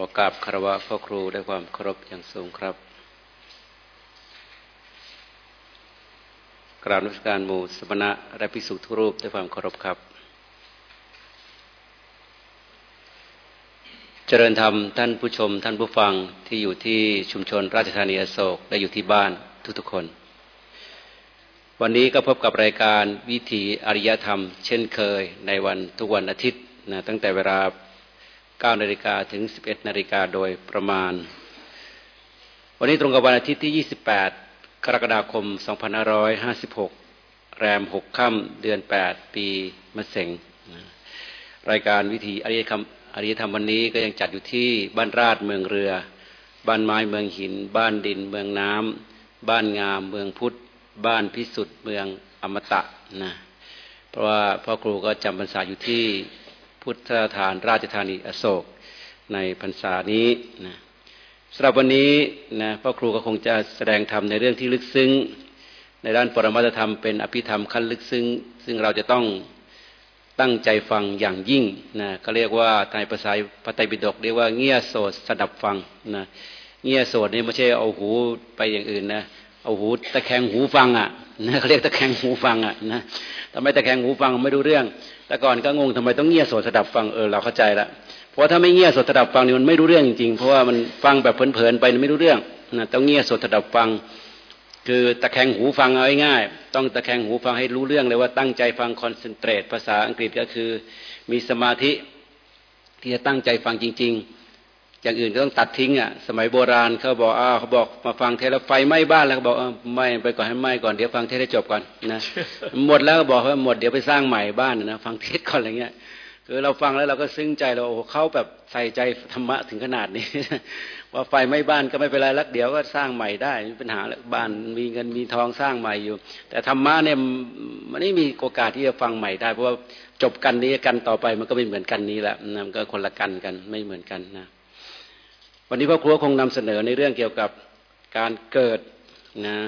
ขอกราบคารวะพ่อครูด้วยความเคารพอย่างสูงครับ กราบนักการหมู่สมณะและพิสุทุรูปด้วยความเคารพครับ เจริญธรรมท่านผู้ชม ท่านผู้ฟังที่อยู่ที่ชุมชนราชธานีอโศกและอยู่ที่บ้านทุกๆคน วันนี้ก็พบกับรายการวิถีอริยธรรม เช่นเคยในวันทุกวันอาทิตย์นะตั้งแต่เวลา 9นาฬิกาถึง 11นาฬิกาโดยประมาณ วันนี้ตรงกับวันอาทิตย์ที่ 28 กรกฎาคม 2556 แรม 6 ค่ำเดือน 8 ปีมะเส็ง รายการวิถีอริยธรรมอริยธรรมวันนี้ก็ยังจัดอยู่ที่บ้านราชเมืองเรือ บ้านไม้เมืองหิน บ้านดินเมืองน้ำ บ้านงามเมืองพุทธ บ้านพิสุทธิ์เมืองอมตะนะ เพราะว่าพ่อครูก็จำพรรษาอยู่ที่ พุทธทานราชธานีอโศกในพรรษานี้นะสำหรับวันนี้นะพ่อครูก็คงจะแสดงธรรมในเรื่องที่ลึกซึ้ง ในด้านปรมัตธรรมเป็นอภิธรรมขั้นลึกซึ้ง ซึ่งเราจะต้องตั้งใจฟังอย่างยิ่งนะก็เรียกว่าในภาษาพระไตรปิฎกเรียกว่าเงี่ยโสดสดับฟังนะเงี่ยโสดนี่ไม่ใช่เอาหูไปอย่างอื่นนะเอาหูตะแคงหูฟังอะนะเขาเรียกตะแคงหูฟังอะนะทำไมตะแคงหูฟังไม่รู้เรื่อง แต่ก่อนก็งงทำไมต้องเงี่ยโสดสดับฟังเออเราเข้าใจละเพราะถ้าไม่เงี่ยโสดสดับฟังนี่มันไม่รู้เรื่องจริงๆเพราะว่ามันฟังแบบเพลินๆไปไม่รู้เรื่องนะต้องเงี่ยโสดสดับฟัง คือตะแคงหูฟังเอาง่ายๆต้องตะแคงหูฟังให้รู้เรื่องเลยว่าตั้งใจฟังคอนเซนเทรตภาษาอังกฤษก็คือ มีสมาธิที่จะตั้งใจฟังจริง ๆ อย่างอื่นก็ต้องตัดทิ้งอะ สมัยโบราณเขาบอกอ้าวเขาบอกมาฟังเทศแล้วไฟไหม้บ้านแล้วเขาบอกไหม้ไปก่อนให้ไหม้ก่อนเดี๋ยวฟังเทศให้จบก่อนนะหมดแล้วก็บอกว่าหมดเดี๋ยวไปสร้างใหม่บ้านนะฟังเทศก่อนอะไรเงี้ยคือเราฟังแล้วเราก็ซึ้งใจเราโอ้เขาแบบใส่ใจธรรมะถึงขนาดนี้ ว่าไฟไหม้บ้านก็ไม่เป็นไรลักเดี๋ยวก็สร้างใหม่ได้ไม่ปัญหาแล้วบ้านมีเงินมีทองสร้างใหม่อยู่ แต่ธรรมะเนี่ยมันไม่มีโอกาสที่จะฟังใหม่ได้เพราะว่าจบกันนี้กันต่อไปมันก็ไม่เหมือนกันนี้แหละมันก็คนละกันกันไม่เหมือนกันนะ วันนี้พ่อครัวคงนำเสนอในเรื่องเกี่ยวกับการเกิดนะ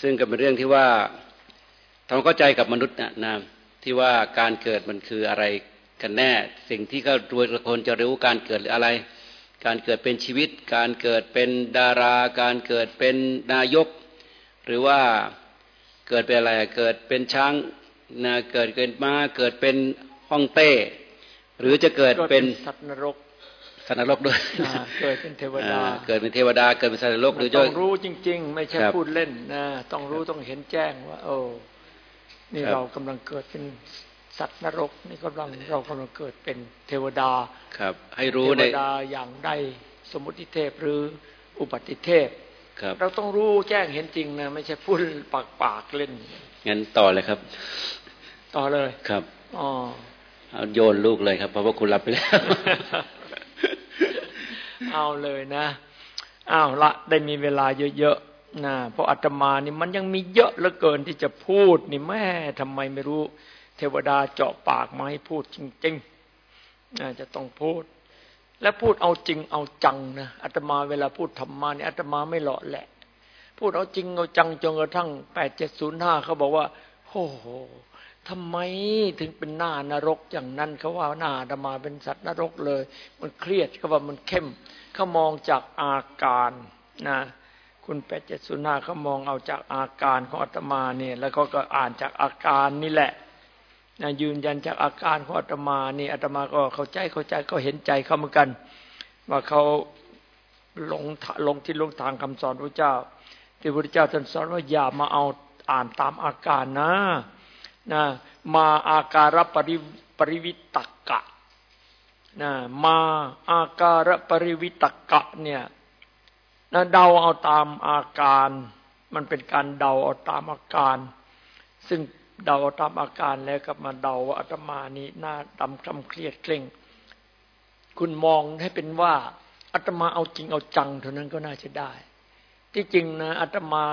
ซึ่งก็เป็นเรื่องที่ว่าทำเข้าใจกับมนุษย์นะนะที่ว่าการเกิดมันคืออะไรกันแน่ สิ่งที่เขารวยคนจะรู้การเกิดหรืออะไร การเกิดเป็นชีวิต การเกิดเป็นดารา การเกิดเป็นนายก หรือว่าเกิดเป็นอะไรเกิดเป็นช้างนะเกิดเกิดมาเกิดเป็นห้องเต้ หรือจะเกิดเป็นสัตว์นรก สัตว์นรกด้วยเกิดเป็นเทวดาเกิดเป็นเทวดาเกิดเป็นสัตว์นรกหรือต้องรู้จริง ๆ ไม่ใช่พูดเล่นนะต้องรู้ต้องเห็นแจ้งว่า โอ้นี่เรากำลังเกิดเป็นสัตว์นรกนี่กำลังเรากำลังเกิดเป็นเทวดาครับ ให้รู้ในเทวดาอย่างใดสมมติเทพหรืออุบัติเทพครับ เราต้องรู้แจ้งเห็นจริงนะไม่ใช่พูดปากปากเล่นงั้นต่อเลยครับ ต่อเลยครับอ๋อเอาโยนลูกเลยครับเพราะว่าคุณรับไปแล้ว เอาเลยนะอ้าวละได้มีเวลาเยอะๆนะเพราะอาตมานี่มันยังมีเยอะเหลือเกินที่จะพูดนี่แม่ทำไมไม่รู้ เทวดาเจาะปากมาให้พูดจริงๆนะจะต้องพูด และพูดเอาจริงเอาจังนะอาตมาเวลาพูดธรรมานี่อาตมาไม่หล่อแหละ พูดเอาจริงเอาจังจนกระทั่งแปดเจ็ดศูนย์ห้าเขาบอกว่าโอ้โห ทำไมถึงเป็นหน้านรกอย่างนั้นเขาว่าหน้าดมาเป็นสัตว์นรกเลย มันเครียดเขาว่ามันเข้มเขามองจากอาการนะคุณแปดเจ็ดศูนาเขามองเอาจากอาการของอาตมาเนี่ย แล้วก็ก็อ่านจากอาการนี่แหละนะยืนยันจากอาการของอาตมานี่อาตมาก็เข้าใจเข้าใจก็เห็นใจเขาเหมือนกัน ว่าเขาหลงหลงที่ลงทางคำสอนพระเจ้า ที่พระเจ้าท่านสอนว่าอย่ามาเอาอ่านตามอาการนะ นะมาอาการปริปริวิตกะนะมาอาการปริวิตกะเนี่ยนะเดาเอาตามอาการ มันเป็นการเดาเอาตามอาการ ซึ่งเดาเอาตามอาการแล้วก็มาเดาว่าอาตมานี้หน้าดำคำเครียดเคร่ง คุณมองให้เป็นว่าอาตมาเอาจริงเอาจังเท่านั้นก็น่าจะได้ ที่จริงนะอาตมา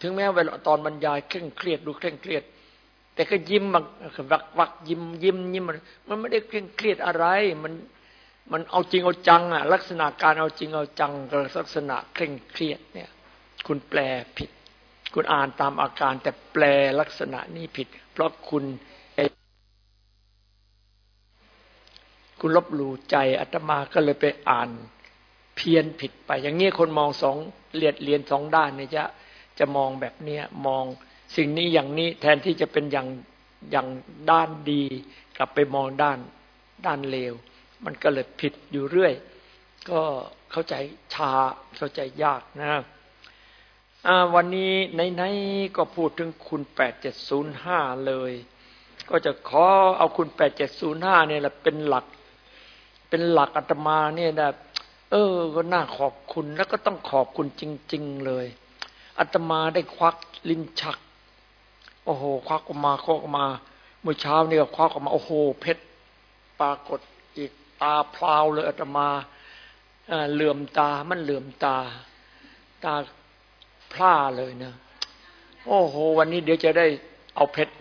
ถึงแม้เวลาตอนบรรยายเคร่งเครียดดูเคร่งเครียด แต่ก็ยิ้มบางวักวักยิ้มยิ้มยิ้มมันมันไม่ได้เคร่งเครียดอะไร มันมันเอาจริงเอาจังอะ ลักษณะการเอาจริงเอาจังกับลักษณะเคร่งเครียดเนี่ย คุณแปลผิด คุณอ่านตามอาการ แต่แปลลักษณะนี้ผิด เพราะคุณคุณลบหลู่ใจอาตมาก็เลยไปอ่านเพี้ยนผิดไป อย่างนี้คนมองสองเรียนเรียนสองด้านเนี่ยจะจะมองแบบเนี้ยมอง สิ่งนี้อย่างนี้แทนที่จะเป็นอย่างอย่างด้านดี กลับไปมองด้านด้านเลว มันก็เลยผิดอยู่เรื่อย ก็เข้าใจชาเข้าใจยากนะวันนี้ไหนๆก็พูดถึงคุณแปดเจ็ดศูนย์ห้าเลย ก็จะขอเอาคุณแปดเจ็ดศูนย์ห้าเนี่ยแหละเป็นหลัก เป็นหลักอาตมาเนี่ยนะเออ ก็น่าขอบคุณแล้วก็ต้องขอบคุณจริง ๆ เลยอาตมาได้ควักลิ้นชัก โอ้โห ควักออกมาควักออกมา เมื่อเช้าเนี่ก็ควักออกมา โอ้โห เพชรปรากฏอีกตาพลาวเลยอาตมาเหลื่อมตา มันเหลื่อมตา ตาพร่าเลยนะ โอ้โห วันนี้เดี๋ยวจะได้เอาเพชร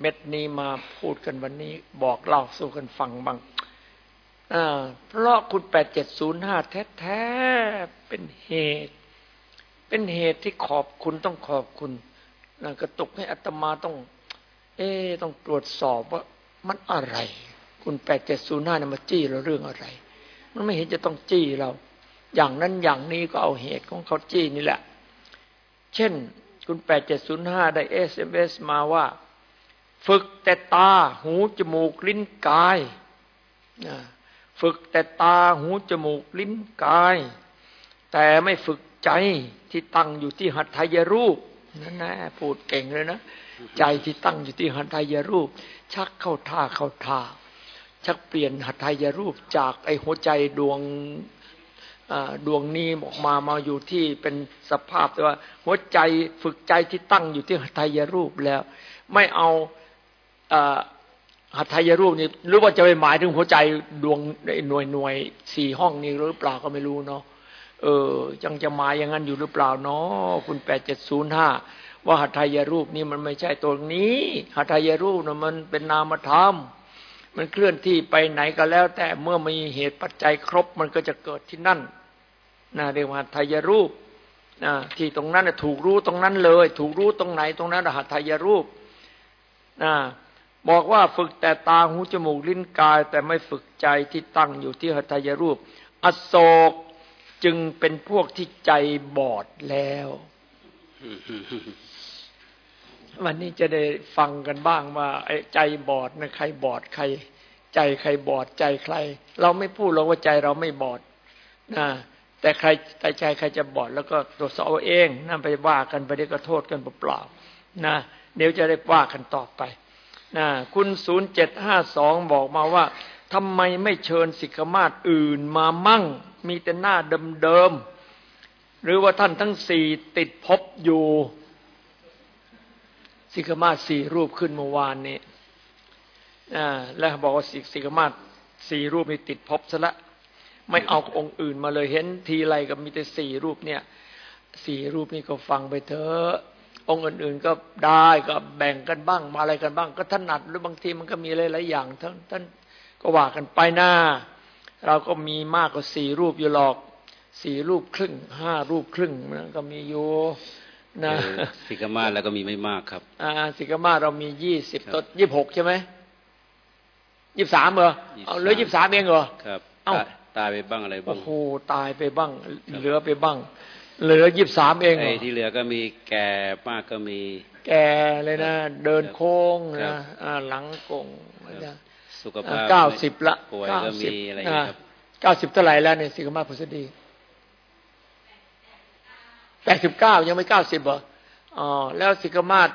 เม็ดนี้มาพูดกันวันนี้ บอกเล่าสู่กันฟังบ้างเพราะคุณแปดเจ็ดศูนย์ห้าแท้ๆเป็นเหตุ เป็นเหตุที่ขอบคุณต้องขอบคุณ นะกระตุกให้อัตมาต้อง เอ๊ต้องตรวจสอบว่ามันอะไร คุณแปดเจ็ดศูนย์ห้านี่มาจี้เราเรื่องอะไร มันไม่เห็นจะต้องจี้เรา อย่างนั้นอย่างนี้ก็เอาเหตุของเขาจี้นี่แหละ เช่น คุณแปดเจ็ดศูนย์ห้าได้ SMS มาว่า ฝึกแต่ตา หูจมูกลิ้นกายฝึกแต่ตาหูจมูกลิ้นกาย แต่ไม่ฝึกใจที่ตั้งอยู่ที่หัตถยรูป นั่นนะพูดเก่งเลยนะใจที่ตั้งอยู่ที่หัตถยรูป ชักเข้าท่าเข้าท่า ชักเปลี่ยนหัตถยรูปจากไอหัวใจดวงดวงนี้ออกมามาอยู่ที่เป็นสภาพแต่ว่า หัวใจฝึกใจที่ตั้งอยู่ที่หัตถยรูปแล้ว ไม่เอาหัตถยรูปนี่หรือว่าจะไปหมายถึงหัวใจดวงหน่วยหน่วยสี่ห้องนี้หรือเปล่าก็ไม่รู้เนาะ เออยังจะมาอย่างนั้นอยู่หรือเปล่าเนาะคุณแปดเจ็ดศูนย์ห้าว่าหัตถยรูปนี่มันไม่ใช่ตัวนี้หัตถยรูปนะมันเป็นนามธรรม มันเคลื่อนที่ไปไหนก็แล้ว แต่เมื่อมีเหตุปัจจัยครบมันก็จะเกิดที่นั่นนะเรียกว่าหัตถยรูปนะที่ตรงนั้นถูกรู้ตรงนั้นเลย ถูกรู้ตรงไหนตรงนั้นหัตถยรูปนะบอกว่าฝึกแต่ตาหูจมูกลิ้นกาย แต่ไม่ฝึกใจที่ตั้งอยู่ที่หัตถยรูป อโศก จึงเป็นพวกที่ใจบอดแล้ว วันนี้จะได้ฟังกันบ้างว่าไอ้ใจบอดนะใครบอดใคร ใจใครบอดใจใคร เราไม่พูดเราว่าใจเราไม่บอดนะแต่ใครใจใจใครจะบอดแล้วก็ตรวจสอบเองนั่นไปว่ากันไปได้ก็โทษกันเปล่าๆนะเดี๋ยวจะได้ว่ากันต่อไปนะคุณศูนย์เจ็ดห้าสองบอกมาว่า ทำไมไม่เชิญสิกขมาศอื่นมามั่ง มีแต่หน้าเดิมๆหรือว่าท่านทั้งสี่ติดพบอยู่ สิกขมาศสี่รูปขึ้นเมื่อวานนี้แล้วบอกว่าสิสิกขมาศสี่รูปนี้ติดพบซะละไม่เอาองค์อื่นมาเลยเห็นทีไรก็มีแต่สี่รูปเนี่ยสี่รูปนี้ก็ฟังไปเถอะองค์อื่นๆก็ได้ก็แบ่งกันบ้างมาอะไรกันบ้าง ก็ถนัดหรือบางทีมันก็มีหลายๆอย่างท่านท่าน ก็ว่ากันไปหน้า เราก็มีมากกว่าสี่รูปอยู่หรอกสี่รูปครึ่งห้ารูปครึ่งมันก็มีอยู่นะสิกมาแล้วก็มีไม่มากครับ อ่าสิกมาเรามียี่สิบต้นยี่หกใช่ไหมยี่สามเหรอเอาเหลือยี่สามเองเหรอครับเอ้าตายไปบ้างอะไรบ้างโอ้โหตายไปบ้าง เหลือไปบ้าง เหลือยี่สามเองไอ้ที่เหลือก็มีแก่มากก็มี แก่เลยนะ เดินโค้งนะหลังกง สุขภาพเก้าสิบละป่วยก็มีอะไรครับเก้าสิบเท่าไหร่แล้วเนี่ยสิกมาพุทธดีแปดสิบเก้ายังไม่เก้าสิบเหรออ๋อแล้วสิกมาศ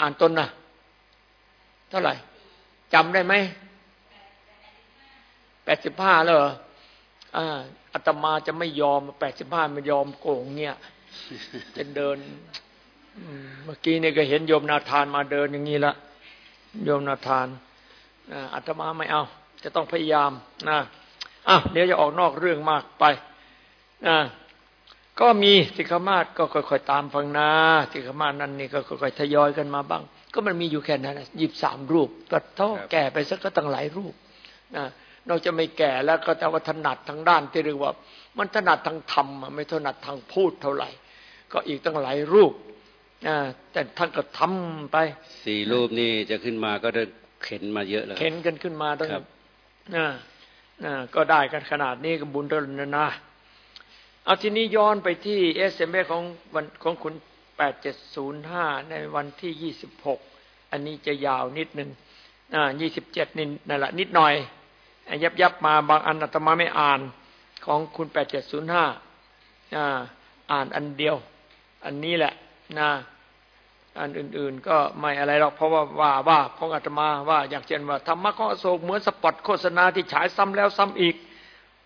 อ่านตนนะเท่าไหร่จำได้ไหมแปดสิบห้าแล้วเหรออ่าอาตมาจะไม่ยอมแปดสิบห้าไม่ยอมโกงเนี่ยจะเดินเมื่อกี้นี่ก็เห็นโยมนาทานมาเดินอย่างนี้ละโยมนาทาน อาตมาไม่เอา จะต้องพยายามนะอะเดี๋ยวจะออกนอกเรื่องมากไปนะก็มีสิกขามาศก็ค่อยๆตามฟังนะสิกขามาศนั่นนี่ก็ค่อยๆทยอยกันมาบ้าง ก็มันมีอยู่แค่นั้นยี่สิบสามรูปก็เท่าแก่ไปสักก็ตั้งหลายรูปนะเราจะไม่แก่แล้วก็แต่ว่าถนัดทางด้านที่เรียกว่า มันถนัดทางธรรมไม่ถนัดทางพูดเท่าไหร่ ก็อีกตั้งหลายรูปแต่ท่านก็ทำไปสี่รูปนี่จะขึ้นมาก็จะ เข็นมาเยอะแล้วเข็นกันขึ้นมาตั้งก็ได้กันขนาดนี้ก็บุญเดินนะนะเอาทีนี้ย้อนไปที่ SMS ของวันของคุณแปดเจ็ดศูนย์ห้าในวันที่ยี่สิบหกอันนี้จะยาวนิดหนึ่งอ่ายี่สิบเจ็ดนี่นั่นแหละนิดหน่อย ยับยับมาบางอันอาตมาไม่อ่านของคุณแปดเจ็ดศูนย์ห้าอ่านอันเดียว อันนี้แหละนะ อันอื่น ๆ ก็ไม่อะไรหรอกเพราะว่าว่าว่าของอาตมาว่า อยากเช่นว่าธรรมะของอโศกเหมือนสปอตโฆษณาที่ฉายซ้ำแล้วซ้ำอีก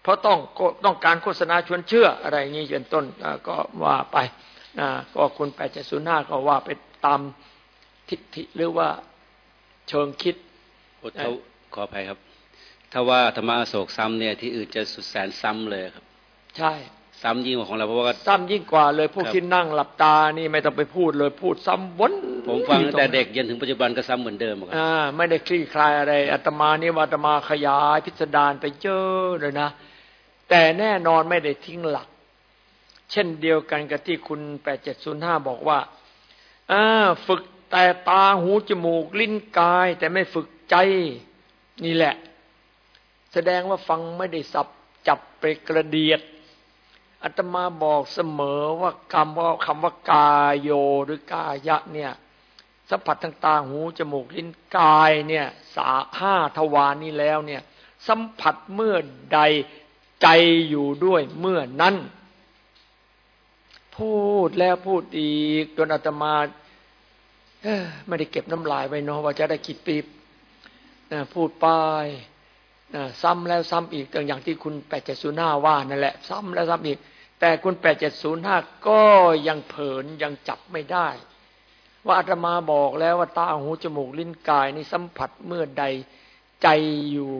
เพราะต้องต้องการโฆษณาชวนเชื่ออะไรอย่างนี้เป็นต้นก็ว่าไปนะก็คุณแปดเจ็ดศูนย์ห้าก็ว่าไปตามทิฏฐิหรือว่าเชิงคิดขออภัยครับ ถ้าว่าธรรมะอโศกซ้ำเนี่ยที่อื่นจะสุดแสนซ้ำเลยครับ ใช่ ซ้ำยิ่งกว่าของเราเพราะว่าซ้ำยิ่งกว่าเลยพวกที่นั่งหลับตานี่ไม่ต้องไปพูดเลยพูดซ้ำวนผมฟังแต่เด็กยันถึงปัจจุบันก็ซ้ำเหมือนเดิมครับอ่าไม่ได้คลี่คลายอะไรอาตมานี่ว่าอาตมาขยายพิสดารไปเยอะเลยนะ แต่แน่นอนไม่ได้ทิ้งหลัก เช่นเดียวกันกับที่คุณแปดเจ็ดศูนย์ห้าบอกว่าอ่าฝึกแต่ตาหูจมูกลิ้นกาย แต่ไม่ฝึกใจนี่แหละ แสดงว่าฟังไม่ได้สับจับไปกระเดียด อาตมาบอกเสมอว่าคำว่าคำว่ากายโยหรือกายะเนี่ยสัมผัสทางตาหูจมูกลิ้นกายเนี่ยสาห้าทวารนี้แล้วเนี่ย สัมผัสเมื่อใดใจอยู่ด้วยเมื่อนั้น พูดแล้วพูดอีกจนอาตมาไม่ได้เก็บน้ำลายไว้เนาะว่าจะได้คิดปีบพูดไป ซ้ำแล้วซ้ำอีกอย่างที่คุณแปดเจ็ดศูนย์ห้าว่านั่นแหละ ซ้ำแล้วซ้ำอีก แต่คุณแปดเจ็ดศูนย์ห้าก็ยังเผินยังจับไม่ได้ ว่าอาตมาบอกแล้วว่าตาหูจมูกลิ้นกายนี่สัมผัสเมื่อใดใจอยู่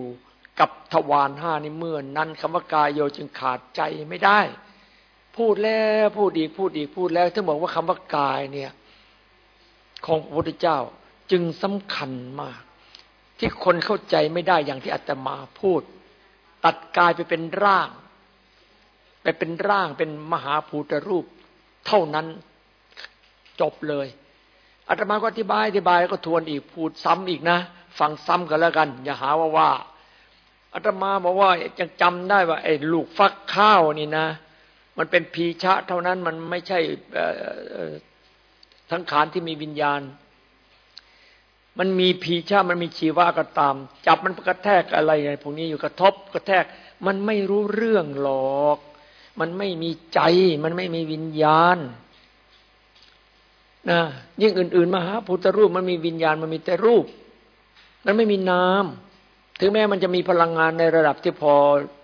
กับทวารห้านี่เมื่อนั้นคำว่ากายโยจึงขาดใจไม่ได้ พูดแล้วพูดอีกพูดอีกพูดแล้วถึงบอกว่าคำว่ากายเนี่ย ของพระพุทธเจ้าจึงสำคัญมาก ที่คนเข้าใจไม่ได้อย่างที่อาตมาพูด ตัดกายไปเป็นร่าง ไปเป็นร่างเป็นมหาภูตรูป เท่านั้นจบเลยอาตมาก็อธิบายอธิบายแล้วก็ทวนอีกพูดซ้ำอีกนะฟังซ้ำกันแล้วกัน อย่าหาว่าว่าอาตมาบอกว่ายังจำได้ว่าไอ้ลูกฟักข้าวนี่นะ มันเป็นพีชะ เท่านั้นมันไม่ใช่ทั้งขานที่มีวิญญาณ มันมีพีชา มันมีชีวะก็ตาม จับมันกระแทกอะไรไงพวกนี้อยู่กระทบกระแทก มันไม่รู้เรื่องหรอก มันไม่มีใจ มันไม่มีวิญญาณนะยิ่งอื่น ๆ มหาพุทธรูปมันมีวิญญาณมันมีแต่รูป มันไม่มีนามถึงแม้มันจะมีพลังงานในระดับที่พอ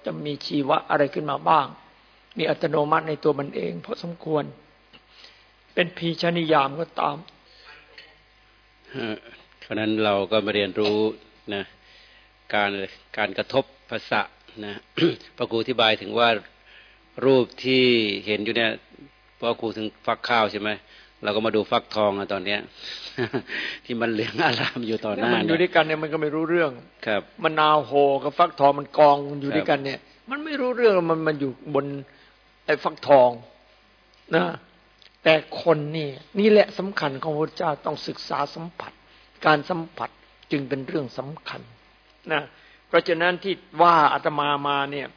จะมีชีวะอะไรขึ้นมาบ้าง มีอัตโนมัติในตัวมันเองเพราะสมควร เป็นพีชนิยามก็ตาม เพราะนั้นเราก็มาเรียนรู้นะการการกระทบภาษานะพระครูอธิบายถึงว่ารูปที่เห็นอยู่เนี่ยพระครูถึงฟักข้าวใช่ไหมเราก็มาดูฟักทองอะตอนเนี้ย ที่มันเหลืองอารามอยู่ตอนหน้ามันอยู่ด้วยกันเนี่ยมันก็ไม่รู้เรื่องครับมันนาวโหกับฟักทองมันกองอยู่ด้วยกันเนี่ย มันไม่รู้เรื่องมันมันอยู่บนไอ้ฟักทองนะแต่คนนี่นี่แหละสำคัญของพระเจ้าต้องศึกษาสัมผัส การสัมผัสจึงเป็นเรื่องสำคัญนะเพราะฉะนั้นที่ว่าอาตมามาเนี่ย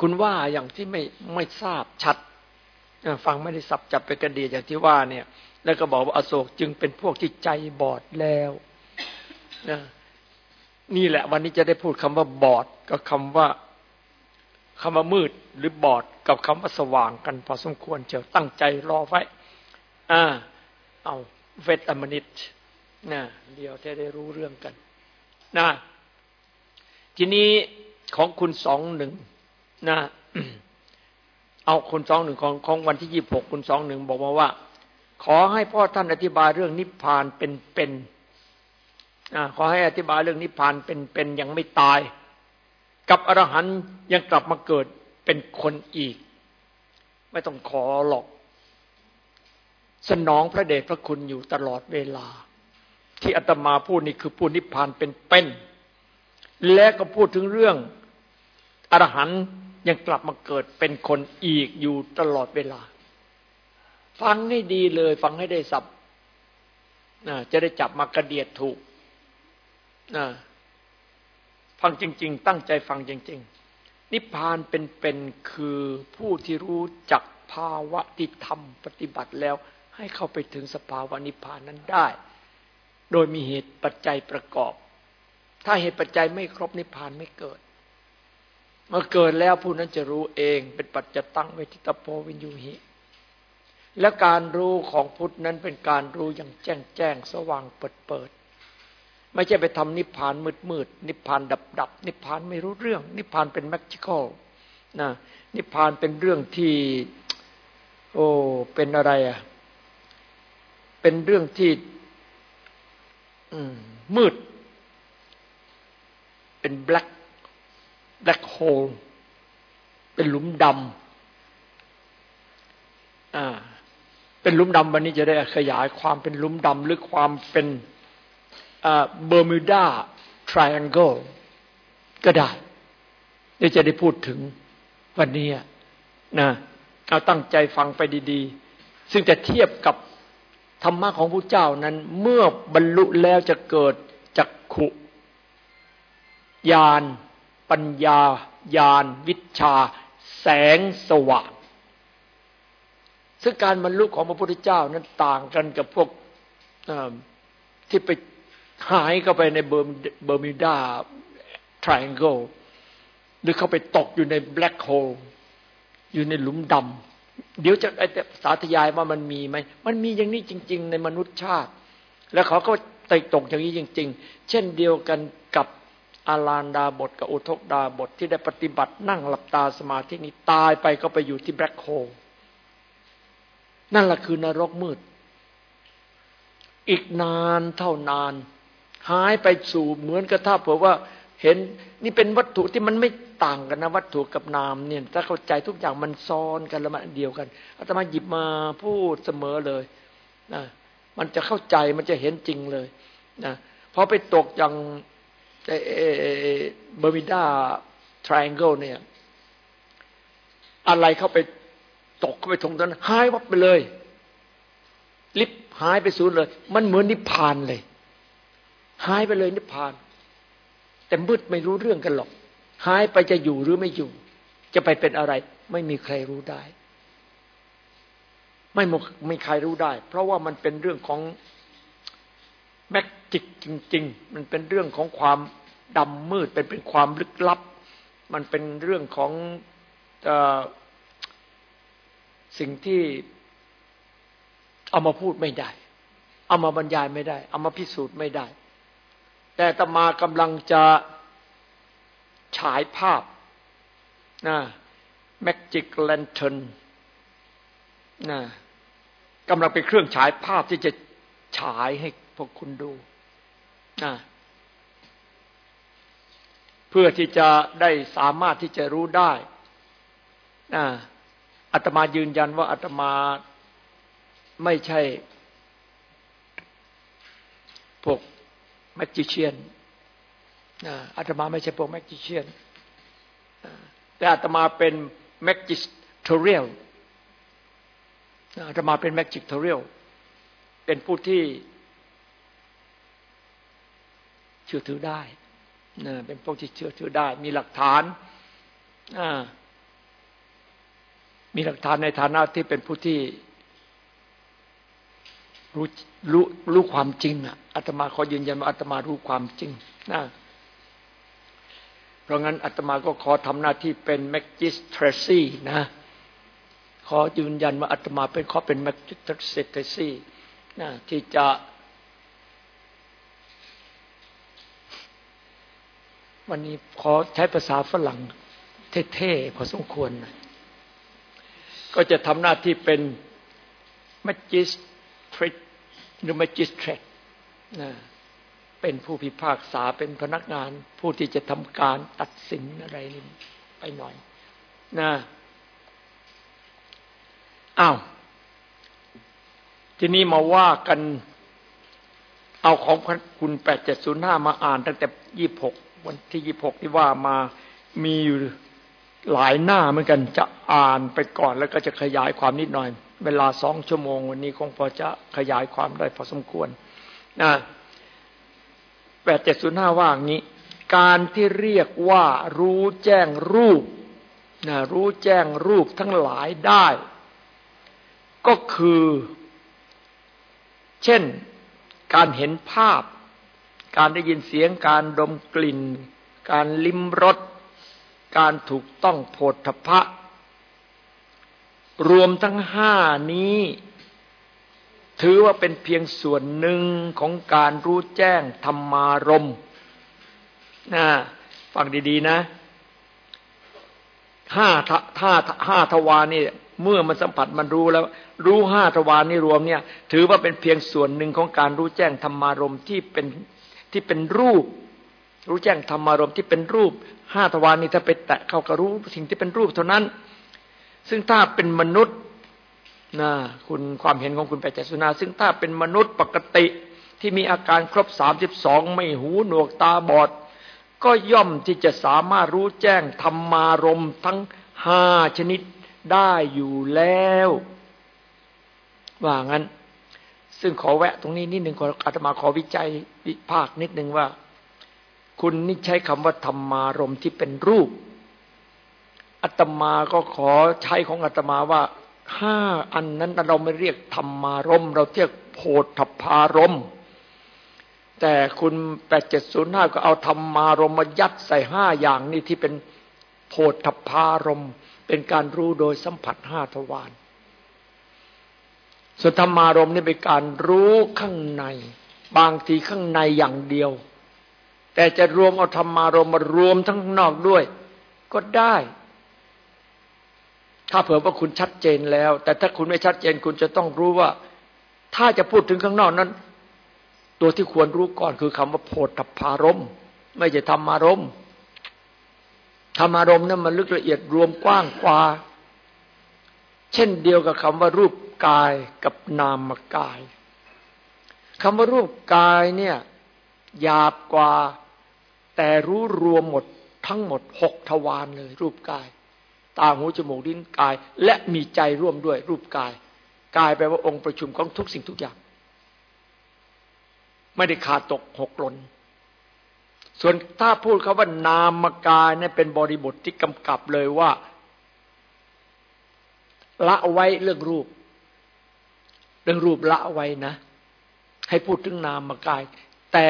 คุณว่าอย่างที่ไม่ไม่ทราบชัดฟังไม่ได้สับจับไปกระดีอย่างที่ว่าเนี่ย แล้วก็บอกว่าอโศกจึงเป็นพวกที่ใจบอดแล้วนะนี่แหละ วันนี้จะได้พูดคำว่าบอดกับคำว่าคำว่ามืดหรือบอดกับคำว่าสว่างกันพอสมควรเจอตั้งใจรอไว้ อ่า เอาเวทอมนิต นะเดี๋ยวจะได้รู้เรื่องกันนะทีนี้ของคุณสองหนึ่งนะเอาคุณสองหนึ่งของของวันที่ยี่บหกคุณสองหนึ่งบอกมาว่า ขอให้พ่อท่านอธิบายเรื่องนิพพานเป็นเป็นขอให้อธิบายเรื่องนิพพานเป็นเป็นยังไม่ตาย กับอรหันยังกลับมาเกิดเป็นคนอีก ไม่ต้องขอหรอก สนองพระเดชพระคุณอยู่ตลอดเวลา ที่อาตมาพูดนี่คือพูดนิพพานเป็นเป็นและก็พูดถึงเรื่องอรหันยังกลับมาเกิดเป็นคนอีกอยู่ตลอดเวลา ฟังให้ดีเลย ฟังให้ได้สับจะได้จับมากระเดียดถูกฟังจริง ๆ ตั้งใจฟังจริง ๆ นิพพานเป็นๆคือผู้ที่รู้จักภาวะที่ทำปฏิบัติแล้ว ให้เข้าไปถึงสภาวะนิพพานนั้นได้ โดยมีเหตุปัจจัยประกอบ ถ้าเหตุปัจจัยไม่ครบนิพพานไม่เกิด เมื่อเกิดแล้วผู้นั้นจะรู้เองเป็นปัจจตังเวทิตโพวินยูหิ และการรู้ของพุทธนั้นเป็นการรู้อย่างแจ้งแจ้งสว่างเปิดเปิดไม่ใช่ไปทำนิพพานมืดมืดนิพพานดับดับนิพพานไม่รู้เรื่อง นิพพานเป็นแมจิคอลนะนิพพานเป็นเรื่องที่ โอ้เป็นอะไรอะเป็นเรื่องที่ มืด เป็นแบล็คแบล็คโฮลเป็นหลุมดำอ่าเป็นหลุมดำวันนี้จะได้ขยายความเป็นหลุมดำหรือความเป็น Bermuda Triangle ก็ได้เดี๋ยวจะได้พูดถึงวันนี้นะเอาตั้งใจฟังไปดี ๆ ซึ่งจะเทียบกับ ธรรมะของพระเจ้านั้นเมื่อบรรลุแล้วจะเกิดจักขุญาณปัญญาญาณวิชา แสงสว่าง ซึ่งการบรรลุของพระพุทธเจ้านั้นต่างกันกับพวกที่ไปหายเข้าไปใน Bermuda Triangle หรือเข้าไปตกอยู่ใน black hole อยู่ในหลุมดำ เดี๋ยวจะไอ้สาธยายว่ามันมีไหมมันมีอย่างนี้จริง ๆ ในมนุษยชาติ แล้วเขาก็ตตกอย่างนี้จริง ๆ เช่นเดียวกันกับอาลานดาบทกับอุทกดาบทที่ได้ปฏิบัตินั่งหลับตาสมาธินี้ตายไปก็ไปอยู่ที่แบล็คโฮลนั่นแหละคือนรกมืด อีกนานเท่านาน หายไปสู่เหมือนกับถ้าเผื่อว่า เห็นนี่เป็นวัตถุที่มันไม่ต่างกันนะ วัตถุกับนามเนี่ย ถ้าเข้าใจทุกอย่างมันซ้อนกันแล้วมันเดียวกันอาตมาหยิบมาพูดเสมอเลยนะมันจะเข้าใจมันจะเห็นจริงเลยนะพอไปตกอย่าง Bermuda Triangle เนี่ย อะไรเข้าไปตกเข้าไปตรงนั้นหายวับไปเลย ลิบหายไปสูญเลย มันเหมือนนิพพานเลย หายไปเลยนิพพาน แต่มืดไม่รู้เรื่องกันหรอก หายไปจะอยู่หรือไม่อยู่ จะไปเป็นอะไร ไม่มีใครรู้ได้ ไม่ไม่ใครรู้ได้ เพราะว่ามันเป็นเรื่องของแมกจิกจริง ๆ มันเป็นเรื่องของความดำมืด เป็นเป็นความลึกลับ มันเป็นเรื่องของสิ่งที่เอามาพูดไม่ได้ เอามาบรรยายไม่ได้ เอามาพิสูจน์ไม่ได้ แต่ตมากำลังจะฉายภาพนะแมกจิกแลนเทนนะกำลังเป็นเครื่องฉายภาพที่จะฉายให้พวกคุณดูนะเพื่อที่จะได้สามารถที่จะรู้ได้นะอาตมายืนยันว่าอาตมาไม่ใช่พวก แมกจิเชียนอาตมาไม่ใช่พวก magician แต่อาตมาเป็น magisterial อาตมาเป็น magisterial เป็นผู้ที่เชื่อถือได้เป็นพวกที่เชื่อถือได้ มีหลักฐานมีหลักฐานในฐานะที่เป็นผู้ที่ รู้รู้รู้ความจริงอะอาตมาขอยืนยันว่าอาตมารู้ความจริงนะเพราะงั้นอาตมาก็ขอทำหน้าที่เป็นแมกจิสเทรซี่นะ ขอยืนยันว่าอาตมาเป็นขอเป็นแมกจิสเทรซี่นะที่จะวันนี้ขอใช้ภาษาฝรั่งเท่ๆพอสมควรนะก็จะทำหน้าที่เป็น magistrate หรือ magistrate นะเป็นผู้พิพากษาเป็นพนักงาน ผู้ที่จะทำการตัดสินอะไรนี่ไปหน่อยนะอ้าวทีนี้มาว่ากัน เอาของคุณแปดเจ็ดศูนย์ห้ามาอ่านตั้งแต่ยี่หกวันที่ยี่หกที่ว่ามามีอยู่หลายหน้าเหมือนกันจะอ่านไปก่อนแล้วก็จะขยายความนิดหน่อย เวลาสองชั่วโมง วันนี้คงพอจะขยายความได้พอสมควรนะแปดเจ็ดศูนย์ห้าว่างี้ การที่เรียกว่ารู้แจ้งรูปนะรู้แจ้งรูปทั้งหลายได้ ก็คือ เช่น การเห็นภาพ การได้ยินเสียง การดมกลิ่น การลิ้มรส การถูกต้องโผฏฐพะ รวมทั้งห้านี้ ถือว่าเป็นเพียงส่วนหนึ่งของการรู้แจ้งธรรมารมนะฟังดีๆนะห้าห้าห้าทวารนี่เมื่อมันสัมผัสมันรู้แล้ว รู้ห้าทวารนี่รวมเนี่ย ถือว่าเป็นเพียงส่วนหนึ่งของการรู้แจ้งธรรมารมที่เป็นที่เป็นรูป รู้แจ้งธรรมารมที่เป็นรูปห้าทวารนี่ถ้าไปแตะเข้ากับรู้สิ่งที่เป็นรูปเท่านั้น ซึ่งถ้าเป็นมนุษย์นะคุณความเห็นของคุณไปจสุนา ซึ่งถ้าเป็นมนุษย์ปกติที่มีอาการครบสามสิบสองไม่หูหนวกตาบอด ก็ย่อมที่จะสามารถรู้แจ้งธรรมารมทั้งห้าชนิดได้อยู่แล้ว ว่างั้น ซึ่งขอแวะตรงนี้นิดหนึ่งขออาตมาขอวิจัยวิภาคนิดหนึ่งว่า คุณนี่ใช้คำว่าธรรมารมที่เป็นรูป อาตมาก็ขอใช้ของอาตมาว่าห้าอันนั้นเราไม่เรียกธรรมารม เราเรียกโพธพารม แต่คุณแปดเจ็ดศูนย์ห้าก็เอาธรรมารมมายัดใส่ห้าอย่างนี้ที่เป็นโพธพารม เป็นการรู้โดยสัมผัสห้าทวารส่วนธรรมารมนี่เป็นการรู้ข้างใน บางทีข้างในอย่างเดียว แต่จะรวมเอาธรรมารมมารวมทั้งนอกด้วย ก็ได้ ถ้าเผื่อว่าคุณชัดเจนแล้ว แต่ถ้าคุณไม่ชัดเจนคุณจะต้องรู้ว่า ถ้าจะพูดถึงข้างนอกนั้น ตัวที่ควรรู้ก่อนคือคำว่าโพธพารมไม่ใช่ธรรมารมธรรมารมนั้นมันลึกละเอียดรวมกว้างกว่า เช่นเดียวกับคำว่ารูปกายกับนามกายคำว่ารูปกายเนี่ยหยาบกว่า แต่รู้รวมหมดทั้งหมดหกทวารเลย รูปกาย ตาหูจมูกลิ้นกาย และมีใจร่วมด้วยรูปกาย กายแปลว่าองค์ประชุมของทุกสิ่งทุกอย่าง ไม่ได้ขาดตกหกหล่นส่วนถ้าพูดคาว่านามกายเนี่ยเป็นบริบทที่กำกับเลยว่า ละไว้เรื่องรูป เรื่องรูปละไว้นะ ให้พูดถึงนามกาย แต่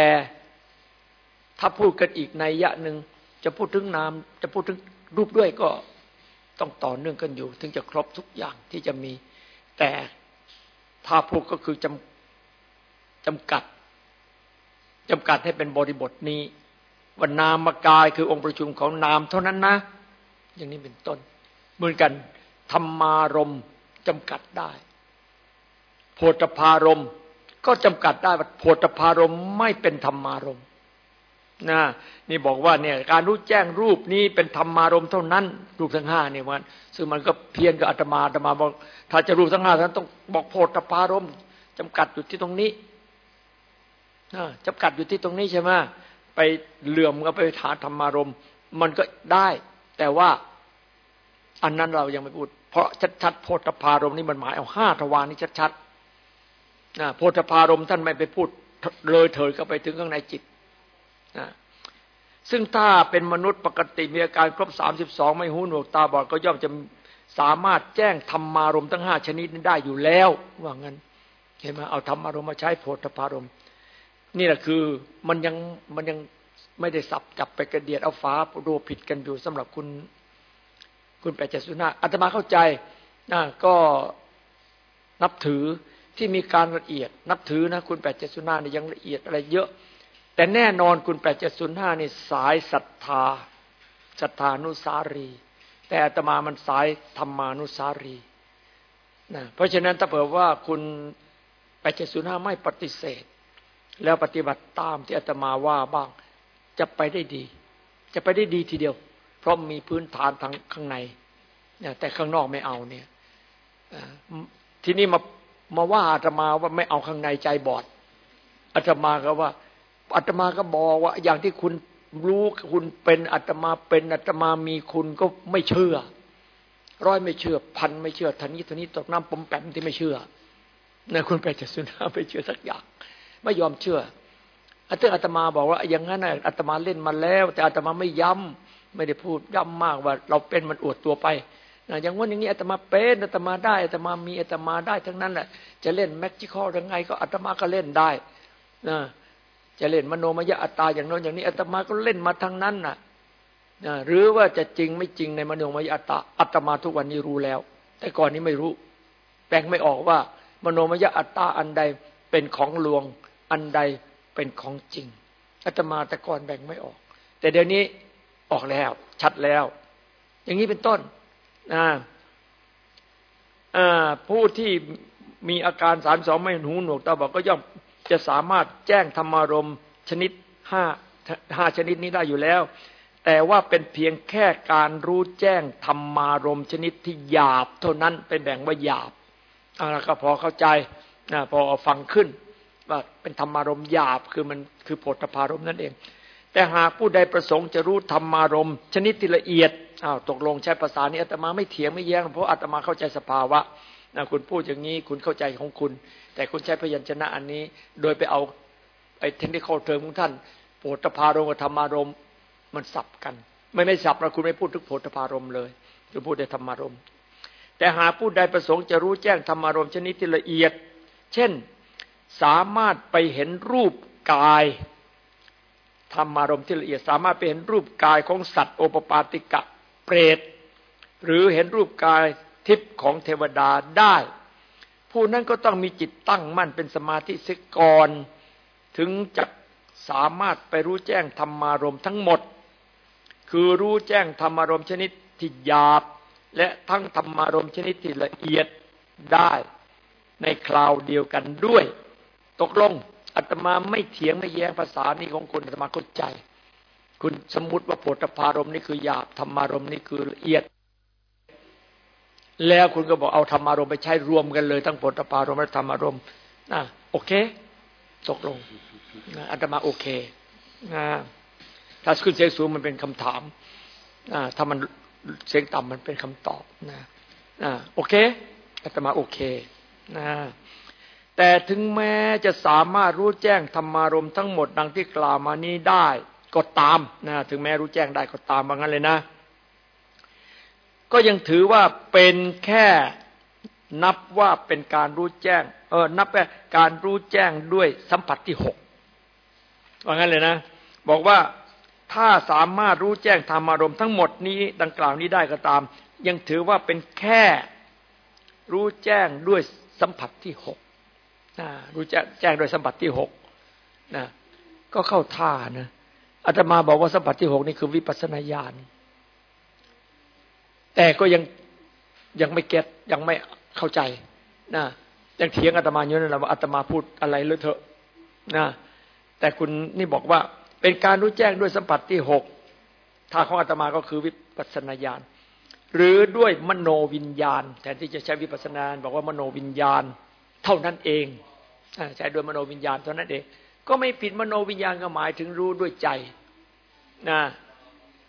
ถ้าพูดกันอีกในยะหนึ่งจะพูดถึงนาม จะพูดถึงรูปด้วยก็ ต้องต่อเนื่องกันอยู่ ถึงจะครบทุกอย่างที่จะมี แต่ถ้าพูดก็คือจำจำกัดจำกัดให้เป็นบริบทนี้ว่านามกายคือองค์ประชุมของนามเท่านั้นนะ อย่างนี้เป็นต้น เหมือนกันธรรมารมจำกัดได้โพธพารมก็จำกัดได้ว่าโพธพารมไม่เป็นธรรมารม นะนี่บอกว่าเนี่ยการรู้แจ้งรูปนี้เป็นธรรมารมเท่านั้น รูปทั้งห้าเนี่ยมันซึ่งมันก็เพียนกับอาตมาอาตมาบอกถ้าจะรูปทั้งห้าท่านต้องบอกโพธพารมจำกัดอยู่ที่ตรงนี้จำกัดอยู่ที่ตรงนี้ใช่ไหมไปเหลื่อมก็ไปฐาธรรมารมมันก็ได้ แต่ว่าอันนั้นเรายังไม่พูด เพราะชัดๆโพธพารมนี่มันหมายเอาห้าทวารนี่ชัดๆนะโพธพารมท่านไม่ไปพูดเลยเถิดเข้าไปถึงข้างในจิต นะซึ่งถ้าเป็นมนุษย์ปกติมีอาการครบสามสิบสองไม่หูหนวกตาบอดก็ย่อมจะสามารถแจ้งธรรมารมทั้งห้าชนิดนี้ได้อยู่แล้ว ว่างั้น เห็นไหมเอาธรรมารมมาใช้โพธพารมนี่แหละคือมันยังมันยังไม่ได้สับจับไปกระเดียดเอาฟ้าดูผิดกันอยู่สำหรับคุณ คุณแปดเจสุนาอาตมาเข้าใจนะก็นับถือที่มีการละเอียด นับถือนะคุณแปดเจสุนาเนี่ยยังละเอียดอะไรเยอะ แต่แน่นอนคุณแปดเจสุนานี่สายศรัทธาศรัทธานุสารี แต่อาตมามันสายธรรมานุสารีนะเพราะฉะนั้นถ้าเผื่อว่าคุณแปดเจสุนาไม่ปฏิเสธ แล้วปฏิบัติตามที่อาตมาว่าบ้างจะไปได้ดี จะไปได้ดีทีเดียว เพราะมีพื้นฐานทางข้างในเนี่ยแต่ข้างนอกไม่เอาเนี่ยทีนี้มามาว่าอาตมาว่าไม่เอาข้างในใจบอดอาตมาก็ว่า อาตมาก็บอกว่า อย่างที่คุณรู้คุณเป็นอาตมาเป็นอาตมามีคุณก็ไม่เชื่อ ร้อยไม่เชื่อ พันไม่เชื่อทันนี้ทันนี้ตกน้ำปมแปมที่ไม่เชื่อนะคุณไปจะสุนาไม่เชื่อสักอย่าง ไม่ยอมเชื่ออาตอาตมาบอกว่า อย่างนั้นอาตมาเล่นมาแล้ว แต่อาตมาไม่ย้ำไม่ได้พูดย้ำมากว่า เราเป็นมันอวดตัวไปอย่างว่าอย่างนี้อาตมาเป็นอาตมาได้อาตมามีอาตมาได้ทั้งนั้นแหละจะเล่นแม็กซิคอยังไง ก็อาตมาก็เล่นได้นะ จะเล่นมโนมยอัตตาอย่างโน้นอย่างนี้อาตมาก็เล่นมาทั้งนั้นน่ะหรือว่าจะจริงไม่จริงในมโนมยอัตตาอาตมาทุกวันนี้รู้แล้ว แต่ก่อนนี้ไม่รู้แบ่งไม่ออกว่า มโนมยอัตตาอันใดเป็นของลวง อันใดเป็นของจริงอาตมาแต่ก่อนแบ่งไม่ออก แต่เดี๋ยวนี้ออกแล้ว ชัดแล้ว อย่างนี้เป็นต้นผู้ที่มีอาการสามสองไม่หูหนวกตาบอกก็ย่อม จะสามารถแจ้งธรรมารมชนิดห้าห้าชนิดนี้ได้อยู่แล้ว แต่ว่าเป็นเพียงแค่การรู้แจ้งธรรมารมชนิดที่หยาบ เท่านั้นเป็นแบ่งว่าหยาบเอาละก็พอเข้าใจนะพอฟังขึ้นว่าเป็นธรรมารมหยาบคือมันคือโพธพารมนั่นเอง แต่หากผู้ใดประสงค์จะรู้ธรรมารมชนิดที่ละเอียดอ้าวตกลงใช้ภาษานี้อาตมาไม่เถียงไม่แย้งเพราะอาตมาเข้าใจสภาวะ นะคุณพูดอย่างนี้คุณเข้าใจของคุณ แต่คุณใช้พยัญชนะอันนี้ โดยไปเอาไอ้เทคนิคเทอมของท่านโพธพารมกับธรรมารมมันสับกัน ไม่ไม่สับแล้วคุณไม่พูดถึงโพธพารมเลยคุณพูดแต่ธรรมารมแต่หาผู้ใดประสงค์จะรู้แจ้งธรรมารมชนิดที่ละเอียด เช่นสามารถไปเห็นรูปกายธรรมารมที่ละเอียด สามารถไปเห็นรูปกายของสัตว์โอปปาติกะเปรตหรือเห็นรูปกาย ทิพย์ของเทวดาได้ ผู้นั้นก็ต้องมีจิตตั้งมั่นเป็นสมาธิสิกรถึงจะสามารถไปรู้แจ้งธรรมารมทั้งหมด คือรู้แจ้งธรรมารมชนิดที่หยาบ และทั้งธรรมารมชนิดที่ละเอียดได้ในคราวเดียวกันด้วย ตกลงอาตมาไม่เถียงไม่แย้งภาษานี้ของคุณอาตมาเข้าใจ คุณสมมติว่าโพธพารมนี่คือหยาบธรรมารมนี่คือละเอียด แล้วคุณก็บอกเอาธรรมารมไปใช้รวมกันเลย ทั้งโพธพารมและธรรมารมนะโอเค ตกลงนะอาตมาโอเคนะถ้าขึ้นเสียงสูงมันเป็นคำถามนะถ้ามันเสียงต่ำมันเป็นคำตอบนะนะโอเคอาตมาโอเคนะแต่ถึงแม้จะสามารถรู้แจ้งธรรมารมทั้งหมดดังที่กล่าวมานี้ได้ก็ตามนะถึงแม้รู้แจ้งได้ก็ตามบางั้นเลยนะ ก็ยังถือว่าเป็นแค่นับว่าเป็นการรู้แจ้ง เออ นับเป็นการรู้แจ้งด้วยสัมผัสที่หกว่างั้นเลยนะ บอกว่าถ้าสามารถรู้แจ้งธรรมารมณ์ทั้งหมดนี้ดังกล่าวนี้ได้ก็ตาม ยังถือว่าเป็นแค่รู้แจ้งด้วยสัมผัสที่หกรู้แจ้งแจ้งโดยสัมผัสที่หกนะก็เข้าท่านะอาตมาบอกว่าสัมผัสที่หกนี่คือวิปัสสนาญาณ แต่ก็ยังยังไม่เก็ตยังไม่เข้าใจนะยังเถียงอาตมาอยู่นั่นแหละว่าอาตมาพูดอะไรเลยเถอะนะแต่คุณนี่บอกว่า เป็นการรู้แจ้งด้วยสัมผัสที่หกทางของอาตมาก็คือวิปัสสนาญาณหรือด้วยมโนวิญญาณแทนที่จะใช้วิปัสนาบอกว่ามโนวิญญาณ เท่านั้นเองใช้ด้วยมโนวิญญาณเท่านั้นเอง ก็ไม่ผิดมโนวิญญาณก็หมายถึงรู้ด้วยใจนะ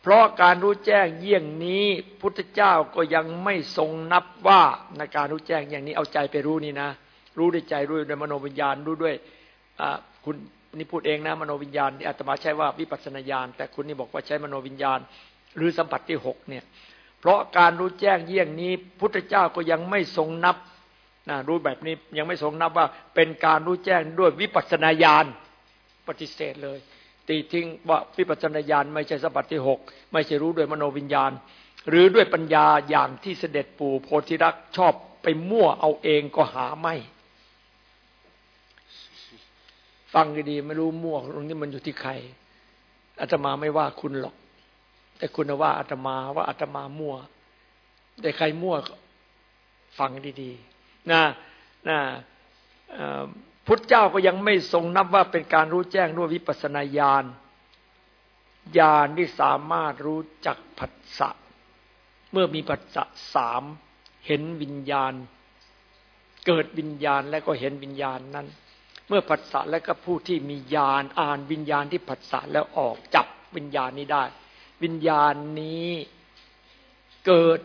เพราะการรู้แจ้งเยี่ยงนี้พุทธเจ้าก็ยังไม่ทรงนับว่าในการรู้แจ้งอย่างนี้เอาใจไปรู้นี่นะ รู้ด้วยใจรู้ด้วยมโนวิญญาณรู้ด้วยคุณนี่พูดเองนะมโนวิญญาณที่อาตมาใช้ว่าวิปัสสนาญาณแต่คุณนี่บอกว่าใช้มโนวิญญาณ หรือสัมผัสที่หกเนี่ยเพราะการรู้แจ้งเยี่ยงนี้ พุทธเจ้าก็ยังไม่ทรงนับนะรู้แบบนี้ยังไม่ทรงนับว่าเป็นการรู้แจ้งด้วยวิปัสสนาญาณปฏิเสธเลย ตีทิ้งว่าวิปัจจนญาณไม่ใช่สัพพที่หกไม่ใช่รู้ด้วยมโนวิญญาณ หรือด้วยปัญญาอย่างที่เสด็จปู่โพธิรักชอบไปมั่วเอาเองก็หาไม่ฟังดีๆไม่รู้มั่วตรงนี้มันอยู่ที่ใครอาตมาไม่ว่าคุณหรอก แต่คุณว่าอาตมาว่าอาตมามั่ว แต่ใครมั่วฟังดีๆนะนะ พุทธเจ้าก็ยังไม่ทรงนับว่าเป็นการรู้แจ้งด้วยวิปัสนาญาณญาณที่สามารถรู้จักผัสสะเมื่อมีผัสสะสามเห็นวิญญาณ เกิดวิญญาณและก็เห็นวิญญาณนั้น เมื่อผัสสะและก็ผู้ที่มีญาณอ่านวิญญาณที่ผัสสะแล้วออกจับวิญญาณนี้ได้ วิญญาณนี้เกิด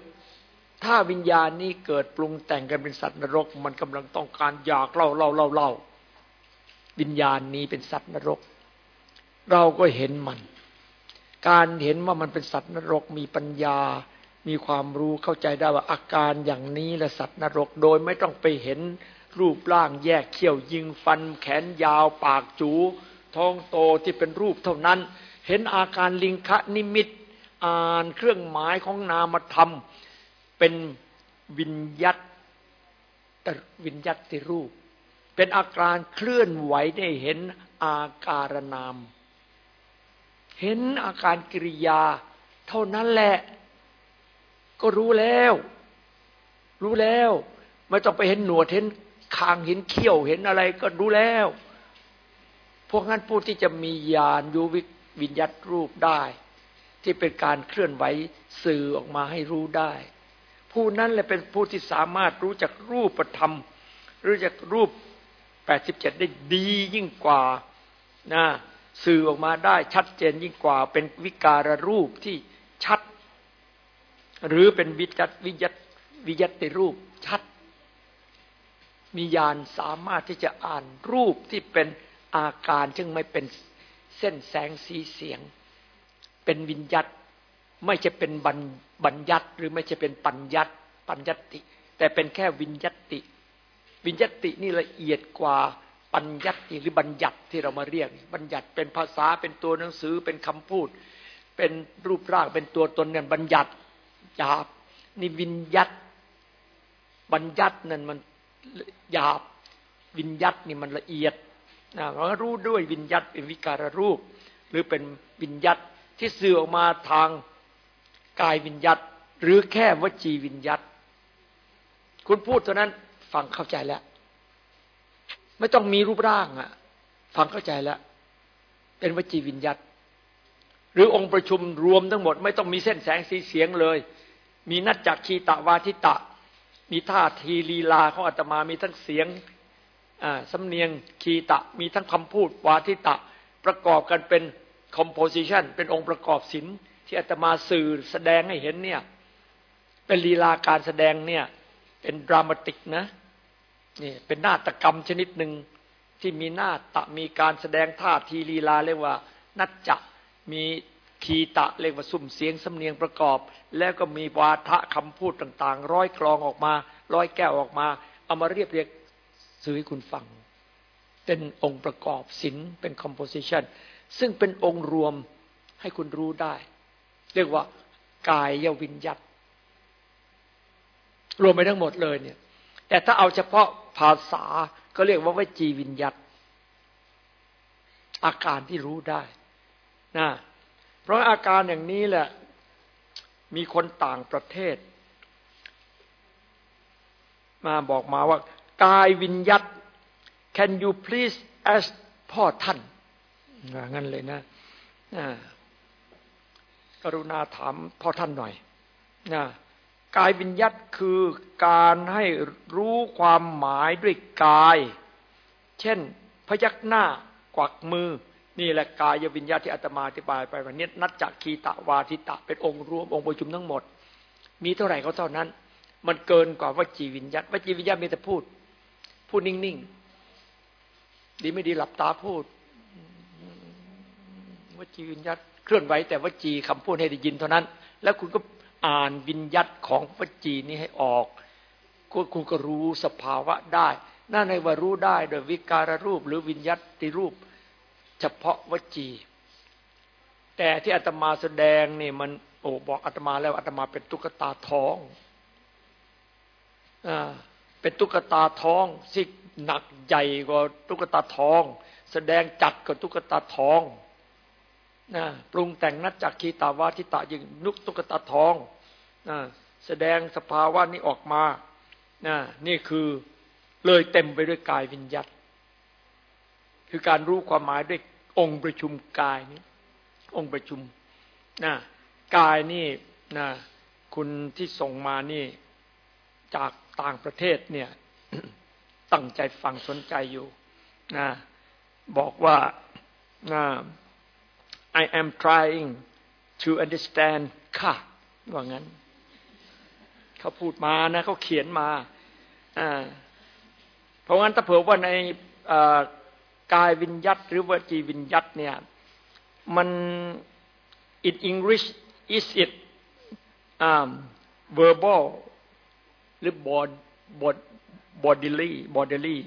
ถ้าวิญญาณนี้เกิดปรุงแต่งกันเป็นสัตว์นรก มันกำลังต้องการอยากเล่าเล่าเล่าเล่า วิญญาณนี้เป็นสัตว์นรก เราก็เห็นมัน การเห็นว่ามันเป็นสัตว์นรกมีปัญญา มีความรู้เข้าใจได้ว่าอาการอย่างนี้และสัตว์นรกโดยไม่ต้องไปเห็นรูปร่างแยกเขี้ยวยิงฟัน แขนยาวปากจูท้องโตที่เป็นรูปเท่านั้น เห็นอาการลิงคะนิมิต อ่านเครื่องหมายของนามธรรม เป็นวิญญัตวิญญัติรูป เป็นอาการเคลื่อนไหวได้เห็นอาการนาม เห็นอาการกิริยา เท่านั้นแหละ ก็รู้แล้ว รู้แล้ว ไม่ต้องไปเห็นหนวดเห็นคางเห็นเขี้ยวเห็นอะไรก็รู้แล้ว พวกนั้นผู้ที่จะมีญาณยูวิวิญญัตรูปได้ ที่เป็นการเคลื่อนไหวสื่อออกมาให้รู้ได้ ผู้นั้นแหละเป็นผู้ที่สามารถรู้จักรูปธรรมรู้จักรูป แปดสิบเจ็ดได้ดียิ่งกว่านะสื่อออกมาได้ชัดเจนยิ่งกว่า เป็นวิการรูปที่ชัด หรือเป็นวิจัตวิยัตวิยัติรูปชัด มีญาณสามารถที่จะอ่านรูปที่เป็นอาการซึ่งไม่เป็นเส้นแสงสีเสียง เป็นวิญญัตไม่จะเป็นบัญบัญญัตหรือไม่จะเป็นปัญญัตปัญญัติ แต่เป็นแค่วิญญัติ วิญญัตินี่ละเอียดกว่าปัญญัติหรือบัญญัติที่เรามาเรียก บัญญัติเป็นภาษาเป็นตัวหนังสือเป็นคำพูด เป็นรูปร่างเป็นตัวตนเนี่ยบัญญัติหยาบนี่วิญญัตบัญญัตินั่นมันหยาบวิญญัตนี่มันละเอียดนะเรารู้ด้วยวิญญัตเป็นวิการรูป หรือเป็นวิญญัตที่สื่อออกมาทางกายวิญญัตหรือแค่วจีวิญญัตคุณพูดเท่านั้น ฟังเข้าใจแล้ว ไม่ต้องมีรูปร่างอะฟังเข้าใจแล้ว เป็นวจีวิญญัตหรือองค์ประชุมรวมทั้งหมด ไม่ต้องมีเส้นแสงสีเสียงเลย มีนัจจคีตะวาทิตะ มีท่าทีลีลาของอาตมามีทั้งเสียงสำเนียงคีตะ มีทั้งคำพูดวาทิตะ ประกอบกันเป็น composition เป็นองค์ประกอบศิลป์ที่อาตมาสื่อแสดงให้เห็นเนี่ย เป็นลีลาการแสดงเนี่ย เป็นดรามาติกนะ นี่เป็นนาฏกรรมชนิดหนึ่งที่มีหน้าตะมีการแสดงท่าทีลีลาเรียกว่า นัจจะมีคีตะเรียกว่าสุ่มเสียงสำเนียงประกอบ แล้วก็มีวาทะคำพูดต่าง ๆ ร้อยกรองออกมา ร้อยแก้วออกมา เอามาเรียบเรียกสื่อให้คุณฟัง เป็นองค์ประกอบศิลป์เป็น composition ซึ่งเป็นองค์รวมให้คุณรู้ได้ เรียกว่ากายยวิญญัตรวมไปทั้งหมดเลยเนี่ย แต่ถ้าเอาเฉพาะ ภาษาก็เรียกว่าวจีวิญญัตอาการที่รู้ได้นะเพราะอาการอย่างนี้แหละ มีคนต่างประเทศ มาบอกมาว่ากายวิญญัต can you please ask พ่อท่านงั้นเลยนะกรุณาถามพ่อท่านหน่อยนะ กายวิญญัตคือการให้รู้ความหมายด้วยกาย เช่น พยักหน้ากวักมือ นี่แหละกายวิญญาที่อาตมาอธิบายไปวันนี้นัจจคีตะวาทิตะเป็นองค์รวมองค์ประชุมทั้งหมด มีเท่าไหร่ก็เท่านั้น มันเกินกว่าวจีวิญญาตวจีวิญญาตมีแต่พูด พูดนิ่งๆ ดีไม่ดีหลับตาพูดวจีวิญญาตเคลื่อนไหวแต่วจีคำพูดให้ได้ยินเท่านั้น แล้วคุณก็ อ่านวิญญาตของวจีนี้ให้ออกคุณก็รู้สภาวะได้นั่นในว่ารู้ได้โดยวิการรูปหรือวิญญาติรูป เฉพาะวจี แต่ที่อาตมาแสดงนี่มันโอ้บอกอาตมาแล้วอาตมาเป็นตุ๊กตาทองอ่าเป็นตุ๊กตาทองที่หนักใหญ่กว่าตุ๊กตาทอง แสดงจัดกว่าตุ๊กตาทอง นะปรุงแต่งนัดจากคีตาวาทิตายิงนุกตุกตาทองนะแสดงสภาวะนี้ออกมานะนี่คือเลยเต็มไปด้วยกายวิญญาตคือการรู้ความหมายด้วยองค์ประชุมกายนี้ องค์ประชุมนะกายนี่นะคุณที่ส่งมานี่จากต่างประเทศเนี่ย ตั้งใจฟังสนใจอยู่นะบอกว่านะ I am trying to understand ค่ะว่างั้น เขาพูดมานะเขาเขียนมาเพราะงั้นถ้าเผื่อว่าในกายวิญญัตหรือวจีวิญญัตเนี่ย มัน in English is it um, verbal หรือ bod, bod, bodily bodily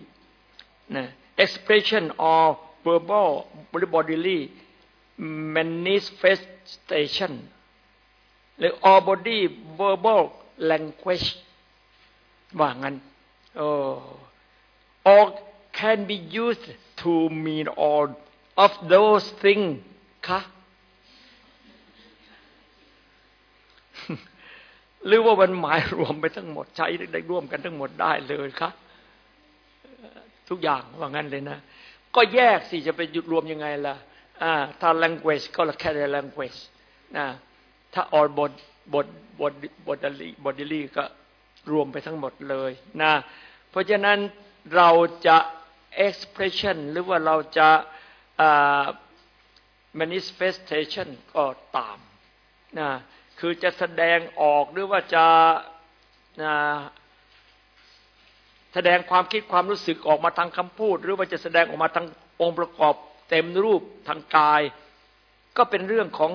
นะ expression of verbal หรือ bodily manifestation หรือ all body verbal language ว่างั้น oh, or can be used to mean all of those things คะหรือว่ามันหมายรวมไปทั้งหมดใช้ได้ร่วมกันทั้งหมดได้เลยคะทุกอย่างว่างั้นเลยนะ ก็แยกสิจะไปหยุดรวมยังไงล่ะ ถ้า language ก็แค่ language นะถ้า all bod bod bodily bodily ก็รวมไปทั้งหมดเลยนะเพราะฉะนั้นเราจะ expression หรือว่าเราจะ manifestation ก็ตามนะคือจะแสดงออกหรือว่าจะนะแสดงความคิดความรู้สึกออกมาทางคำพูด หรือว่าจะแสดงออกมาทางองค์ประกอบ เต็มรูปทางกาย ก็เป็นเรื่องของ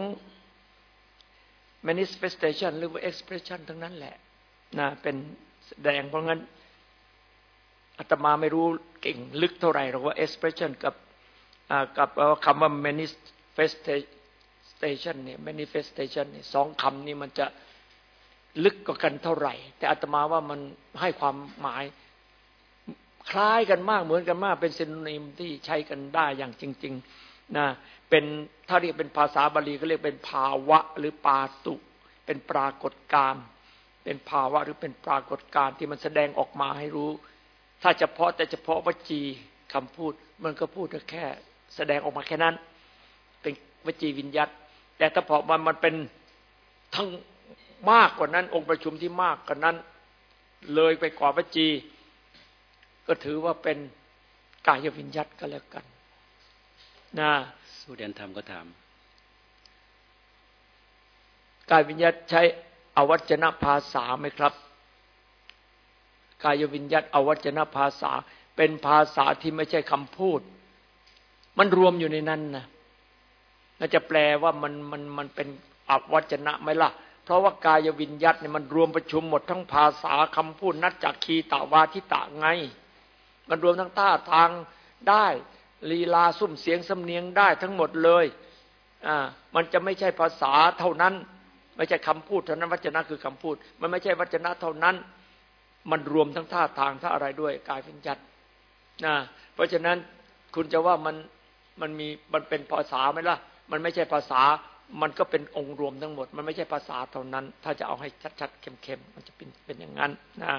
manifestation หรือว่า expression ทั้งนั้นแหละนะเป็นแสดงเพราะงั้นอาตมาไม่รู้เก่งลึกเท่าไหร่หรอกว่า expression กับกับคำว่า manifestation เนี่ย manifestation เนี่ยสองคำนี้มันจะลึกกว่ากันเท่าไหร่ แต่อาตมาว่ามันให้ความหมาย คล้ายกันมากเหมือนกันมาก เป็นเซนนิมที่ใช้กันได้อย่างจริง ๆนะเป็นถ้าเรียกเป็นภาษาบาลีก็เรียกเป็นภาวะหรือปาตุเป็นปรากฏการเป็นภาวะหรือเป็นปรากฏการที่มันแสดงออกมาให้รู้ ถ้าเฉพาะแต่เฉพาะวจีคำพูด มันก็พูดแค่ แสดงออกมาแค่นั้น เป็นวจีวิญญัตแต่ถ้าพอมันมันเป็นทั้งมากกว่านั้น องค์ประชุมที่มากกว่านั้น เลยไปกว่าวจี ก็ถือว่าเป็นกายวิญญัตก็แล้วกันนะสู้เดียนธรรมก็ถามกายวิญญัตใช้อวัจนภาษาไหมครับ กายวิญญัตอวัจนภาษา เป็นภาษาที่ไม่ใช่คำพูด มันรวมอยู่ในนั้นนะน่าจะแปลว่ามันมันมันเป็นอวัจนะไหมล่ะ เพราะว่ากายวิญญัตเนี่ยมันรวมประชุมหมดทั้งภาษาคำพูดนัดจากคีตาวาทิตะไง มันรวมทั้งท่าทางได้ลีลาซุ้มเสียงสำเนียงได้ทั้งหมดเลยอ่ามันจะไม่ใช่ภาษาเท่านั้น ไม่ใช่คำพูดเท่านั้นวัจนะคือคำพูด มันไม่ใช่วัจนะเท่านั้น มันรวมทั้งท่าทางท่าอะไรด้วยกายเป็นยัดนะเพราะฉะนั้นคุณจะว่ามันมันมีมันเป็นภาษาไหมล่ะ มันไม่ใช่ภาษา มันก็เป็นองค์รวมทั้งหมด มันไม่ใช่ภาษาเท่านั้น ถ้าจะเอาให้ชัดๆเข้มๆมันจะเป็นเป็นอย่างนั้นนะ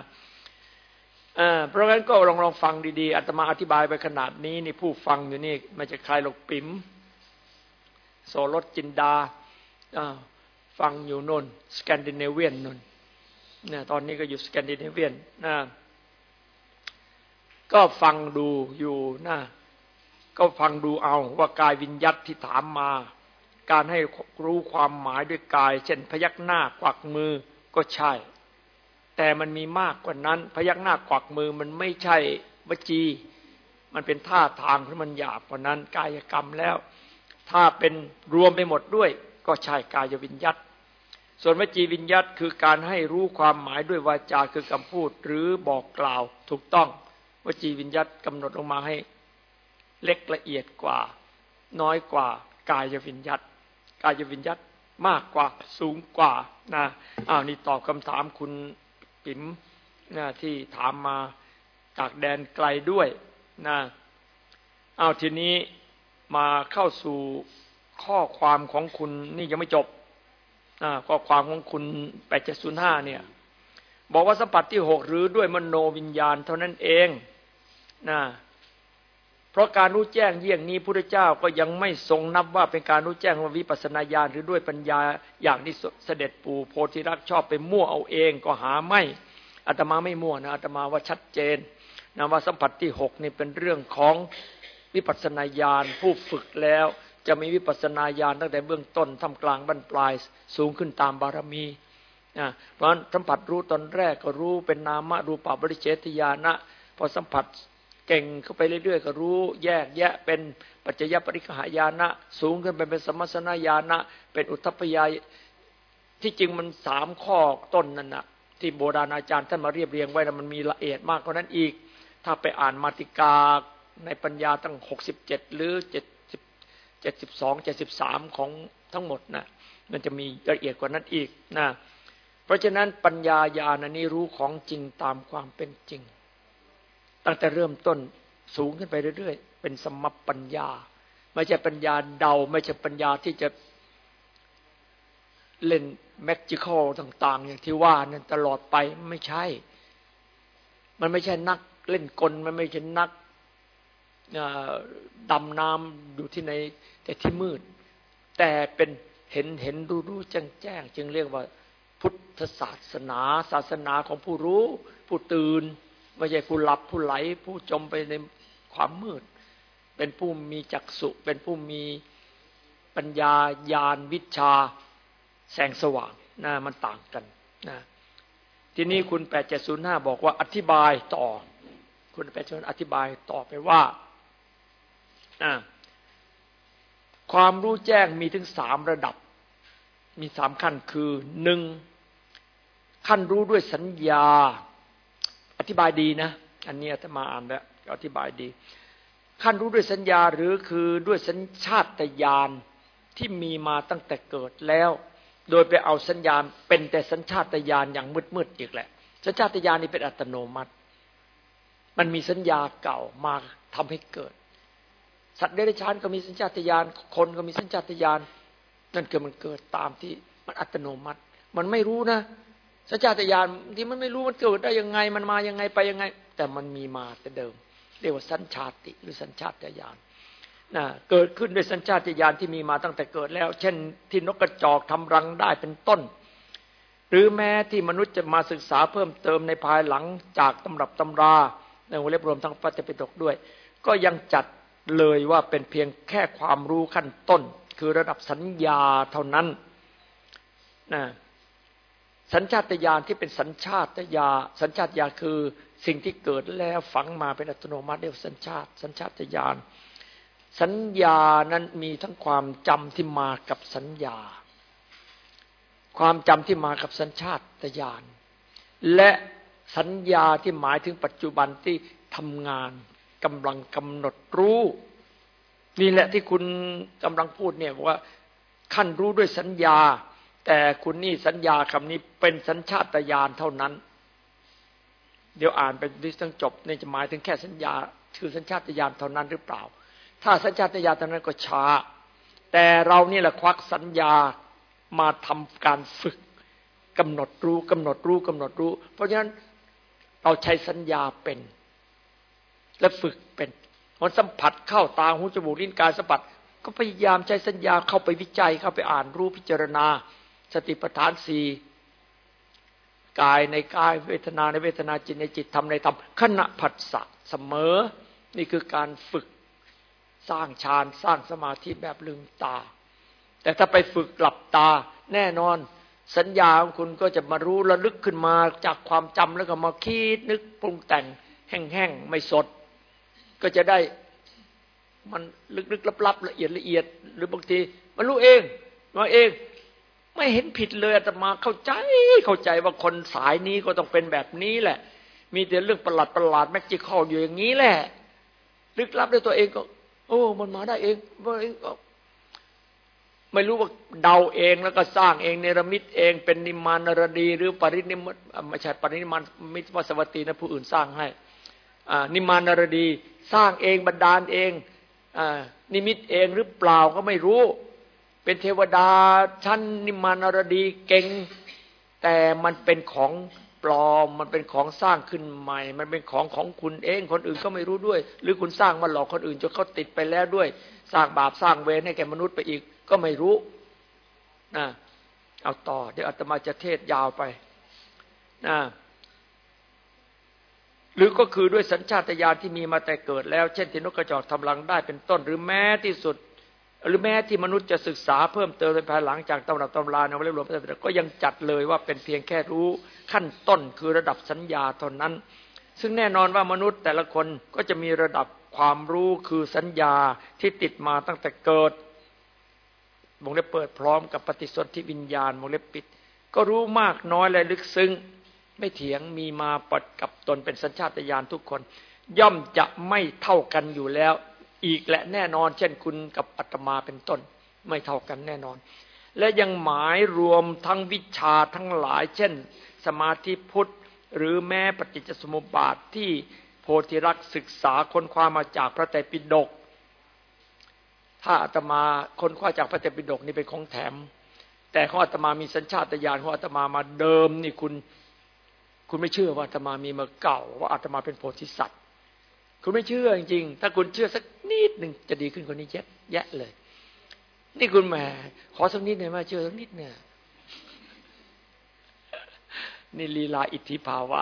เพราะงั้นก็ลองลองฟังดีๆอาตมาอธิบายไปขนาดนี้นี่ผู้ฟังอยู่นี่ไม่จะใครหรอกปิ๋มโสรถจินดาฟังอยู่นนสแกนดิเนเวียนนนเนี่ยตอนนี้ก็อยู่สแกนดิเนเวียนนะก็ฟังดูอยู่นะก็ฟังดูเอาว่ากายวิญญัตที่ถามมา การให้รู้ความหมายด้วยกาย เช่นพยักหน้ากวักมือก็ใช่ แต่มันมีมากกว่านั้น พยักหน้ากวักมือมันไม่ใช่วจี มันเป็นท่าทางที่มันหยาบกว่านั้น กายกรรมแล้ว ถ้าเป็นรวมไปหมดด้วย ก็ใช่กายวิญญัตส่วนวจีวิญญัตคือการให้รู้ความหมายด้วยวาจาคือคำพูด หรือบอกกล่าวถูกต้องวจีวิญญัตกำหนดลงมาให้ เล็กละเอียดกว่า น้อยกว่า กายวิญญัตกายวิญญัตมากกว่าสูงกว่านะอ้าวนี่ตอบคำถามคุณ ปิ๋มนะที่ถามมาจากแดนไกลด้วยนะเอาทีนี้มาเข้าสู่ข้อความของคุณนี่ยังไม่จบข้อความของคุณแปดเจ็ดศูนย์ห้าเนี่ย บอกว่าสัมผัสที่หกหรือด้วยมโนวิญญาณเท่านั้นเองนะ เพราะการรู้แจ้งเยี่ยงนี้พระเจ้าก็ยังไม่ทรงนับว่าเป็นการรู้แจ้งว่าวิปัสนาญาณหรือด้วยปัญญาอย่างที่เสด็จปู่โพธิรักชอบไปมั่วเอาเองก็หาไม่อาตมาไม่มั่วนะอาตมาว่าชัดเจนนะว่าสัมผัสที่หกนี่เป็นเรื่องของวิปัสนาญาณผู้ฝึกแล้วจะมีวิปัสนาญาณตั้งแต่เบื้องต้นทำกลางบรรปลายสูงขึ้นตามบารมีนะเพราะฉะนั้นสัมผัสรู้ตอนแรกก็รู้เป็นนามรูปบริเฉทญาณะพอสัมผัส เก่งเข้าไปเรื่อยๆ ก็รู้แยกแยะเป็นปัจจยปริคหายานะ สูงขึ้นไปเป็นสมัสนญาณะ เป็นอุทพยายที่จริงมันสามข้อต้นนั่นนะที่โบราณอาจารย์ท่านมาเรียบเรียงไว้นะมันมีละเอียดมากกว่านั้นอีก ถ้าไปอ่านมาติกาในปัญญาตั้งหกสิบเจ็ดหรือเจ็ดสิบเจ็ดสิบสองเจ็ดสิบสามของทั้งหมดนะมันจะมีละเอียดกว่านั้นอีกนะเพราะฉะนั้นปัญญาญาณนี้รู้ของจริงตามความเป็นจริง ตั้งแต่เริ่มต้นสูงขึ้นไปเรื่อยๆ เป็นสมปัญญา ไม่ใช่ปัญญาเดา ไม่ใช่ปัญญาที่จะเล่นแมกจิคอลต่าง ๆ อย่างที่ว่านั่นตลอดไปไม่ใช่ มันไม่ใช่นักเล่นกล มันไม่ใช่นักดำน้ำอยู่ที่ในแต่ที่มืด แต่เป็นเห็นเห็นรู้รู้แจ้งแจ้งจึงเรียกว่า พุทธศาสนา ศาสนาของผู้รู้ ผู้ตื่น ไม่ใช่ผู้หลับผู้ไหล ผู้จมไปในความมืด เป็นผู้มีจักษุเป็นผู้มีปัญญาญาณวิชา แสงสว่างนะมันต่างกันนะทีนี้คุณแปดเจ็ดศูนย์ห้าบอกว่าอธิบายต่อ คุณแปดเจ็ดอธิบายต่อไปว่าความรู้แจ้งมีถึงสามระดับ มีสามขั้นคือหนึ่งขั้นรู้ด้วยสัญญา ธิบายดีนะ อันนี้อาตมาอ่านแล้วอธิบายดี ขั้นรู้ด้วยสัญญาหรือคือด้วยสัญชาตญาณที่มีมาตั้งแต่เกิดแล้ว โดยไปเอาสัญญาณเป็นแต่สัญชาตญาณอย่างมืดๆอีกแหละ สัญชาตญาณนี้เป็นอัตโนมัติ มันมีสัญญาเก่ามาทำให้เกิด สัตว์เดรัจฉานก็มีสัญชาตญาณคนก็มีสัญชาตญาณนั่นคือมันเกิดตามที่มันอัตโนมัติ มันไม่รู้นะ สัญชาตญาณที่มันไม่รู้มันเกิดได้ยังไงมันมายังไงไปยังไง แต่มันมีมาแต่เดิม เรียกว่าสัญชาติหรือสัญชาตญาณนะเกิดขึ้นด้วยสัญชาตญาณที่มีมาตั้งแต่เกิดแล้ว เช่น ที่นกกระจอกทำรังได้เป็นต้น หรือแม้ที่มนุษย์จะมาศึกษาเพิ่มเติมในภายหลังจากตำรับตำราในวงเล็บรวมทั้งปฏิปิฎกด้วย ก็ยังจัดเลยว่าเป็นเพียงแค่ความรู้ขั้นต้น คือระดับสัญญาเท่านั้นนะ สัญชาตญาณที่เป็นสัญชาตญาสัญชาตญาณคือสิ่งที่เกิดแล้วฝังมาเป็นอัตโนมัติเรียกสัญชาติสัญชาตญาณสัญญานั้นมีทั้งความจำที่มากับสัญญา ความจำที่มากับสัญชาตญาณและสัญญาที่หมายถึงปัจจุบันที่ทำงานกำลังกำหนดรู้นี่แหละที่คุณกำลังพูดเนี่ยว่าขั้นรู้ด้วยสัญญา แต่คุณนี่สัญญาคำนี้เป็นสัญชาตญาณเท่านั้น เดี๋ยวอ่านไปดิทั้งจบนี่จะหมายถึงแค่สัญญา คือสัญชาตญาณเท่านั้นหรือเปล่า ถ้าสัญชาตญาณเท่านั้นก็ช้า แต่เรานี่แหละควักสัญญามาทำการฝึกกำหนดรู้กำหนดรู้กำหนดรู้ เพราะฉะนั้นเราใช้สัญญาเป็น และฝึกเป็นมันสัมผัสเข้าตาหูจมูกลิ้นกายสัมผัส ก็พยายามใช้สัญญาเข้าไปวิจัยเข้าไปอ่านรู้พิจารณา สติปัฏฐานสี่กายในกายเวทนาในเวทนาจิตในจิตทำในธรรมขณะผัสสะเสมอ นี่คือการฝึกสร้างฌานสร้างสมาธิแบบลืมตา แต่ถ้าไปฝึกหลับตาแน่นอนสัญญาของคุณก็จะมารู้ระลึกขึ้นมาจากความจำแล้วก็มาคิดนึกปรุงแต่งแห้งๆ ไม่สด ก็จะได้มันลึกๆลับๆละเอียดละเอียด หรือบางที มันรู้เองมาเอง ไม่เห็นผิดเลยแต่มาเข้าใจเข้าใจว่าคนสายนี้ก็ต้องเป็นแบบนี้แหละ มีแต่เรื่องประหลาดประหลาด magical อยู่อย่างนี้แหละ ลึกลับด้วยตัวเองก็ โอ้ มันมาได้เองเองก็ไม่รู้ว่าเดาเองแล้วก็สร้างเองเนรมิตเอง เป็นนิมานรดีหรือปรินิมไม่ใช่ปรินิมานมิตรวสวัตีนะผู้อื่นสร้างให้นิมานรดี สร้างเองบันดาลเองเนรมิตเองหรือเปล่าก็ไม่รู้ เป็นเทวดาชั้นนิมานรดีเก่ง แต่มันเป็นของปลอม มันเป็นของสร้างขึ้นใหม่ มันเป็นของของคุณเอง คนอื่นก็ไม่รู้ด้วย หรือคุณสร้างมาหลอกคนอื่นจนเขาติดไปแล้วด้วย สร้างบาปสร้างเวรให้แก่มนุษย์ไปอีก ก็ไม่รู้นะเอาต่อ เดี๋ยวอาตมาจะเทศยาวไปนะหรือก็คือด้วยสัญชาตญาณที่มีมาแต่เกิดแล้ว เช่นที่นกกระจอกทำรังได้เป็นต้น หรือแม้ที่สุด หรือแม้ที่มนุษย์จะศึกษาเพิ่มเติมในภายหลังจากตำรับตำราในวรรลวมก็ยังจัดเลยว่าเป็นเพียงแค่รู้ขั้นต้นคือระดับสัญญาเท่านั้น ซึ่งแน่นอนว่ามนุษย์แต่ละคนก็จะมีระดับความรู้คือสัญญาที่ติดมาตั้งแต่เกิดวงเล็บเปิดพร้อมกับปฏิสนธิวิญญาณวงเล็บปิด ก็รู้มากน้อยและลึกซึ้งไม่เถียงมีมาปัดกับตนเป็นสัญชาตญาณทุกคน ย่อมจะไม่เท่ากันอยู่แล้ว อีกและแน่นอน เช่นคุณกับอาตมาเป็นต้น ไม่เท่ากันแน่นอน และยังหมายรวมทั้งวิชาทั้งหลาย เช่น สมาธิพุทธ หรือแม้ปฏิจจสมุปบาทที่โพธิรักษ์ศึกษาค้นคว้ามาจากพระไตรปิฎกถ้าอาตมาค้นคว้าจากพระไตรปิฎกนี่เป็นของแถม แต่ของอาตมามีสัญชาตญาณของอาตมามาเดิมนี่คุณ คุณไม่เชื่อว่าอาตมามีมาเก่า ว่าอาตมาเป็นโพธิสัตว์ คุณไม่เชื่อจริงๆ ถ้าคุณเชื่อสักนิดหนึ่งจะดีขึ้นกว่านี้เยอะแยะเลย นี่คุณแหมขอสักนิดหน่อยมาเชื่อสักนิดเนี่ยนี่ลีลาอิทธิภาวะ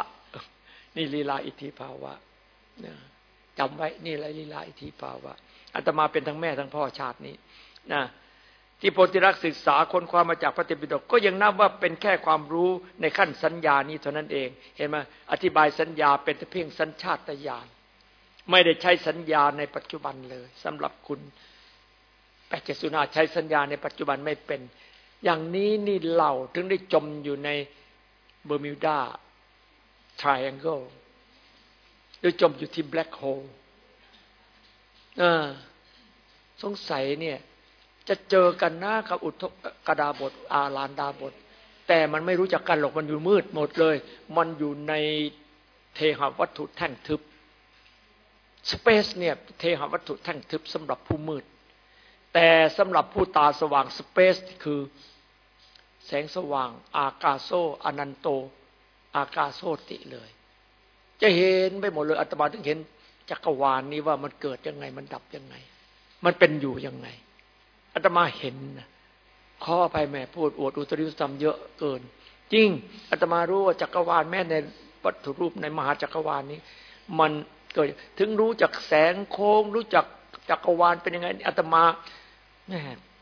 นี่ลีลาอิทธิภาวะจำไว้นี่แหละลีลาอิทธิภาวะอาตมาเป็นทั้งแม่ทั้งพ่อชาตินี้นะที่โพธิรักษ์ศึกษาคนความมาจากพระเตปิฎกก็ยังนับว่าเป็นแค่ความรู้ในขั้นสัญญานี้เท่านั้นเอง เห็นไหมอธิบายสัญญาเป็นแต่เพียงสัญชาตญาณ ไม่ได้ใช้สัญญาในปัจจุบันเลยสำหรับคุณแปดเจสุนาใช้สัญญาในปัจจุบันไม่เป็น อย่างนี้นี่เล่าถึงได้จมอยู่ในเบอร์มิวดาทริแองเกิลหรือจมอยู่ที่แบล็คโฮลสงสัยเนี่ย จะเจอกันนะกับอุทกดาบท อาลานดาบท แต่มันไม่รู้จักกันหรอกมันอยู่มืดหมดเลย มันอยู่ในเทหวัตถุแท่งทึบ สเปซเนี่ยเทหวัตถุแท่งทึบสำหรับผู้มืด แต่สำหรับผู้ตาสว่างสเปซคือแสงสว่าง อากาโซอนันโต อากาโซติเลย จะเห็นไปหมดเลยอาตมาถึงเห็นจักรวาลนี้ว่ามันเกิดยังไง มันดับยังไง มันเป็นอยู่ยังไงอาตมาเห็นข้อไปแม่พูดอวดอุตริยธรรมเยอะเกิน จริงอาตมารู้ว่าจักรวาลแม่ในวัตถุรูปในมหาจักรวาลนี้ มัน กิดถึงรู้จักแสงโค้ง รู้จักจักรวาลเป็นยังไงอาตมาแม่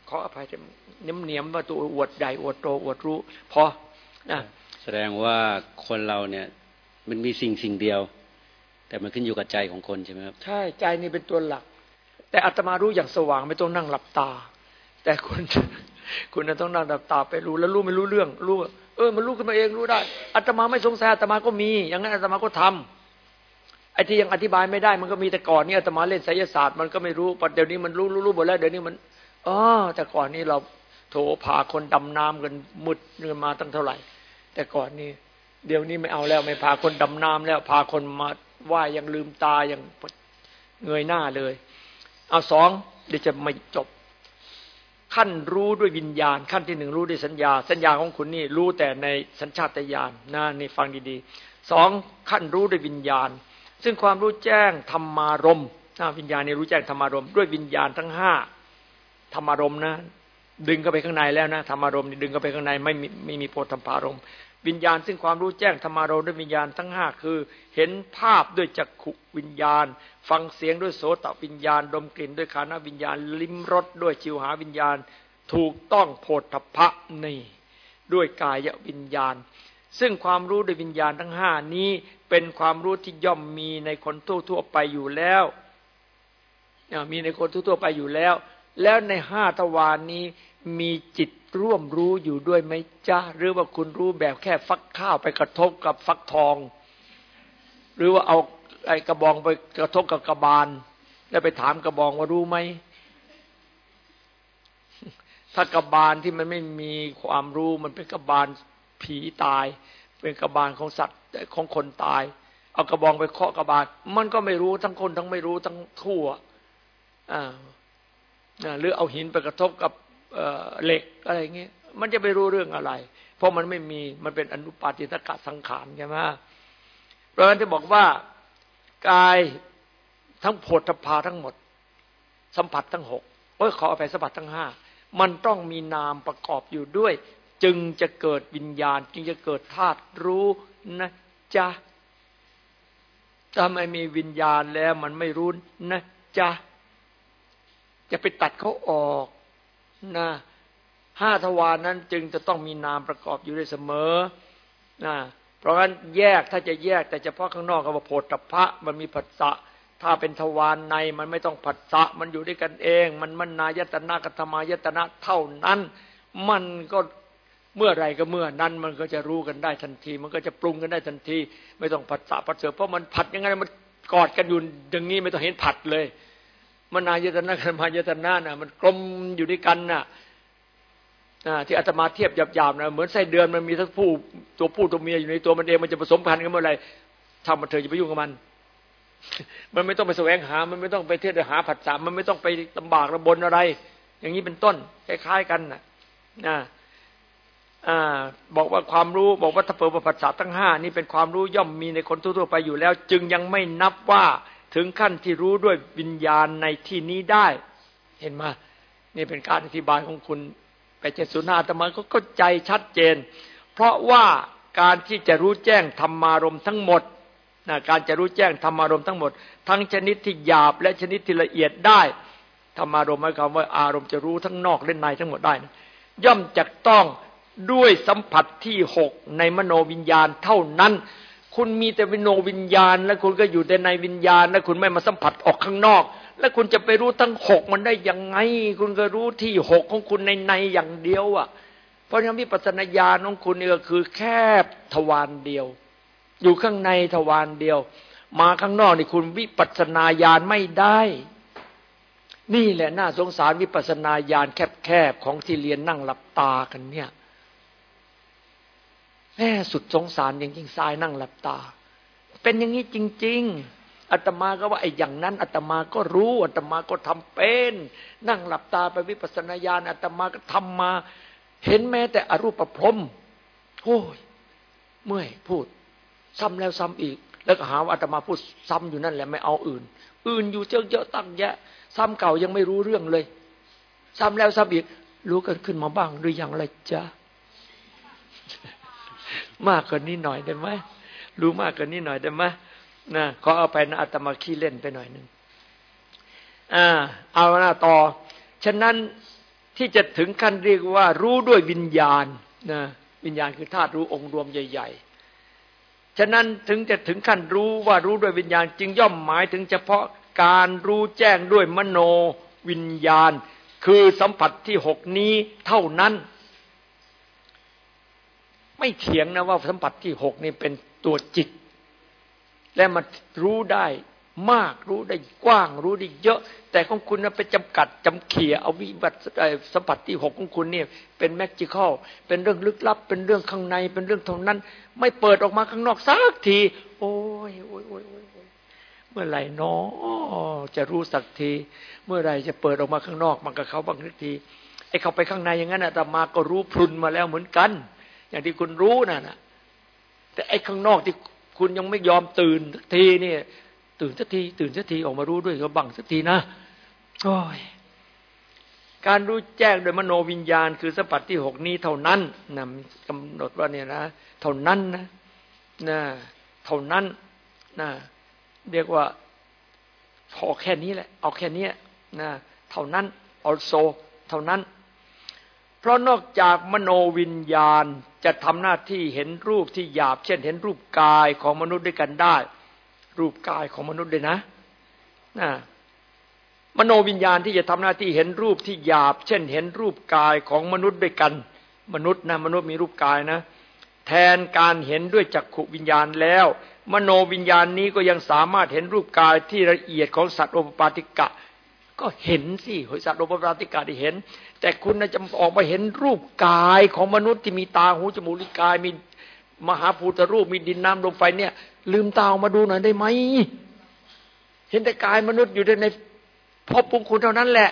ขออภัยจะเนียมเนียมว่าตัวอวดใหญ่อวดโตอวดรู้ พอนะแสดงว่าคนเราเนี่ยมันมีสิ่งสิ่งเดียว แต่มันขึ้นอยู่กับใจของคนใช่ไหมครับใช่ใจนี่เป็นตัวหลัก แต่อาตมารู้อย่างสว่างไม่ต้องนั่งหลับตา แต่คุณคุณต้องนั่งหลับตาไปรู้แล้วรู้ไม่รู้เรื่องรู้เออมันรู้ขึ้นมาเองรู้ได้อาตมาไม่สงสัยอาตมาก็มี อย่างนั้นอาตมาก็ทำ ไอ้ที่ยังอธิบายไม่ได้มันก็มีแต่ก่อนนี่อาตมาเล่นไสยศาสตร์มันก็ไม่รู้ปัจเดี๋ยวนี้มันรู้รู้รู้หมดแล้วเดี๋ยวนี้มันอ๋อแต่ก่อนนี้เราโถพาคนดำน้ำกันมุดเงินมาตั้งเท่าไหร่ แต่ก่อนนี้ เดี๋ยวนี้ไม่เอาแล้วไม่พาคนดำน้ำแล้ว พาคนมาว่ายังลืมตายังเงยหน้าเลย เอาสองเดี๋ยวจะไม่จบ ขั้นรู้ด้วยวิญญาณ ขั้นที่หนึ่งรู้ด้วยสัญญา สัญญาของคุณนี่รู้แต่ในสัญชาตญาณนะนี่ฟังดีๆสองขั้นรู้ด้วยวิญญาณ ซึ่งความรู้แจ้งธรรมารมวิญญาณนี่รู้แจ้งธรรมารมด้วยวิญญาณทั้งห้าธรรมารมนะ ดึงเข้าไปข้างในแล้วนะธรรมารมณ์ดึงเข้าไปข้างในไม่มีไม่มีโพธรรมารมวิญญาณ ซึ่งความรู้แจ้งธรรมารมณ์ด้วยวิญญาณทั้งห้าคือ เห็นภาพด้วยจักขุวิญญาณ ฟังเสียงด้วยโสตวิญญาณ ดมกลิ่นด้วยคานวิญญาณ ลิ้มรสด้วยชิวหาวิญญาณ ถูกต้องโพธพะนี่ด้วยกายวิญญาณ ซึ่งความรู้ดวยวิญญาณทั้งห้านี้ เป็นความรู้ที่ย่อมมีในคนทั่วๆไปอยู่แล้วมีในคนทั่วๆไปอยู่แล้ว แล้วในห้าทวารนนี้มีจิตร่วมรู้อยู่ด้วยไหมจ้าหรือว่าคุณรู้แบบแค่ฟักข้าวไปกระทบกับฟักทอง หรือว่าเอาไอ้กระบองไปกระทบกับกระบาล แล้วไปถามกระบองว่ารู้ไหมถ้ากระบาลที่มันไม่มีความรู้มันเป็นกระบาล ผีตาย เป็นกระบาลของสัตว์ของคนตาย เอากระบองไปเคาะกระบาลมันก็ไม่รู้ทั้งคนทั้งไม่รู้ทั้งทั่วอ่าหรือเอาหินไปกระทบกับเหล็กอะไรเงี้ยมันจะไปรู้เรื่องอะไร เพราะมันไม่มีมันเป็นอนุปาติตกะสังขารใช่ไหมเพราะฉะนั้นที่บอกว่ากายทั้งโผฏฐาทั้งหมด สัมผัสทั้งหกโอ้ยขอไปสัมผัสทั้งห้ามันต้องมีนามประกอบอยู่ด้วย จึงจะเกิดวิญญาณ จึงจะเกิดธาตุรู้นะจ๊ะถ้าไม่มีวิญญาณแล้วมันไม่รู้นะจ๊ะจะไปตัดเขาออกนะห้าทวารนั้นจึงจะต้องมีนามประกอบอยู่ได้เสมอนะเพราะงั้นแยกถ้าจะแยกแต่เฉพาะข้างนอกก็ว่าโพธพะมันมีผัสสะถ้าเป็นทวารในมันไม่ต้องผัสสะมันอยู่ด้วยกันเอง มันมันนายตนะกัตมายตนะเท่านั้น มันก็ เมื่อไรก็เมื่อนั้นมันก็จะรู้กันได้ทันที มันก็จะปรุงกันได้ทันที ไม่ต้องผัสสะผัสเสเพราะมันผัดยังไงมันกอดกันอยู่อย่างนี้ไม่ต้องเห็นผัดเลยมันนายตนะกัตมายตนะน่ะ มันกลมอยู่ด้วยกันน่ะที่อาตมาเทียบหยาบๆนะเหมือนไส้เดือนมันมีทั้งผู้ตัวผู้ตัวเมียอยู่ในตัวมันเองมันจะผสมพันธุ์กันเมื่อไรทำมันเธอจะไปยุ่งกับมัน มันไม่ต้องไปแสวงหา มันไม่ต้องไปเทียวหาผัดสามมันไม่ต้องไปลำบากระบนอะไร อย่างนี้เป็นต้นคล้ายๆกันนะนะ อ่าบอกว่าความรู้บอกว่าถ้าเปิดผัสสะทั้งห้านี่เป็นความรู้ย่อมมีในคนทั่วๆไปอยู่แล้ว จึงยังไม่นับว่าถึงขั้นที่รู้ด้วยวิญญาณในที่นี้ได้ เห็นไหมนี่เป็นการอธิบายของคุณไปเจสุนาตมาก็เข้าใจชัดเจน เพราะว่าการที่จะรู้แจ้งธรรมารมทั้งหมดนะการจะรู้แจ้งธรรมารมทั้งหมด ทั้งชนิดที่หยาบและชนิดที่ละเอียดได้ธรรมารมหมายความว่าอารมณ์จะรู้ทั้งนอกและในทั้งหมดได้นะย่อมจะต้อง ด้วยสัมผัสที่หกในมโนวิญญาณเท่านั้น คุณมีแต่วิโนวิญญาณ และคุณก็อยู่แต่ในวิญญาณ และคุณไม่มาสัมผัสออกข้างนอก แล้วคุณจะไปรู้ทั้งหกมันได้ยังไง คุณก็รู้ที่หกของคุณในในอย่างเดียวอะ เพราะฉะนั้นวิปัสสนาญาณของคุณนี่ก็คือแคบทวารเดียว อยู่ข้างในทวารเดียว มาข้างนอกนี่คุณวิปัสสนาญาณไม่ได้ นี่แหละน่าสงสารวิปัสสนาญาณแคบๆของที่เรียนนั่งหลับตากันเนี่ย แม่สุดสงสารจริงๆทรายนั่งหลับตา เป็นอย่างนี้จริง ๆอาตมาก็ว่าไอ้อย่างนั้นอาตมาก็รู้อาตมาก็ทำเป็น นั่งหลับตาไปวิปัสสนาญาณอาตมาก็ทำมา เห็นแม้แต่อรูปพรมโอ้ยเมื่อยพูด ซ้ำแล้วซ้ำอีก แล้วก็หาว่าอาตมาพูดซ้ำอยู่นั่นแหละไม่เอาอื่น อื่นอยู่เยอะๆตั้งแยะ ซ้ำเก่ายังไม่รู้เรื่องเลย ซ้ำแล้วซ้ำอีกรู้กันขึ้นมาบ้างหรืออยังไรจ๊ะ มากกว่านี้หน่อยได้ไหมรู้มากกว่านี้หน่อยได้ไหมนะขอเอาไปนะอาตมาขี้เล่นไปหน่อยหนึ่งอ่า เอาหน้าต่อ ฉะนั้นที่จะถึงขั้นเรียกว่า รู้ด้วยวิญญาณนะวิญญาณคือธาตุรู้องค์รวมใหญ่ ๆ ฉะนั้นถึงจะถึงขั้นรู้ว่ารู้ด้วยวิญญาณ จึงย่อมหมายถึงเฉพาะการรู้แจ้งด้วยมโนวิญญาณ คือสัมผัสที่หกนี้เท่านั้น ไม่เถียงนะว่าสัมผัสที่หกนี้เป็นตัวจิต และมันรู้ได้มากรู้ได้กว้างรู้ได้เยอะ แต่ของคุณนะไปจำกัดจำเขี่ยเอาวิบัติสัมผัสที่หกของคุณเนี่ยเป็นแมจิคอลเป็นเรื่องลึกลับ เป็นเรื่องข้างใน เป็นเรื่องเท่านั้น ไม่เปิดออกมาข้างนอกสักที โอ้ยโอ้ยโอ้ยเมื่อไหร่น้อจะรู้สักที เมื่อไหร่จะเปิดออกมาข้างนอก มันกับเขาบางทีไอ้เขาไปข้างในอย่างนั้นอาตมาก็รู้พรุนมาแล้วเหมือนกัน อย่างที่คุณรู้น่ะนะแต่ไอ้ข้างนอกที่คุณยังไม่ยอมตื่นสักทีเนี่ย ตื่นสักที ตื่นสักทีออกมารู้ด้วยก็บังสักทีนะโอ้ยการรู้แจ้งโดยมโนวิญญาณ คือสัมผัสที่หกนี้เท่านั้นนะกำหนดว่าเนี่ยนะเท่านั้นนะนะเท่านั้นนะเรียกว่าพอแค่นี้แหละ เอาแค่นี้นะเท่านั้น also เท่านั้น เพราะนอกจากมโนวิญญาณจะทำหน้าที่เห็นรูปที่หยาบ เช่น เห็นรูปกายของมนุษย์ด้วยกันได้ รูปกายของมนุษย์เลยนะนะมโนวิญญาณที่จะทำหน้าที่เห็นรูปที่หยาบ เช่น เห็นรูปกายของมนุษย์ด้วยกัน มนุษย์นะมนุษย์มีรูปกายนะ แทนการเห็นด้วยจักขุวิญญาณแล้ว มโนวิญญาณนี้ก็ยังสามารถเห็นรูปกายที่ละเอียดของสัตว์โอปปาติกะ ก็เห็นสิสัตว์โอปปาติกะที่เห็น แต่คุณจะออกมาเห็นรูปกายของมนุษย์ที่มีตาหูจมูกลิ้นกายมีมหาภูตรูปมีดินน้ำลมไฟเนี่ย ลืมตาออกมาดูหน่อยได้ไหมเห็นแต่กายมนุษย์อยู่ในพบปุงคุณเท่านั้นแหละ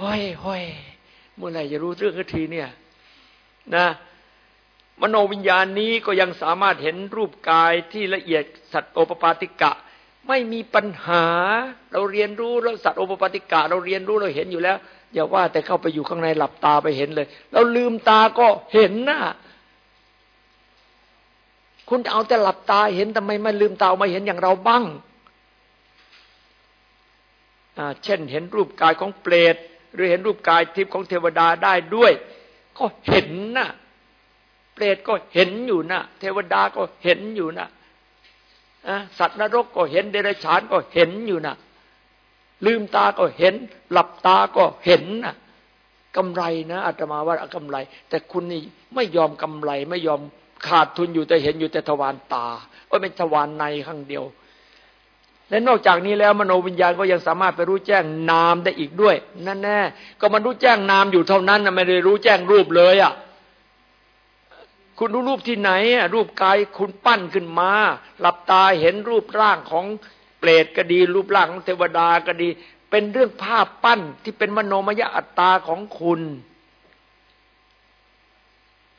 ห้อยห้อยเมื่อไหร่จะรู้เรื่องทีเนี่ยนะมโนวิญญาณนี้ก็ยังสามารถเห็นรูปกายที่ละเอียดสัตว์โอปปาติกะ ไม่มีปัญหา เราเรียนรู้แล้วสัตว์โอปปติกะเราเรียนรู้เราเห็นอยู่แล้ว อย่าว่าแต่เข้าไปอยู่ข้างในหลับตาไปเห็นเลยแล้วลืมตาก็เห็นนะคุณเอาแต่หลับตาเห็นทำไมไม่ลืมตามาเห็นอย่างเราบ้างเช่นเห็นรูปกายของเปรตหรือเห็นรูปกายทิพย์ของเทวดาได้ด้วย ก็เห็นนะเปรตก็เห็นอยู่นะเทวดาก็เห็นอยู่น่ะ สัตว์นรกก็เห็นเดรัจฉานก็เห็นอยู่นะลืมตาก็เห็น หลับตาก็เห็นนะกำไรนะอาตมาว่ากำไร แต่คุณนี่ไม่ยอมกำไร ไม่ยอมขาดทุนอยู่แต่เห็นอยู่แต่ทวารตาว่าเป็นทวารในข้างเดียว และนอกจากนี้แล้วมโนวิญญาณก็ยังสามารถไปรู้แจ้งนามได้อีกด้วยนั่นแน่ก็มันรู้แจ้งนามอยู่เท่านั้นนะไม่ได้รู้แจ้งรูปเลยอะ คุณรู้รูปที่ไหนอะรูปกายคุณปั้นขึ้นมา หลับตาเห็นรูปร่างของเปรตก็ดี รูปร่างของเทวดาก็ดี เป็นเรื่องภาพปั้นที่เป็นมโนมยอัตตาของคุณ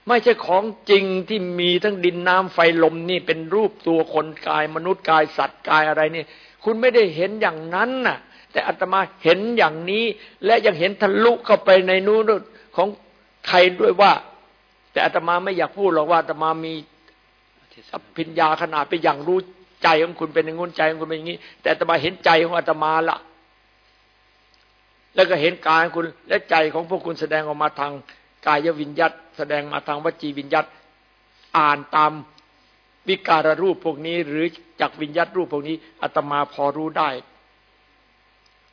ไม่ใช่ของจริงที่มีทั้งดินน้ำไฟลมนี่เป็นรูปตัวคนกาย มนุษย์กายสัตว์กายอะไรนี่ คุณไม่ได้เห็นอย่างนั้นน่ะ แต่อาตมาเห็นอย่างนี้ และยังเห็นทะลุเข้าไปในนู้นของใครด้วยว่า แต่อาตมาไม่อยากพูดหรอกว่าอาตมามีพิญญาขนาดไปอย่างรู้ใจของคุณเป็นอย่างงู้นใจของคุณเป็นอย่างนี้ แต่อาตมาเห็นใจของอาตมาละแล้วก็เห็นกายของคุณและใจของพวกคุณแสดงออกมาทางกายวิญญัตแสดงมาทางวจีวิญญัตอ่านตามวิการรูปพวกนี้ หรือจากวิญญัตรูปพวกนี้อาตมาพอรู้ได้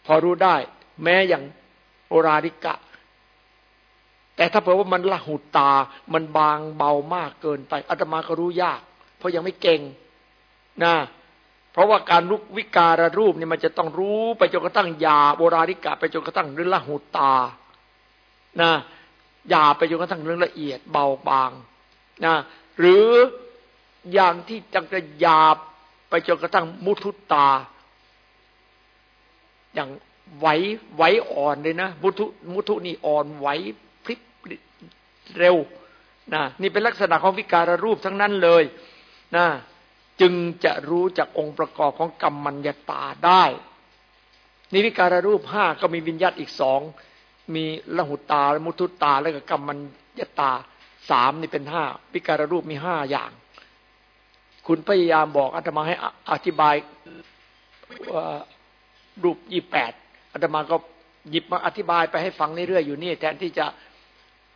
พอรู้ได้ แม้อย่างโอราริกะ แต่ถ้าเผื่อว่ามันละหุตา มันบางเบามากเกินไปอาตมาก็รู้ยาก เพราะยังไม่เก่งนะเพราะว่าการลุกวิการรูปนี่มันจะต้องรู้ไปจนกระทั่งยาโบราณิกะไปจนกระทั่งเรื่องละหุตานะยาไปจนกระทั่งเรื่องละเอียดเบาบางนะหรืออย่างที่จังจะยาไปจนกระทั่งมุทุตา อย่างไหวไหวอ่อนเลยนะมุทุมุทุนี่อ่อนไหว เร็วนะนี่เป็นลักษณะของวิการรูปทั้งนั้นเลยนะจึงจะรู้จากองค์ประกอบของกรรมัญญาตาได้นี่วิการรูปห้าก็มีวิญญาตอีกสองมีละหุตาและมุทุตา แล้วก็กรรมัญญาตาสามนี่เป็นห้าวิการรูปมีห้าอย่าง คุณพยายามบอกอาตมาให้อธิบายว่ารูปยี่แปดอาตมาก็หยิบมาอธิบายไปให้ฟังเรื่อยๆอยู่นี่ แทนที่จะ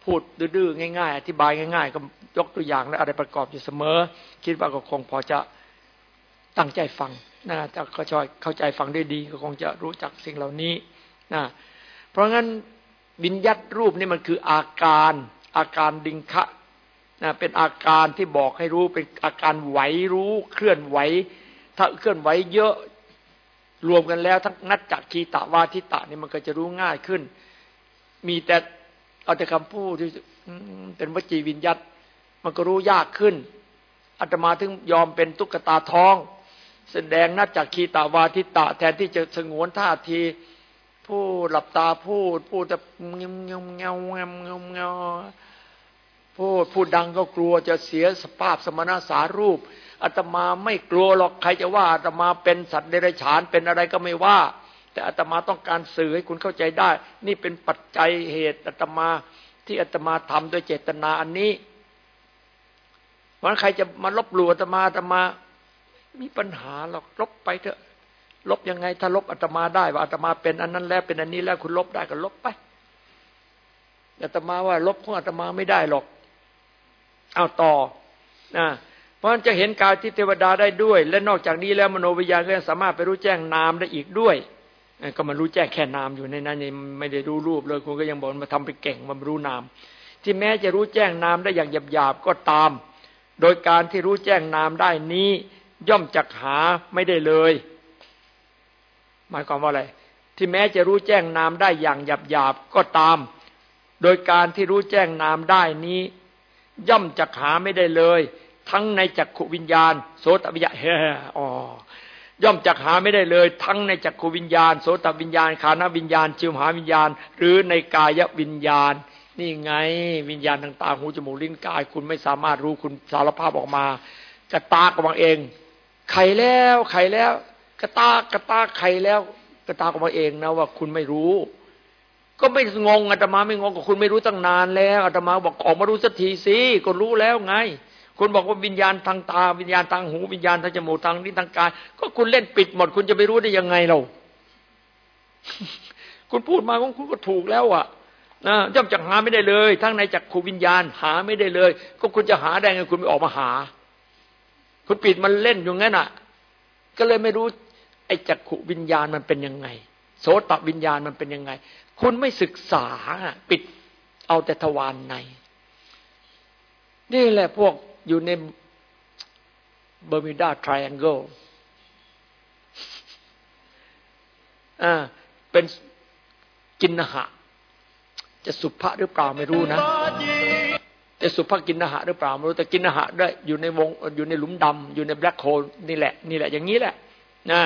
พูดดื้อๆง่าย ๆ อธิบายง่าย ๆ ก็ยกตัวอย่างและอะไรประกอบอยู่เสมอ คิดว่าก็คงพอจะตั้งใจฟังนะถ้าเขาชอยเข้าใจฟังได้ดี ก็คงจะรู้จักสิ่งเหล่านี้นะเพราะงั้นวิญญัตรูปนี่มันคืออาการอาการดิงคะนะเป็นอาการที่บอกให้รู้เป็นอาการไหวรู้เคลื่อนไหว ถ้าเคลื่อนไหวเยอะรวมกันแล้ว ทั้งนัดจักคีตะวาทิตะนี่มันก็จะรู้ง่ายขึ้น มีแต่ เอาแต่คำพูดที่เป็นวจีวิญญัตมันก็รู้ยากขึ้นอาตมาถึงยอมเป็นตุ๊กตาทอง แสดงนัดจากคีตาวาทิตะ แทนที่จะสงวนท่าทีพูดหลับตาพูด พูดแต่เงียเงียเงียเงียเงียบเงียพูดพูดดังก็กลัวจะเสียสภาพสมณสารูปอาตมาไม่กลัวหรอกใครจะว่าอาตมาเป็นสัตว์เดรัจฉานเป็นอะไรก็ไม่ว่า แต่อาตมาต้องการสื่อให้คุณเข้าใจได้ นี่เป็นปัจจัยเหตุอาตมาที่อาตมาทำโดยเจตนาอันนี้เพราะใครจะมาลบหลู่อาตมาอาตมามีปัญหาหรอกลบไปเถอะ ลบยังไง ถ้าลบอาตมาได้ว่าอาตมาเป็นอันนั้นแล้วเป็นอันนี้แล้วคุณลบได้ก็ลบไปอาตมาว่า ลบของอาตมาไม่ได้หรอก เอาต่อนะเพราะนั้นจะเห็นกายที่เทวดาได้ด้วย และนอกจากนี้แล้วมโนวิญญาณก็ยังสามารถไปรู้แจ้งนามได้อีกด้วย ก็มารู้แจ้งแค่นามอยู่ในนั้นนี่ไม่ได้รู้รูปเลยคุณก็ยังบอกมาทำไปเก่งมารู้นาม ที่แม้จะรู้แจ้งนามได้อย่างหยาบๆก็ตาม โดยการที่รู้แจ้งนามได้นี้ ย่อมจักหาไม่ได้เลย หมายความว่าอะไร ที่แม้จะรู้แจ้งนามได้อย่างหยาบๆก็ตาม โดยการที่รู้แจ้งนามได้นี้ ย่อมจักหาไม่ได้เลย ทั้งในจักขวิญญาณ โสตวิญญาณเฮอ๋อ ย่อมจักหาไม่ได้เลย ทั้งในจักขวิญญาณ โสตวิญญาณขานวิญญาณจิวหาวิญญาณ หรือในกายวิญญาณ นี่ไงวิญญาณทางตาหูจมูกลิ้นกาย คุณไม่สามารถรู้คุณสารภาพออกมากระตากออกมาเองไขแล้วไขแล้วกระตากกระตากไขแล้วกระตากออกมาเองนะว่าคุณไม่รู้ ก็ไม่งงอาตมาไม่งงกับคุณไม่รู้ตั้งนานแล้วอาตมาบอกออกมารู้สักทีสิก็รู้แล้วไง คุณบอกว่าวิญญาณทางตา วิญญาณทางหู วิญญาณทางจมูกทางนี้วทางกาย ก็คุณเล่นปิดหมด คุณจะไปรู้ได้ยังไงเราคุณพูดมาของคุณก็ถูกแล้วอะนะย่อมจะหาไม่ได้เลย ทั้งในจักขูวิญญาณ หาไม่ได้เลย ก็คุณจะหาได้ไงคุณไม่ออกมาหา คุณปิดมันเล่นอยู่งั้นอะ ก็เลยไม่รู้ ไอ้จักขูวิญญาณมันเป็นยังไง โสตวิญญาณมันเป็นยังไง คุณไม่ศึกษาปิดเอาแต่ทวารในนี่แหละพวก อยู่ใน Bermuda Triangle อ่าเป็นกิณหะ จะสุภะหรือเปล่าไม่รู้นะแต่สุภกิณหะหรือเปล่าไม่รู้แต่กิณหะได้อยู่ในวงอยู่ในหลุมดำอยู่ใน black hole นี่แหละ นี่แหละ อย่างนี้แหละนะ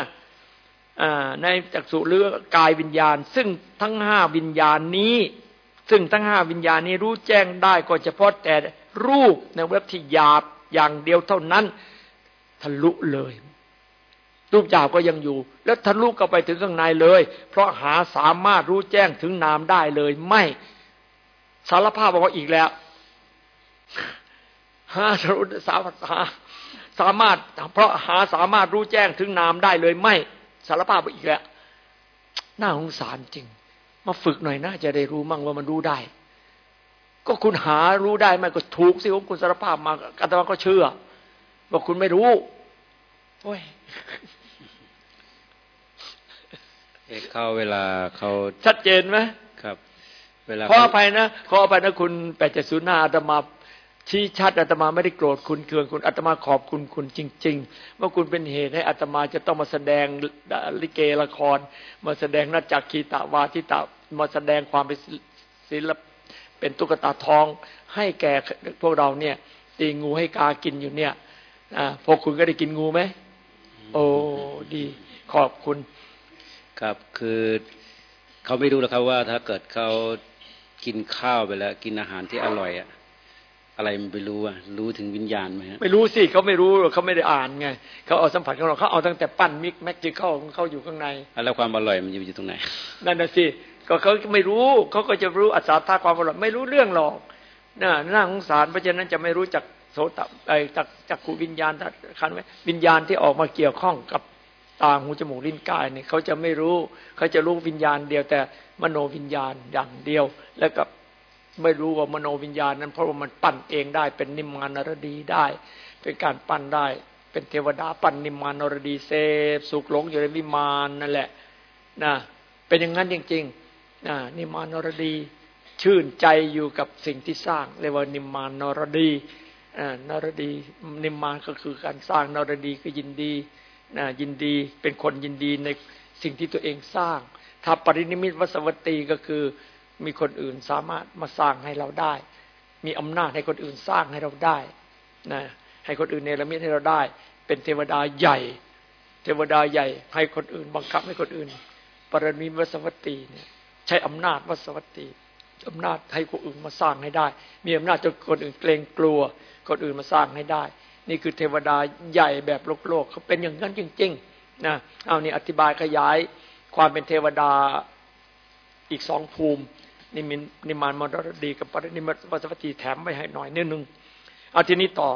ในจักสุเรือกายวิญญาณ ซึ่งทั้งห้าวิญญาณนี้ ซึ่งทั้งห้าวิญญาณนี้รู้แจ้งได้ก็เฉพาะแต่รูปในเว็บที่หยาบอย่างเดียวเท่านั้น ทะลุเลย รูปหยาบก็ยังอยู่ แล้วทะลุก็ไปถึงข้างในเลย เพราะหาสามารถรู้แจ้งถึงนามได้เลยไม่สารภาพบอกว่าอีกแล้วหาสรุสาหาสามารถ เพราะหาสามารถรู้แจ้งถึงนามได้เลยไม่สารภาพอีกแล้วน่าสงสารจริง มาฝึกหน่อยน่าจะได้รู้มั่งว่ามันรู้ได้ ก็คุณหารู้ได้ไหมก็ถูกสิผมคุณสารภาพมาอาตมาก็เชื่อว่าคุณไม่รู้โอ้ยเขาเวลาเขาชัดเจนไหมครับ เวลาขออภัยนะขออภัยนะคุณแปดเจ็ดศูนย์ห้าอาตมา ชี้ชัดอาตมาไม่ได้โกรธคุณเคืองคุณอาตมาขอบคุณคุณจริง ๆ ว่าคุณเป็นเหตุให้อาตมาจะต้องมาแสดงลิเกละคร มาแสดงนัจจคีตาวาทิตามาแสดงความเป็นศิลปเป็นตุ๊กตาทอง ให้แก่พวกเราเนี่ย ตีงูให้กากินอยู่เนี่ยอ่าพวกคุณก็ได้กินงูไหมโอ้ดีขอบคุณ ครับคือเขาไม่รู้หรอกครับว่าถ้าเกิดเขากินข้าวไปแล้ว กินอาหารที่อร่อยอะ อะไรมันไปรู้อะรู้ถึงวิญญาณไหมฮะไม่รู้สิเขาไม่รู้เขาไม่ได้อ่านไงเขาเอาสัมผัสของเราเขาเอาตั้งแต่ปั้นมิกแม็กจิเข้าเขาอยู่ข้างในแล้วความอร่อยมันอยู่ตรงไหนนั่นน่ะสิก็เขาไม่รู้เขาก็จะรู้อัศธาความอร่อยไม่รู้เรื่องหรอกน่ะน่าสงสารเพราะฉะนั้นจะไม่รู้จักโสตไอจากจากขูวิญญาณคันไหมวิญญาณที่ออกมาเกี่ยวข้องกับตาหูจมูกลิ้นกายเนี่ยเขาจะไม่รู้เขาจะรู้วิญญาณเดียวแต่มโนวิญญาณอย่างเดียว แล้วกับ ไม่รู้ว่ามโนวิญญาณนั้นเพราะว่ามันปั้นเองได้ เป็นนิมมานรดีได้ เป็นการปั้นได้ เป็นเทวดาปั้นนิมมานรดีเสพสุขหลงอยู่ในวิมานนั่นแหละนะเป็นอย่างนั้นจริงๆนะนิมมานรดีชื่นใจอยู่กับสิ่งที่สร้าง เรียกว่านิมมานรดีนรดีนิมมานก็คือการสร้างนรดีคือยินดีนะยินดีเป็นคนยินดีในสิ่งที่ตัวเองสร้างถ้าปรินิมิตวสวัตตีก็คือ มีคนอื่นสามารถมาสร้างให้เราได้ มีอำนาจให้คนอื่นสร้างให้เราได้นะให้คนอื่นเนรมิตให้เราได้ เป็นเทวดาใหญ่ เทวดาใหญ่ ให้คนอื่น บังคับให้คนอื่น ปรนิวสวัตตีเนี่ยใช้อำนาจวสวัตตีอำนาจให้คนอื่นมาสร้างให้ได้ มีอำนาจจนคนอื่นเกรงกลัว คนอื่นมาสร้างให้ได้ นี่คือเทวดาใหญ่แบบโลกโลกเขาเป็นอย่างนั้นจริง ๆ นะ เอานี่อธิบายขยายความเป็นเทวดาอีกสองภูมิ นิมินิมานมรดีกับปรินิมวัสวัตีแถมไว้ให้หน่อยนิดนึงเอาทีนี้ต่อ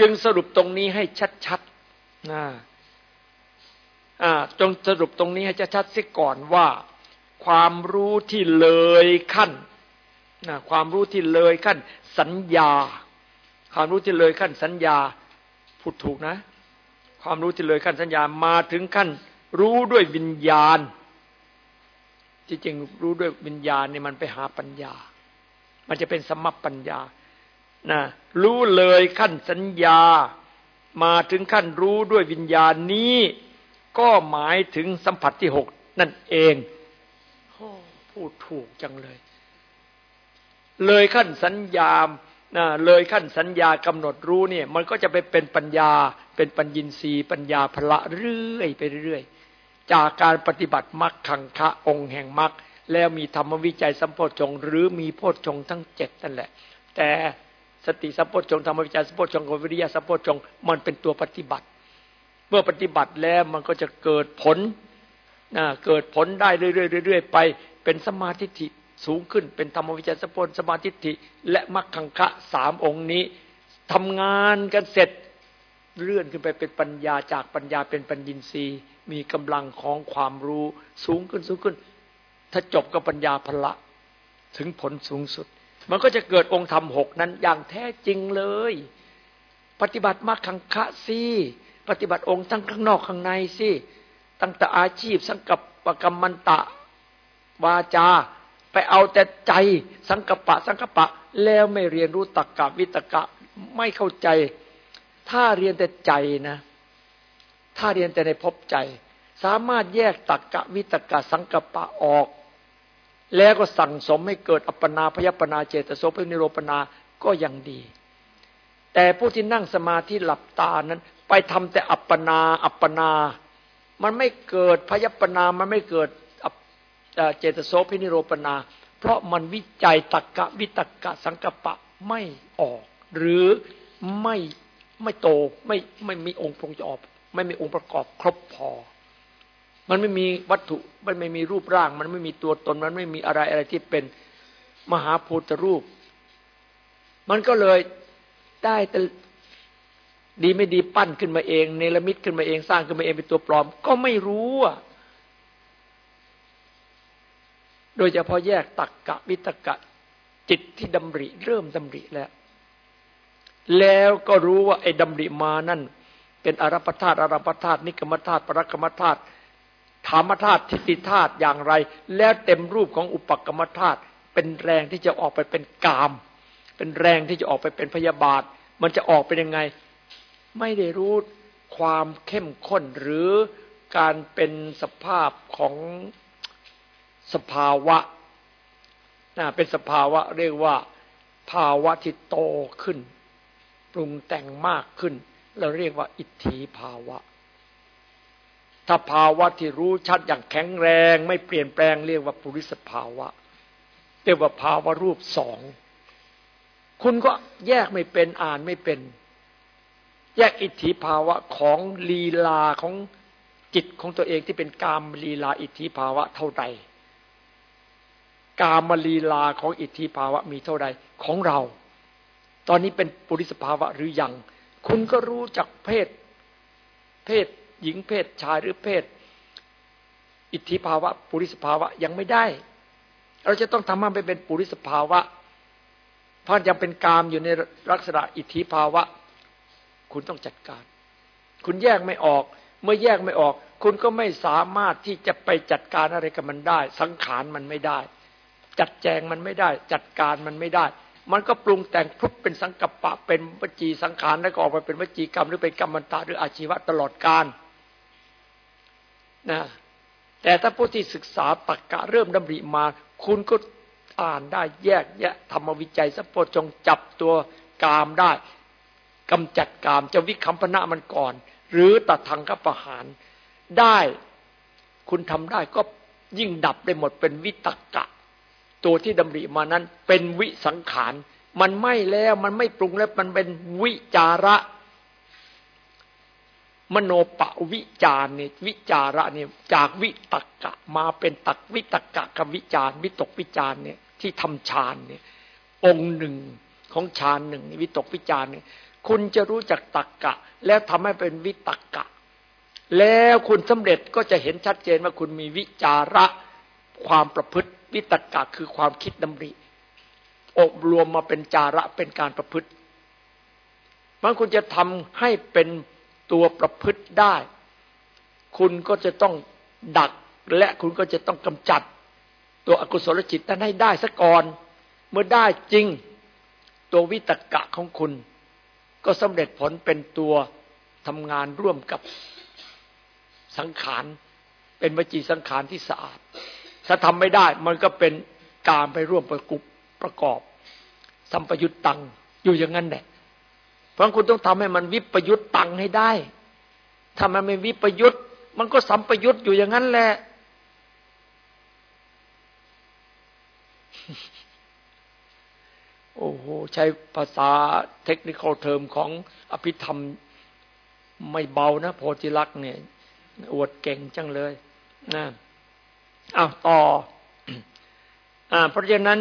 จึงสรุปตรงนี้ให้ชัดๆนะจงสรุปตรงนี้ให้ชัดๆเสียก่อนว่า ความรู้ที่เลยขั้นนะความรู้ที่เลยขั้น สัญญา ความรู้ที่เลยขั้นสัญญาพูดถูกนะ ความรู้ที่เลยขั้นสัญญามาถึงขั้น รู้ด้วยวิญญาณ จริงรู้ด้วยวิญญาณนี่มันไปหาปัญญา มันจะเป็นสมัปัญญานะรู้เลยขั้นสัญญา มาถึงขั้นรู้ด้วยวิญญาณนี้ ก็หมายถึงสัมผัสที่หกนั่นเองพูดถูกจังเลย เลยขั้นสัญญานะเลยขั้นสัญญากำหนดรู้เนี่ย มันก็จะไปเป็นปัญญา เป็นปัญญินทรีย์ปัญญาพละเรื่อยไปเรื่อย จากการปฏิบัติมรรคขังคะองค์แห่งมรรคแล้วมีธรรมวิจัยสัมโพชฌงหรือมีโพชฌงทั้งเจ็ดนั่นแหละ แต่สติสัมโพชฌงธรรมวิจัยสัมโพชฌงกับวิริยะสัมโพชฌงมันเป็นตัวปฏิบัติ เมื่อปฏิบัติแล้วมันก็จะเกิดผลนะเกิดผลได้เรื่อยๆไปเป็นสมาธิิสูงขึ้น เป็นธรรมวิจัยสัมโพชสมาธิิและมรรคขังคะสามองค์นี้ทำงานกันเสร็จ เลื่อนขึ้นไปเป็นปัญญาจากปัญญาเป็นปัญญินทรีย์ มีกำลังของความรู้สูงขึ้นสูงขึ้น ถ้าจบก็ปัญญาพละ ถึงผลสูงสุด มันก็จะเกิดองค์ธรรมหกนั้นอย่างแท้จริงเลย ปฏิบัติมากขังคะสิปฏิบัติองค์ทั้งข้างนอกข้างในสิตั้งแต่อาชีพสังกับปกรรมมันตะวาจา ไปเอาแต่ใจสังกปะสังกปะ แล้วไม่เรียนรู้ตักกะวิตกะไม่เข้าใจ ถ้าเรียนแต่ใจนะ ถ้าเรียนแต่ในภพใจ สามารถแยกตักกะวิตกะสังกปะออก แล้วก็สั่งสมให้เกิดอัปปนาพยปนาเจตโสพนิโรปนาก็ยังดี แต่ผู้ที่นั่งสมาธิหลับตานั้น ไปทำแต่อัปปนา อัปปนา มันไม่เกิดพยปนา มันไม่เกิดเจตโสพินิโรปนา เพราะมันวิจัยตักกะวิตกะสังกปะไม่ออก หรือไม่ ไม่โตไม่ไม่มีองค์ประกอบ ไม่มีองค์ประกอบครบพอ มันไม่มีวัตถุมันไม่มีรูปร่าง มันไม่มีตัวตน มันไม่มีอะไรอะไรที่เป็นมหาภูตรูป มันก็เลยได้แต่ดีไม่ดีปั้นขึ้นมาเองเนรมิตขึ้นมาเองสร้างขึ้นมาเองเป็นตัวปลอม ก็ไม่รู้อะโดยเฉพาะแยกตักกะวิตกะจิตที่ดำริ เริ่มดำริแล้ว แล้วก็รู้ว่าไอ้ดำริมานั่น เป็นอารพธาตุอารพธาตุนิกรรมธาตุปรกรรมธาตุธรรมธาตุทิฏฐิธาตุอย่างไร แล้วเต็มรูปของอุปกรรมธาตุเป็นแรงที่จะออกไปเป็นกาม เป็นแรงที่จะออกไปเป็นพยาบาท มันจะออกเป็นยังไง ไม่ได้รู้ความเข้มข้นหรือการเป็นสภาพของสภาวะนะเป็นสภาวะเรียกว่าภาวะที่โตขึ้น ปรุงแต่งมากขึ้น เราเรียกว่าอิทธิภาวะ ถ้าภาวะที่รู้ชัดอย่างแข็งแรง ไม่เปลี่ยนแปลงเรียกว่าปุริสภาวะเรียกว่าภาวะรูปสองคุณก็แยกไม่เป็นอ่านไม่เป็น แยกอิทธิภาวะของลีลาของจิตของตัวเองที่เป็นกามลีลาอิทธิภาวะเท่าใดกามลีลาของอิทธิภาวะมีเท่าใดของเรา ตอนนี้เป็นปุริสภาวะหรือยัง คุณก็รู้จักเพศ เพศหญิงเพศชายหรือเพศ อิทธิภาวะ ปุริสภาวะยังไม่ได้ เราจะต้องทำมันไปเป็นปุริสภาวะเพราะยังเป็นกามอยู่ในลักษณะอิทธิภาวะ คุณต้องจัดการ คุณแยกไม่ออก เมื่อแยกไม่ออก คุณก็ไม่สามารถที่จะไปจัดการอะไรกับมันได้ สังขารมันไม่ได้ จัดแจงมันไม่ได้ จัดการมันไม่ได้ มันก็ปรุงแต่งพุบเป็นสังกัปปะเป็นวจีสังขารแล้วก็ออกมาเป็นวจีกรรมหรือเป็นกรรมันตาหรืออาชีวะตลอดกาลนะแต่ถ้าผู้ที่ศึกษาตักกะเริ่มดำริมา คุณก็อ่านได้แยกแยะธรรมวิจัยสัพพจงจับตัวกามได้กำจัดกามจะวิคัมพนะมันก่อน หรือตัดทางกับประหารได้ คุณทำได้ก็ยิ่งดับได้หมดเป็นวิตกะ ตัวที่ดำริมานั้น เป็นวิสังขาร มันไม่แล้วมันไม่ปรุงแล้วมันเป็นวิจาระ มโนปะวิจารเนี่ยวิจาระเนี่ยจากวิตกกะมาเป็นตักวิตกกะกับวิจารวิตกวิจารเนี่ยที่ทำฌานเนี่ย องค์หนึ่งของฌานหนึ่งวิตกวิจารเนี่ย คุณจะรู้จักตักกะ แล้วทำให้เป็นวิตกกะ แล้วคุณสำเร็จก็จะเห็นชัดเจนว่าคุณมีวิจาระความประพฤติ วิตกะคือความคิดดำริ อบรวมมาเป็นจาระเป็นการประพฤติ มันคุณจะทำให้เป็นตัวประพฤติได้ คุณก็จะต้องดักและคุณก็จะต้องกำจัด ตัวอกุศลจิตนั้นให้ได้ซะก่อน เมื่อได้จริง ตัววิตกะของคุณ ก็สำเร็จผลเป็นตัวทำงานร่วมกับสังขารเป็นวจีสังขารที่สะอาด ถ้าทำไม่ได้ มันก็เป็นการไปร่วมประกุประกอบ สัมปยุตตังอยู่อย่างนั้นแหละเพราะคุณต้องทำให้มันวิปยุตตังให้ได้ ถ้ามันไม่วิปยุตมันก็สัมปยุตอยู่อย่างนั้นแหละโอ้โหใช้ภาษาเทคนิคเทอมของอภิธรรมไม่เบานะ โพธิลักษ์เนี่ย อวดเก่งจังเลยนะ อ้าวต่ออ่าเพราะฉะนั้น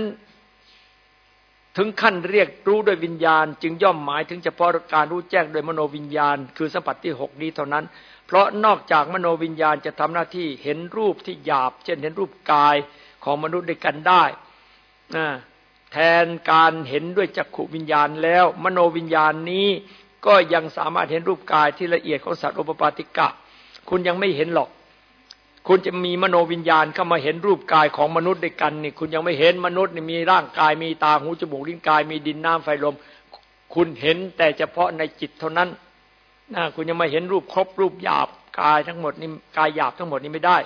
ถึงขั้นเรียกรู้โดยวิญญาณ จึงย่อมหมายถึงเฉพาะการรู้แจ้งโดยมโนวิญญาณ คือสัมผัสที่หกนี้เท่านั้น เพราะนอกจากมโนวิญญาณจะทำหน้าที่เห็นรูปที่หยาบ เช่นเห็นรูปกายของมนุษย์ด้วยกันได้แทนการเห็นด้วยจักขุวิญญาณแล้ว มโนวิญญาณนี้ก็ยังสามารถเห็นรูปกายที่ละเอียดของสัตว์โอปปาติกะ คุณยังไม่เห็นหรอก คุณจะมีมโนวิญญาณเข้ามาเห็นรูปกายของมนุษย์ด้วยกันนี่คุณยังไม่เห็นมนุษย์นี่มีร่างกายมีตาหูจมูกลิ้นกาย มีดินน้ำไฟลม คุณเห็นแต่เฉพาะในจิตเท่านั้นนะคุณยังไม่เห็นรูปครบรูปหยาบกายทั้งหมดนี่กายหยาบทั้งหมดนี่ไม่ได้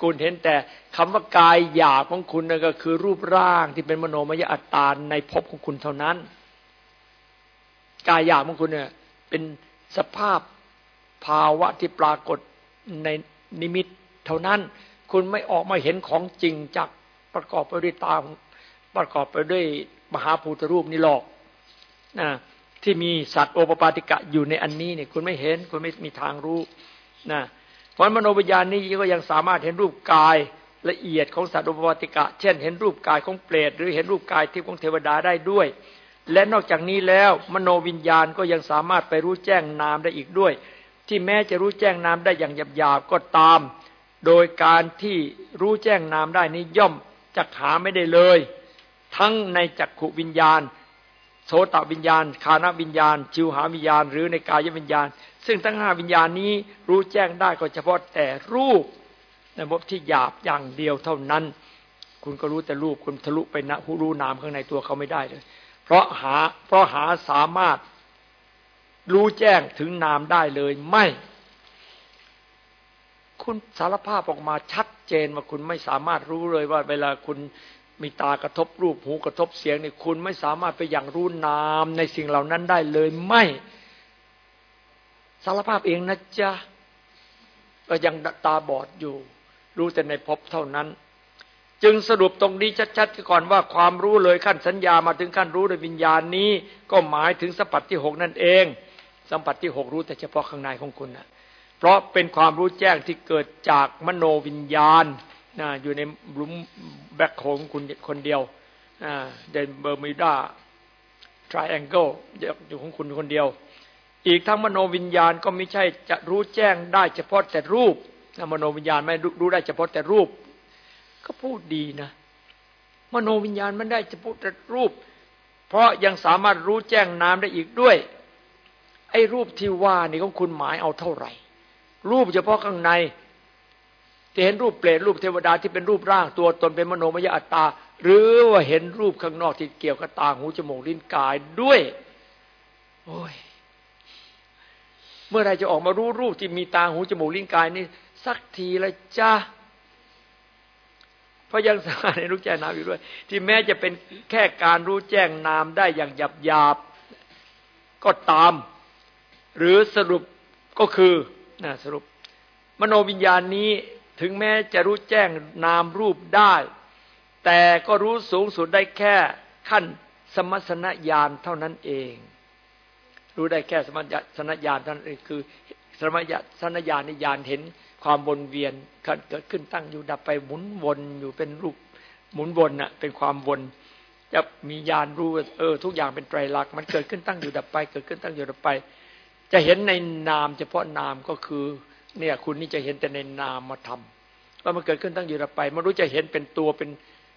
คุณเห็นแต่คำว่ากายหยาบของคุณนั่นก็คือรูปร่างที่เป็นมโนมยอัตตาในภพของคุณเท่านั้น กายหยาบของคุณเนี่ยเป็นสภาพภาวะที่ปรากฏในนิมิต เท่านั้นคุณไม่ออกมาเห็นของจริงจากประกอบไปด้วยตาประกอบไปด้วยมหาภูตรูปนี่หรอกนะที่มีสัตว์โอปปาติกะอยู่ในอันนี้เนี่ยคุณไม่เห็นคุณไม่มีทางรู้นะเพราะมโนวิญญาณนี้ก็ยังสามารถเห็นรูปกายละเอียดของสัตว์โอปปาติกะ เช่น เห็นรูปกายของเปรตหรือเห็นรูปกายที่ของเทวดาได้ด้วย และนอกจากนี้แล้วมโนวิญญาณก็ยังสามารถไปรู้แจ้งนามได้อีกด้วย ที่แม้จะรู้แจ้งนามได้อย่างหยาบๆก็ตาม โดยการที่รู้แจ้งนามได้นี้ย่อมจักหาไม่ได้เลย ทั้งในจักขุวิญญาณ โสตวิญญาณ คานวิญญาณ ชิวหาวิญญาณ หรือในกายวิญญาณ ซึ่งทั้งห้าวิญญาณนี้รู้แจ้งได้ก็เฉพาะแต่รูปในบทที่หยาบอย่างเดียวเท่านั้น คุณก็รู้แต่รูปคุณทะลุไปนะหูรู้นามข้างในตัวเขาไม่ได้เลย เพราะหาเพราะหาสามารถรู้แจ้งถึงนามได้เลยไม่ คุณสารภาพออกมาชัดเจนว่าคุณไม่สามารถรู้เลยว่า เวลาคุณมีตากระทบรูปหูกระทบเสียงเนี่ยคุณไม่สามารถไปอย่างรู้นามในสิ่งเหล่านั้นได้เลยไม่สารภาพเองนะจ๊ะก็ยังตาบอดอยู่ รู้แต่ในภพเท่านั้น จึงสรุปตรงนี้ชัดๆก่อนว่าความรู้เลยขั้นสัญญามาถึงขั้นรู้โดยวิญญาณนี้ ก็หมายถึงสัมผัสที่หกนั่นเอง สัมผัสที่หกรู้แต่เฉพาะข้างในของคุณนะ เพราะเป็นความรู้แจ้งที่เกิดจากมโนวิญญาณนะอยู่ในหลุมแบ็คโฮงคุณคนเดียวแดน Bermuda Triangle อยู่ของคุณคนเดียว อีกทั้งมโนวิญญาณก็ไม่ใช่จะรู้แจ้งได้เฉพาะแต่รูปนะมโนวิญญาณไม่รู้ได้เฉพาะแต่รูป ก็พูดดีนะ มโนวิญญาณมันได้เฉพาะแต่รูป เพราะยังสามารถรู้แจ้งนามได้อีกด้วย ไอ้รูปที่ว่านี่ของคุณหมายเอาเท่าไหร่ รูปเฉพาะข้างใน จะเห็นรูปเปรตรูปเทวดาที่เป็นรูปร่างตัวตนเป็นมโนมยอัตตา หรือว่าเห็นรูปข้างนอกที่เกี่ยวกับตาหูจมูกลิ้นกายด้วย โอ้ย เมื่อไรจะออกมารู้รูปที่มีตาหูจมูกลิ้นกายนี่สักทีละจ้าเพราะยังสามารถในรู้แจ้งนามอยู่ด้วย ที่แม้จะเป็นแค่การรู้แจ้งนามได้อย่างหยาบหยาบก็ตาม หรือสรุปก็คือ นะสรุป มโนวิญญาณนี้ถึงแม้จะรู้แจ้งนามรูปได้ แต่ก็รู้สูงสุดได้แค่ขั้นสมสนญาณเท่านั้นเอง รู้ได้แค่สมสนญาณเท่านั้นเองคือสมสนญาณในญาณเห็นความวนเวียนเกิดขึ้นตั้งอยู่ดับไปหมุนวนอยู่เป็นรูปหมุนวนน่ะเป็นความวนจะมีญาณรู้เออทุกอย่างเป็นไตรลักษณ์มันเกิดขึ้นตั้งอยู่ดับไป เกิดขึ้นตั้งอยู่ดับไป จะเห็นในนาม เฉพาะนามก็คือ เนี่ย คุณนี่จะเห็นแต่ในนามธรรมว่ามันเกิดขึ้นตั้งอยู่ระไปไม่รู้จะเห็นเป็นตัวเป็น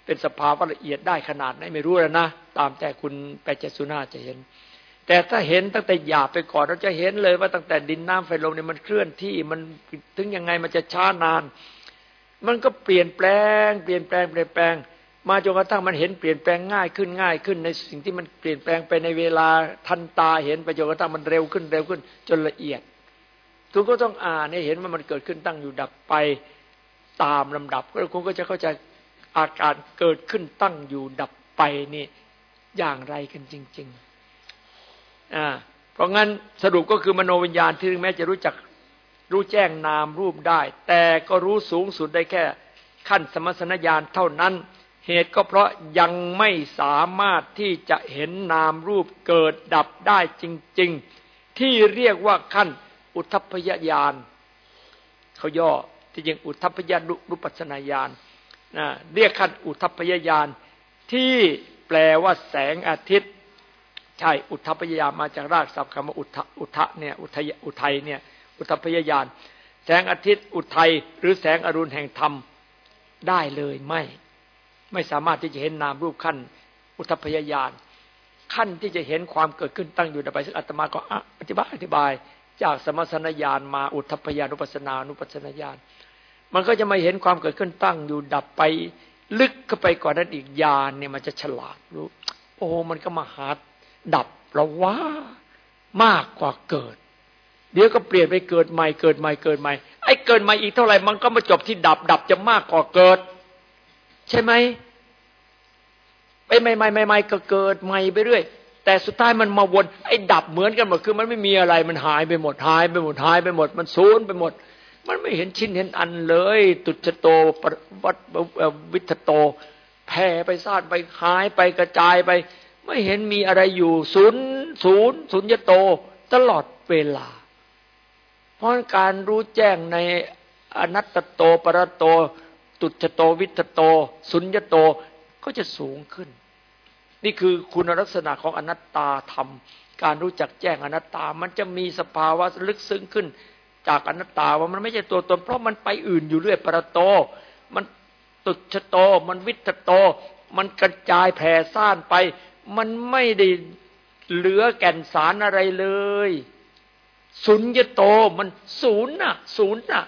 เป็นสภาวะละเอียดได้ขนาดไหนไม่รู้แล้วนะตามแต่คุณไปเจสุนาจะเห็น แต่ถ้าเห็นตั้งแต่หยาบไปก่อนเราจะเห็นเลยว่าตั้งแต่ดินน้ำไฟลมเนี่ยมันเคลื่อนที่มันถึงยังไงมันจะช้านาน มันก็เปลี่ยนแปลง เปลี่ยนแปลงเปลี่ยนแปลง มาจนกระทั่งมันเห็นเปลี่ยนแปลงง่ายขึ้นง่ายขึ้น ในสิ่งที่มันเปลี่ยนแปลงไปในเวลาทันตาเห็นไปจนกระทั่งมันเร็วขึ้นเร็วขึ้น จนละเอียดคุณก็ต้องอ่านให้เห็นว่ามันเกิดขึ้นตั้งอยู่ดับไปตามลำดับก็คุณก็จะเข้าใจอาการเกิดขึ้นตั้งอยู่ดับไปนี่อย่างไรกันจริง ๆ อ่า เพราะงั้นสรุปก็คือมโนวิญญาณที่แม้จะรู้จักรู้แจ้งนามรูปได้ แต่ก็รู้สูงสุดได้แค่ขั้นสมสนญาณเท่านั้น เหตุก็เพราะยังไม่สามารถที่จะเห็นนามรูปเกิดดับได้จริง ๆ ที่เรียกว่าขั้นอุทพยญาณเขาย่อที่จริงอุทพยานุปัสนาญาณนะเรียกขั้นอุทพยญาณที่แปลว่าแสงอาทิตย์ ใช่อุทพยญาณมาจากรากศัพท์คำว่าอุทอุทะเนี่ยอุทัยอุทัยเนี่ยอุทพยญาณแสงอาทิตย์อุทัยหรือแสงอรุณแห่งธรรมได้เลยไม่ ไม่สามารถที่จะเห็นนามรูปขั้น อุทพยายานขั้นที่จะเห็นความเกิดขึ้นตั้งอยู่ดับไปซึ่งอาตมาก็อธิบายอธิบาย จากสมสนญาณมาอุทพยานุปัสนานุปัสนาญาณมันก็จะมาเห็นความเกิดขึ้นตั้งอยู่ดับไปลึกเข้าไปกว่านั้นอีกญาณเนี่ยมันจะฉลาดรู้ โอ้มันก็มาหาดับเราว่ามากกว่าเกิด เดี๋ยวก็เปลี่ยนไปเกิดใหม่เกิดใหม่เกิดใหม่ไอ้เกิดใหม่อีกเท่าไหร่มันก็มาจบที่ดับดับจะมากกว่าเกิด ใช่ไหมไปใหม่ใหม่ใหม่ใหม่ก็เกิดใหม่ไปเรื่อยแต่สุดท้ายมันมาวนไอ้ดับเหมือนกันหมดคือ มันไม่มีอะไรมันหายไปหมดหายไปหมดหายไปหมด มันสูญไปหมด มันไม่เห็นชิ้นเห็นอันเลย ตุจโตวัดวิทโตแผ่ไปซาดไปหายไปกระจายไป ไม่เห็นมีอะไรอยู่ศูนย์ศูนย์ศูนย์ยโต ตลอดเวลา เพราะการรู้แจ้งในอนัตโตปรโต ตุจโตวิทโต สุญญโตก็จะสูงขึ้น นี่คือคุณลักษณะของอนัตตาธรรม การรู้จักแจ้งอนัตตา มันจะมีสภาวะลึกซึ้งขึ้น จากอนัตตาว่ามันไม่ใช่ตัวตน เพราะมันไปอื่นอยู่เรื่อยปรโต มันตุชโต มันวิทโต มันกระจายแผ่ซ่านไป มันไม่ได้เหลือแก่นสารอะไรเลย สุญญโตมันศูนย์น่ะ ศูนย์น่ะ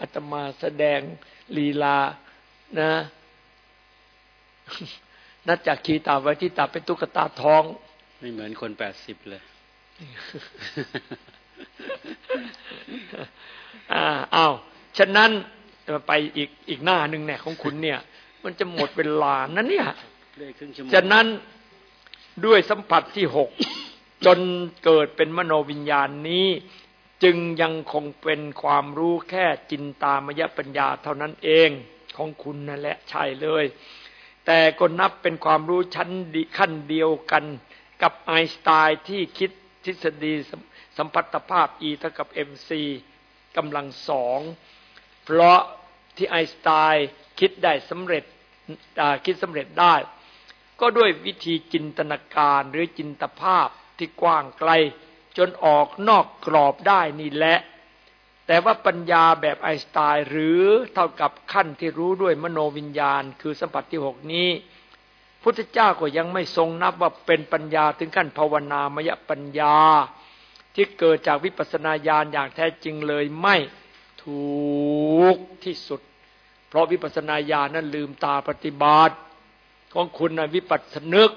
อาตมาแสดงลีลา นะนัดจากขีตาไว้ที่ตาเป็นตุ๊กตาทอง ไม่เหมือนคนแปดสิบเลยอ่าอ้าวฉะนั้นไปอีกอีกหน้าหนึ่งเนี่ยของคุณเนี่ย มันจะหมดเวลานั้นเนี่ยฉะนั้นด้วยสัมผัสที่หกจนเกิดเป็นมโนวิญญาณนี้ จึงยังคงเป็นความรู้แค่จินตามยปัญญาเท่านั้นเองของคุณนั่นแหละใช่เลย แต่ก็นับเป็นความรู้ชั้นขั้นเดียวกันกับไอน์สไตน์ที่คิดทฤษฎีสัมพัทธภาพ E เท่ากับ mc กำลังสองเพราะที่ไอน์สไตน์คิดได้สำเร็จคิดสำเร็จได้ ก็ด้วยวิธีจินตนาการหรือจินตภาพที่กว้างไกล จนออกนอกกรอบได้นี่แหละ แต่ว่าปัญญาแบบไอน์สไตน์หรือเท่ากับขั้นที่รู้ด้วยมโนวิญญาณ คือสัมผัสที่หกนี้ พุทธเจ้าก็ยังไม่ทรงนับว่าเป็นปัญญาถึงขั้นภาวนามยปัญญา ที่เกิดจากวิปัสสนาญาณอย่างแท้จริงเลยไม่ถูกที่สุด เพราะวิปัสสนาญาณนั้นลืมตาปฏิบัติ ของคุณนะวิปัสสนึก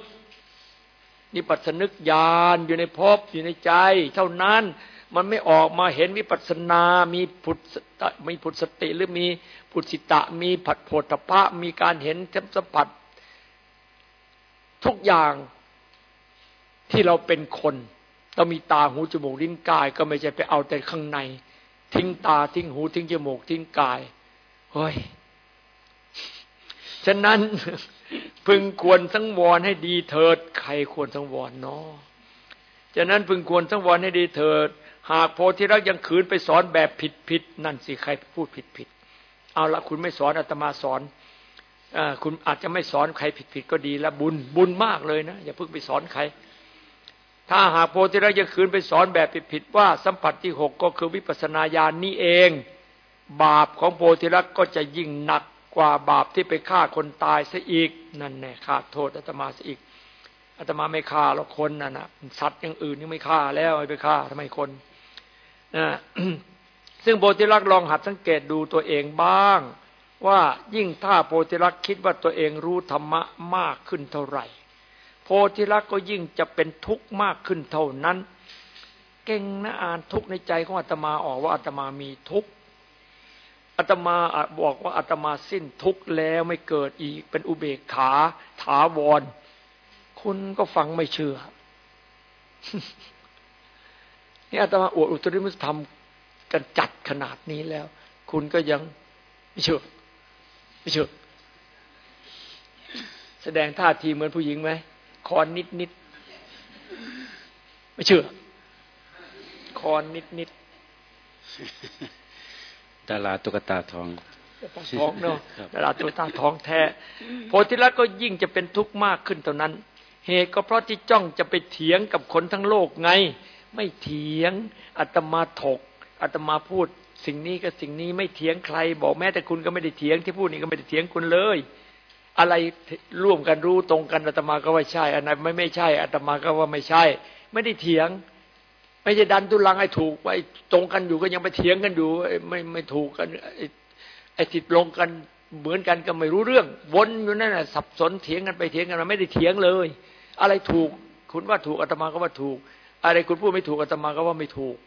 นิปัสสนึกญาณอยู่ในภพอยู่ในใจ เท่านั้นมันไม่ออกมาเห็นวิปัสสนา มีผุดมีผุดสติหรือมีผุดสิตะ มีผัดโผฏฐะมีการเห็นสัมผัสทุกอย่างที่เราเป็นคนเรามีตาหูจมูกลิ้นกาย ก็ไม่ใช่ไปเอาแต่ข้างใน ทิ้งตาทิ้งหูทิ้งจมูกทิ้งกายเฮ้ยฉะนั้น พึงควรสังวรให้ดีเถิด ใครควรสังวรเนาะฉะนั้นพึงควรสังวรให้ดีเถิด หากโพธิรักยังขืนไปสอนแบบผิดผิดนั่นสิใครพูดผิดผิดเอาละคุณไม่สอนอาตมาสอนอคุณอาจจะไม่สอนใครผิดผิดก็ดีแล้วบุญบุญมากเลยนะอย่าเพิ่งไปสอนใคร ถ้าหากโพธิรักยังขืนไปสอนแบบผิดผิดว่าสัมผัสที่หกก็คือวิปัสนาญาณนี้เอง บาปของโพธิรักก็จะยิ่งหนัก กว่าบาปที่ไปฆ่าคนตายซะอีกนั่นแน่ขาดโทษอาตมาซะอีกอาตมาไม่ฆ่าหรอกคนนั่นนะสัตว์อย่างอื่นยังไม่ฆ่าแล้วไปฆ่าทำไมคนนะซึ่งโพธิลักษ์ลองหัดสังเกตดูตัวเองบ้าง ว่ายิ่งถ้าโพธิลักษ์คิดว่าตัวเองรู้ธรรมะมากขึ้นเท่าไหร่ โพธิลักษ์ก็ยิ่งจะเป็นทุกข์มากขึ้นเท่านั้น เก่งนะอ่านทุกข์ในใจของอาตมาออกว่าอาตมามีทุกข์ อาตมาบอกว่าอาตมาสิ้นทุกข์แล้วไม่เกิดอีก เป็นอุเบกขาถาวร คุณก็ฟังไม่เชื่อ นี่อาตมาอวดอุตริมุสธรรมกันจัดขนาดนี้แล้ว คุณก็ยังไม่เชื่อไม่เชื่อแสดงท่าทีเหมือนผู้หญิงไหมคอนนิดนิดไม่เชื่อคอนนิดนิด ดาราตุ๊กตาทองทองเนาะดาราตุ๊กตาทองแท้ โพธิลักษ์ก็ยิ่งจะเป็นทุกข์มากขึ้นเท่านั้น เหตุก็เพราะที่จ้องจะไปเถียงกับคนทั้งโลกไง ไม่เถียงอาตมาถกอาตมาพูดสิ่งนี้กับสิ่งนี้ไม่เถียงใคร บอกแม้แต่คุณก็ไม่ได้เถียงที่พูดนี่ก็ไม่ได้เถียงคุณเลย อะไรร่วมกันรู้ตรงกันอาตมาก็ว่าใช่อันไหนไม่ไม่ใช่อาตมาก็ว่าไม่ใช่ ไม่ได้เถียง ไม่ใช่ดันตุลังให้ถูกไอ้ตรงกันอยู่ก็ยังไปเถียงกันอยู่ไม่ไม่ถูกกันไอ้ติดลงกันเหมือนกันก็ไม่รู้เรื่อง วนอยู่นั่นแหละสับสนเถียงกันไปเถียงกันมาไม่ได้เถียงเลย อะไรถูกคุณว่าถูกอาตมาก็ว่าถูก อะไรคุณพูดไม่ถูกอาตมาก็ว่าไม่ถูก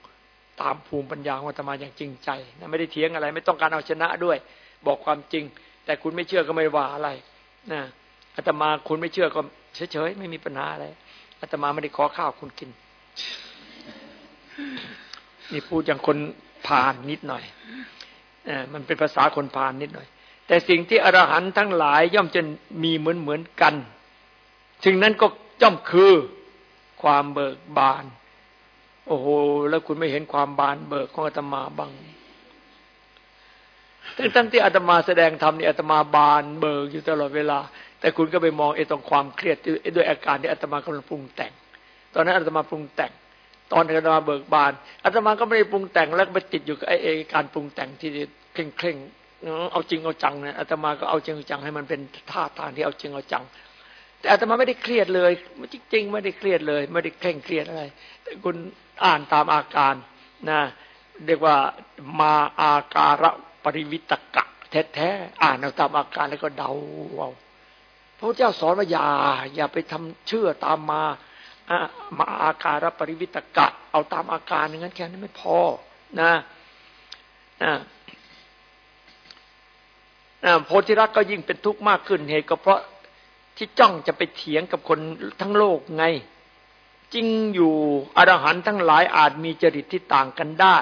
ตามภูมิปัญญาของอาตมาอย่างจริงใจนะไม่ได้เถียงอะไร ไม่ต้องการเอาชนะด้วย บอกความจริง แต่คุณไม่เชื่อก็ไม่ว่าอะไรนะอาตมาคุณไม่เชื่อก็เฉยๆไม่มีปัญหาอะไรอาตมาไม่ได้ขอข้าวคุณกิน นี่พูดอย่างคนผ่านนิดหน่อยอมันเป็นภาษาคนผ่านนิดหน่อย แต่สิ่งที่อรหันต์ทั้งหลายย่อมจะมีเหมือนเหมือนกันสิ่งนั้นก็ย่อมคือความเบิกบาน โอ้โห แล้วคุณไม่เห็นความบานเบิกของอาตมาบ้างทั้งทั้งที่อาตมาแสดงธรรมนี่อาตมาบานเบิกอยู่ตลอดเวลา แต่คุณก็ไปมองไอ้ตรงความเครียดด้วยอาการที่อาตมากำลังปรุงแต่ง ตอนนั้นอาตมาปรุงแต่ง ตอนอาตมาเบิกบานอาตมาก็ไม่ได้ปรุงแต่งแล้วไปติดอยู่กับไอ้การปรุงแต่งที่เคร่งเคร่งเอาจริงเอาจังเนี่ยอาตมาก็เอาจริงเอาจังให้มันเป็นท่าทางที่เอาจริงเอาจัง แต่อาตมาไม่ได้เครียดเลยจริงๆไม่ได้เครียดเลย ไม่ได้เคร่งเครียดอะไร แต่คุณอ่านตามอาการนะเรียกว่ามาอาการะปริวิตกะแท้ๆอ่านเอาตามอาการแล้วก็เดาเอาพระเจ้าสอนว่าอย่าอย่าไปทำเชื่อตามมา มาอาการปริวิตกะเอาตามอาการอย่างนั้นแค่นั้นไม่พอนะนะนะโพธิรักก็ยิ่งเป็นทุกข์มากขึ้นเหตุก็เพราะที่จ้องจะไปเถียงกับคนทั้งโลกไงจริงอยู่อรหันต์ทั้งหลายอาจมีจริตที่ต่างกันได้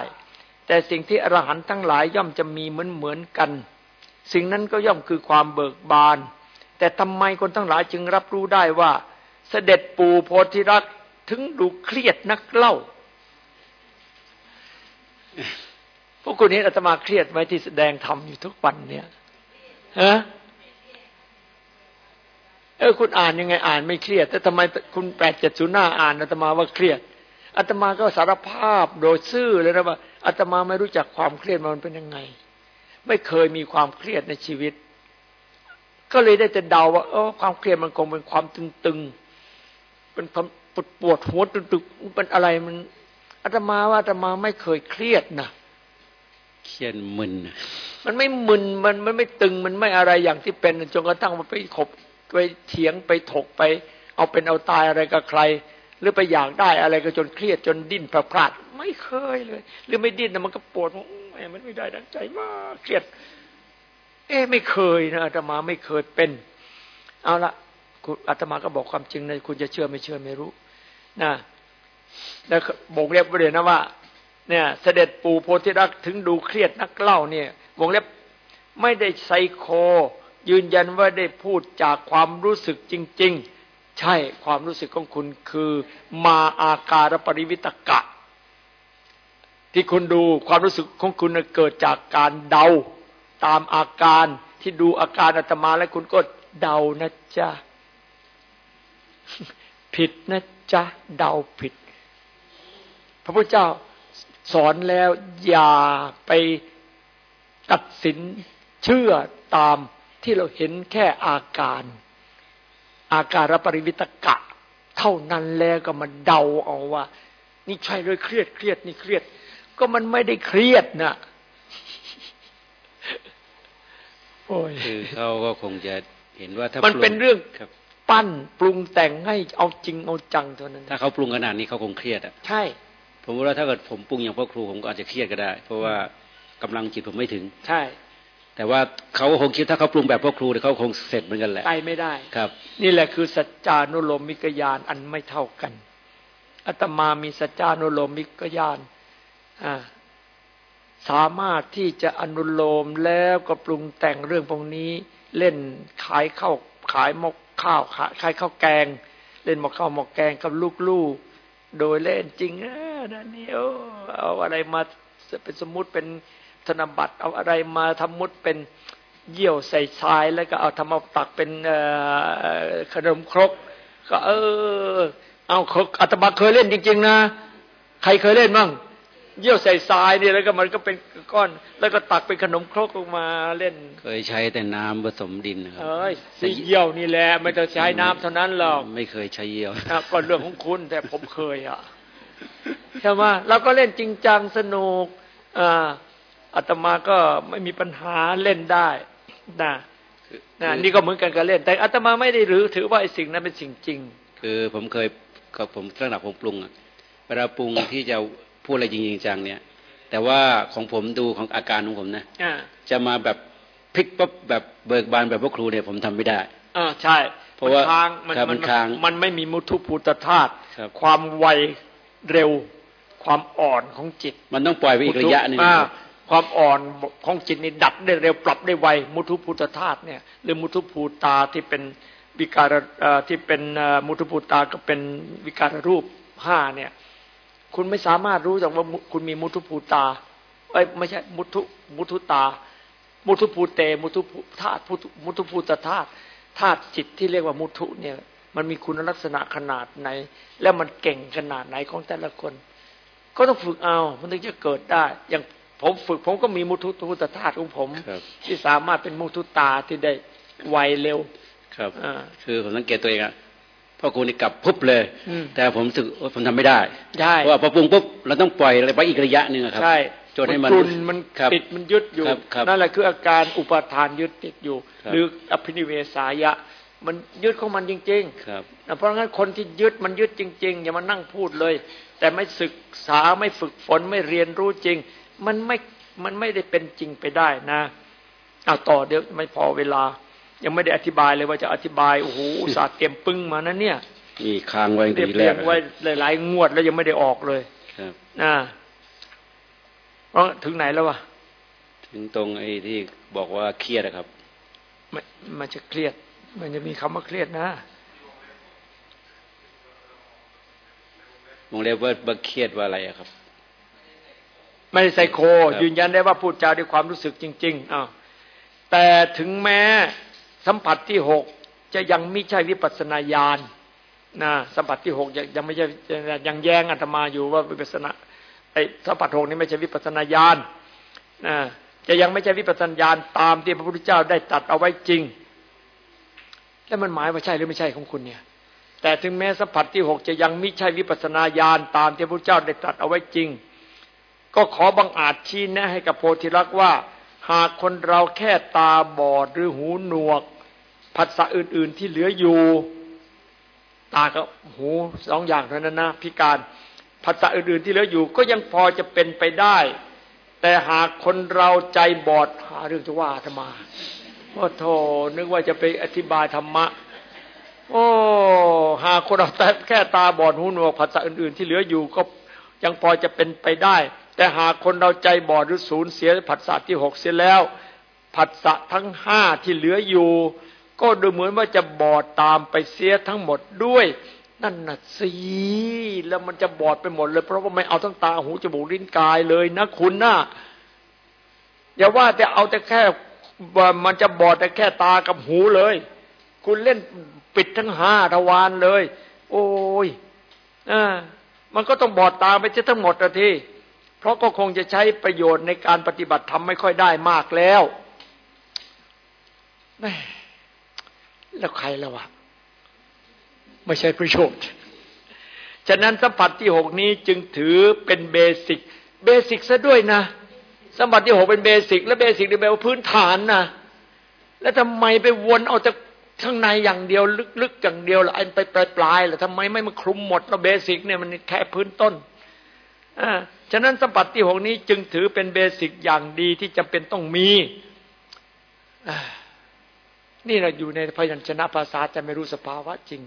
แต่สิ่งที่อรหันต์ทั้งหลายย่อมจะมีเหมือนเหมือนกัน สิ่งนั้นก็ย่อมคือความเบิกบาน แต่ทำไมคนทั้งหลายจึงรับรู้ได้ว่า เสด็จปู่โพธิรักถึงดูเครียดนักเล่า พวกคุณเห็นอาตมาเครียดไหมที่แสดงธรรมอยู่ทุกวันเนี่ยฮะเออคุณอ่านยังไงอ่านไม่เครียด แต่ทำไมคุณแปดเจ็ดศูนย์หน้าอ่านอาตมาว่าเครียดอาตมาก็สารภาพโดยซื่อเลยนะว่าอาตมาไม่รู้จักความเครียดมันเป็นยังไง ไม่เคยมีความเครียดในชีวิต ก็เลยได้แต่เดาว่าเออความเครียดมันคงเป็นความตึงๆ เป็นความปวดปวดหัวตึกๆเป็นอะไรมันอาตมาว่าอาตมาไม่เคยเครียดนะเครียดมึนมันไม่มึนมันมันไม่ตึงมันไม่อะไรอย่างที่เป็นจนกระทั่งมันไปขบไปเถียงไปถกไป เอาเป็นเอาตายอะไรกับใคร หรือไปอยากได้อะไรก็จนเครียดจนดิ้นพลาพลาดไม่เคยเลย หรือไม่ดิ้นนะมันก็ปวดแหมมันไม่ได้ดังใจมากเครียด เอ๊ไม่เคยนะอาตมาไม่เคยเป็น เอาละคุณ อาตมาก็บอกความจริงนะคุณจะเชื่อไม่เชื่อไม่รู้นะแล้วบอกเรียบเลยนะว่า เนี่ย เสด็จปู่โพธิรักถึงดูเครียดนักเล่าเนี่ยวงเล็บไม่ได้ไซโค ยืนยันว่าได้พูดจากความรู้สึกจริง ๆ ใช่ความรู้สึกของคุณคือ มาอาการปริวิตกะ ที่คุณดูความรู้สึกของคุณเกิดจากการเดาตามอาการที่ดูอาการอาตมาแล้วคุณก็เดานะจ๊ะ ผิดนะจ๊ะเดาผิด พระพุทธเจ้าสอนแล้วอย่าไปตัดสินเชื่อตามที่เราเห็นแค่อาการ อาการปริวิตกะ เท่านั้นแล้วก็มาเดาเอาว่า นี่ใช่เลยเครียดเครียดนี่เครียด ก็มันไม่ได้เครียดนะโอ้ยคือเขาก็คงจะเห็นว่าถ้ามันเป็นเรื่อง ปั้นปรุงแต่งให้เอาจริงเอาจังเท่านั้น ถ้าเขาปรุงขนาดนี้เขาคงเครียดอะใช่ ผมว่าถ้าเกิดผมปรุงอย่างพ่อครูผมก็อาจจะเครียดก็ได้ เพราะว่ากำลังจิตผมไม่ถึง ใช่ แต่ว่าเขาคงคิดถ้าเขาปรุงแบบพ่อครูเขาคงเสร็จเหมือนกันแหละไปไม่ได้ครับ นี่แหละคือสัจจานุโลมิกญาณอันไม่เท่ากันอาตมามีสัจจานุโลมิกญาณอ่าสามารถที่จะอนุโลมแล้วก็ปรุงแต่งเรื่องพวกนี้ เล่นขายเข้าขายมก ข้าวขายข้าวแกง เล่นหมกข้าวหมกแกงกับลูกๆ โดยเล่นจริงอะนั่นนี่โอ้เอาอะไรมาเป็นสมมุติเป็นธนบัตรเอาอะไรมาทำมุดเป็นเยี่ยวใส่ทรายแล้วก็เอาทำเอาตักเป็นขนมครก ก็ เออ เอาอาตมาเคยเล่นจริง ๆ นะ ใครเคยเล่นบ้าง เยี่ยวใส่ทรายเนี่ยแล้วก็มันก็เป็นก้อน แล้วก็ตักเป็นขนมครกออกมาเล่น เคยใช้แต่น้ำผสมดินนะครัเอ้ยสีเยี่ยวนี่แหละไม่ต้องใช้น้ำเท่านั้นหรอกไม่เคยใช้เยี่ยวนะก็เรื่องของคุณแต่ผมเคยอะใช่ไหมเราก็เล่นจริงจังสนุกอ่าอาตมาก็ไม่มีปัญหาเล่นได้นะนะนี่ก็เหมือนกันกับเล่น แต่อาตมาไม่ได้หรือถือว่าไอ้สิ่งนั้นเป็นสิ่งจริง คือผมเคยกับผมตั้งแต่ผมปรุงอะเวลาปรุงที่จะ พูดอะไรจริงๆจังเนี่ย แต่ว่าของผมดูของอาการของผมนะอ่าจะมาแบบพลิกปั๊บแบบเบิกบานแบบพวกครูเนี่ยผมทำไม่ได้อ่าใช่ เพราะว่ามันค้างมันครับมัมันค้างมันไม่มีมุทุภูตธาตุครับความไวเร็ว ความอ่อนของจิต มันต้องปล่อยไปอีกระยะหนึ่งอ่าครับความอ่อนของจิตนี่ดัดได้เร็วปรับได้ไวมุทุภูตธาตุเนี่ยหรือมุทุภูตาที่เป็นวิการเอ่อที่เป็นเอ่อมุทุภูตาก็เป็นวิการรูปห้าเนี่ย คุณไม่สามารถรู้จากว่ามุคุณมีมุทุภูตาเอ้ยไม่ใช่มุทุมุทุตา มุทุภูเต มุทุภูธาตุมุทุมุทุภูตธาตุธาตุจิตที่เรียกว่ามุทุเนี่ย มันมีคุณลักษณะขนาดไหน แล้วมันเก่งขนาดไหนของแต่ละคน ก็ต้องฝึกเอา มันถึงจะเกิดได้ อย่างผมฝึกผมก็มีมุทุภูตธาตุของผมครับที่สามารถเป็นมุทุตาที่ได้ไวเร็ว ครับอ่าคือผมสังเกตตัวเองอะ พ่อครูนี่กลับปุ๊บเลยอืมแต่ผมรู้สึกโอ๊ยผมทำไม่ได้ใช่เพราะว่าพอปรุงปุ๊บเราต้องปล่อยอะไรไปอีกระยะหนึ่งอะครับใช่จนให้มันกลุ่นมันครับติดมันยึดอยู่ครับครับนั่นแหละคืออาการอุปาทานยึดติดอยู่ครับหรืออภินิเวสายะ มันยึดของมันจริงครับๆนะเพราะงั้นคนที่ยึดมันยึดจริงๆอย่ามานั่งพูดเลย แต่ไม่ศึกษาไม่ฝึกฝนไม่เรียนรู้จริง มันไม่มันไม่ได้เป็นจริงไปได้นะเอาต่อเดี๋ยวไม่พอเวลา ยังไม่ได้อธิบายเลยว่าจะอธิบายโอ้โหอุตส่าห์เตรียมปึ้งมานะเนี่ยมีค้างไว้ตั้งเตรีแต่ยมทีแรเรียกงอะไว้หลายๆงวดแล้วยังไม่ได้ออกเลยครับนะเพราะถึงไหนแล้ววะถึงตรงไอ้ที่บอกว่าเครียดอะครับมันมันจะเครียด มันจะมีคำว่าเครียดนะวงเล็บว่าว่าเครียดว่าอะไรอะครับ ไม่ได้ไซโคครับยืนยันได้ว่าพูดจาด้วยความรู้สึกจริง ๆอ้าวแต่ถึงแม้ สัมผัสที่หกจะยังไม่ใช่วิปัสนาญาณนะสัมผัสที่หกยังไม่ใช่ยังแย้งอาตมาอยู่ว่าวิปัสนาไอ้สัมผัสหกนี้ไม่ใช่วิปัสนาญาณนะจะยังไม่ใช่วิปัสสนาญาณตามที่พระพุทธเจ้าได้ตัดเอาไว้จริง แล้วมันหมายว่าใช่หรือไม่ใช่ของคุณเนี่ย แต่ถึงแม้สัมผัสที่หกจะยังไม่ใช่วิปัสสนาญาณตามที่พระพุทธเจ้าได้ตรัสเอาไว้จริง ก็ขอบังอาจชี้แนะให้กับโพธิลักษ์ว่า หากคนเราแค่ตาบอดหรือหูหนวก ผัสสะอื่น ๆ ที่เหลืออยู่ ตากับหูสองอย่างเท่านั้นนะพิการผัสสะอื่น ๆ ที่เหลืออยู่ ก็ยังพอจะเป็นไปได้ แต่หากคนเราใจบอดหาเรื่องจะว่าธรรมาโอ้โธนึกว่าจะไปอธิบายธรรมะ โอ้หากคนเราแต่แค่ตาบอดหูหนวกผัสสะอื่น ๆ ที่เหลืออยู่ก็ยังพอจะเป็นไปได้ แต่หากคนเราใจบอดหรือสูญเสียผัสสะที่หกเสียแล้วผัสสะทั้งห้าที่เหลืออยู่ ก็ดูเหมือนว่าจะบอดตามไปเสียทั้งหมดด้วย นั่นน่ะสิแล้วมันจะบอดไปหมดเลย เพราะว่าไม่เอาทั้งตาหูจมูกลิ้นกายเลยนะคุณนะอย่าว่าแต่เอาแต่แค่มันจะบอดแต่แค่ตากับหูเลย คุณเล่นปิดทั้งห้าทวารเลย โอ้ยอ่ามันก็ต้องบอดตาไปเสียทั้งหมดอะทีเพราะก็คงจะใช้ประโยชน์ในการปฏิบัติธรรมไม่ค่อยได้มากแล้ว แล้วใครแล้ววะไม่ใช่ประโยชน์ฉะนั้นสัมผัสที่หกนี้จึงถือเป็น basic basic ซะด้วยนะสัมผัสที่หกเป็น basic และ basic นี่แปลว่าพื้นฐานนะแล้วทำไมไปวนเอาจากข้างในอย่างเดียวลึกๆอย่างเดียวล่ะไอ้ไปปลายๆล่ะทำไมไม่มาคลุมหมดแล้ว basic เนี่ยมันแค่พื้นต้นอ่าฉะนั้นสัมผัสที่หกนี้จึงถือเป็น basic อย่างดีที่จำเป็นต้องมีอ่า นี่เราอยู่ในพยัญชนะภาษาจะไม่รู้สภาวะจริง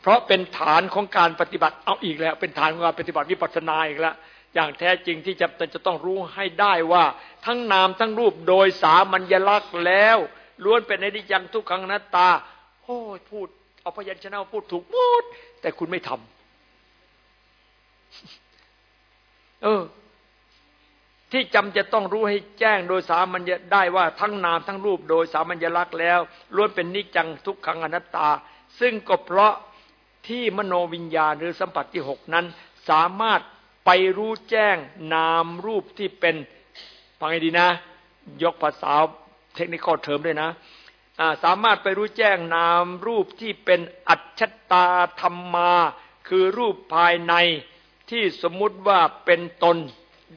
เพราะเป็นฐานของการปฏิบัติเอาอีกแล้ว เป็นฐานของการปฏิบัติวิปัสสนาอีกแล้วอย่างแท้จริงที่จะจะต้องรู้ให้ได้ว่า ทั้งนามทั้งรูปโดยสามัญลักษณ์แล้วล้วนเป็นในนิจังทุกขังนัตตาโอ้พูดเอาพยัญชนะพูดถูกหมดแต่คุณไม่ทำเออ ที่จำจะต้องรู้ให้แจ้งโดยสามัญจะได้ว่าทั้งนามทั้งรูปโดยสามัญลักษณ์แล้วล้วนเป็นนิจจังทุกขังอนัตตา ซึ่งก็เพราะที่มโนวิญญาณหรือสัมผัสที่หกนั้น สามารถไปรู้แจ้งนามรูปที่เป็นฟังให้ดีนะ ยกภาษาเทคนิคเทอมด้วยนะสามารถไปรู้แจ้งนามรูปที่เป็นอัจฉตาธรรมา คือรูปภายในที่สมมุติว่าเป็นตน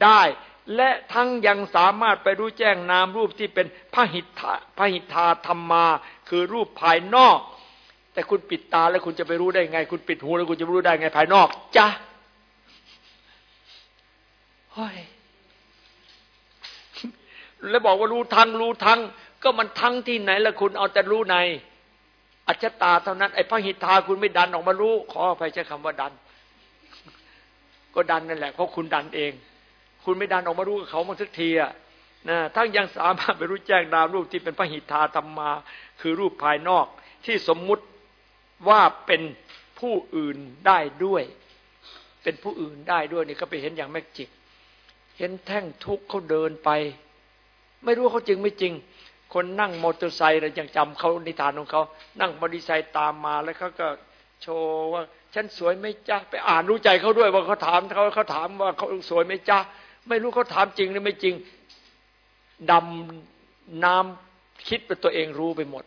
ได้ และทั้งยังสามารถไปรู้แจ้งนามรูปที่เป็นพหิทธาพหิทาธรรมา คือรูปภายนอก แต่คุณปิดตาแล้วคุณจะไปรู้ได้ไง คุณปิดหูแล้วคุณจะรู้ได้ไงภายนอกจ้ะเฮ้ยแล้วบอกว่ารู้ทั้งรู้ทั้ง ก็มันทั้งที่ไหนละคุณเอาแต่รู้ใน อัจฉตาเท่านั้นไอ้พระหิทธาคุณไม่ดันออกมารู้ ขออภัยใช้คำว่าดัน ก็ดันนั่นแหละเพราะคุณดันเอง คุณไม่ดันออกมารู้กับเขามาสักทีอะนะทั้งยังสามารถไปรู้แจ้งนามรูปที่เป็นพระหิทธาธรรมา คือรูปภายนอกที่สมมุติว่าเป็นผู้อื่นได้ด้วย เป็นผู้อื่นได้ด้วยนี่ก็ไปเห็นอย่างแมกจิก เห็นแท่งทุกข์เขาเดินไป ไม่รู้เขาจริงไม่จริง คนนั่งมอเตอร์ไซค์เรายังจำเขานิทานของเขา นั่งมอเตอร์ไซค์ตามมาแล้วเขาก็โชว์ว่าฉันสวยไหมจ๊ะไปอ่านรู้ใจเขาด้วยว่าเขาถามเขาเขาถามว่าเขาสวยไหมจ๊ะ ไม่รู้เขาถามจริงหรือไม่จริงดำน้ำคิดเป็นตัวเองรู้ไปหมด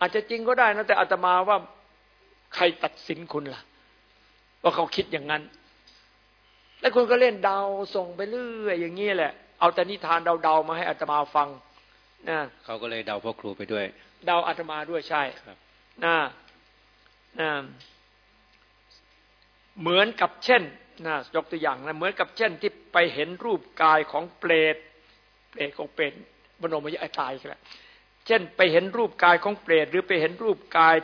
อาจจะจริงก็ได้นะแต่อาตมาว่าใครตัดสินคุณล่ะ ว่าเขาคิดอย่างนั้น แล้วคุณก็เล่นเดาส่งไปเรื่อยอย่างนี้แหละ เอาแต่นิทานเดาๆมาให้อาตมาฟังนะเขาก็เลยเดาพ่อครูไปด้วย เดาอาตมาด้วยใช่ครับนะนะเหมือนกับเช่น นะยกตัวอย่างนะเหมือนกับเช่นที่ไปเห็นรูปกายของเปรตเปรตของเปรตบนมยตายกันเช่นไปเห็นรูปกายของเปรตหรือไปเห็นรูปกาย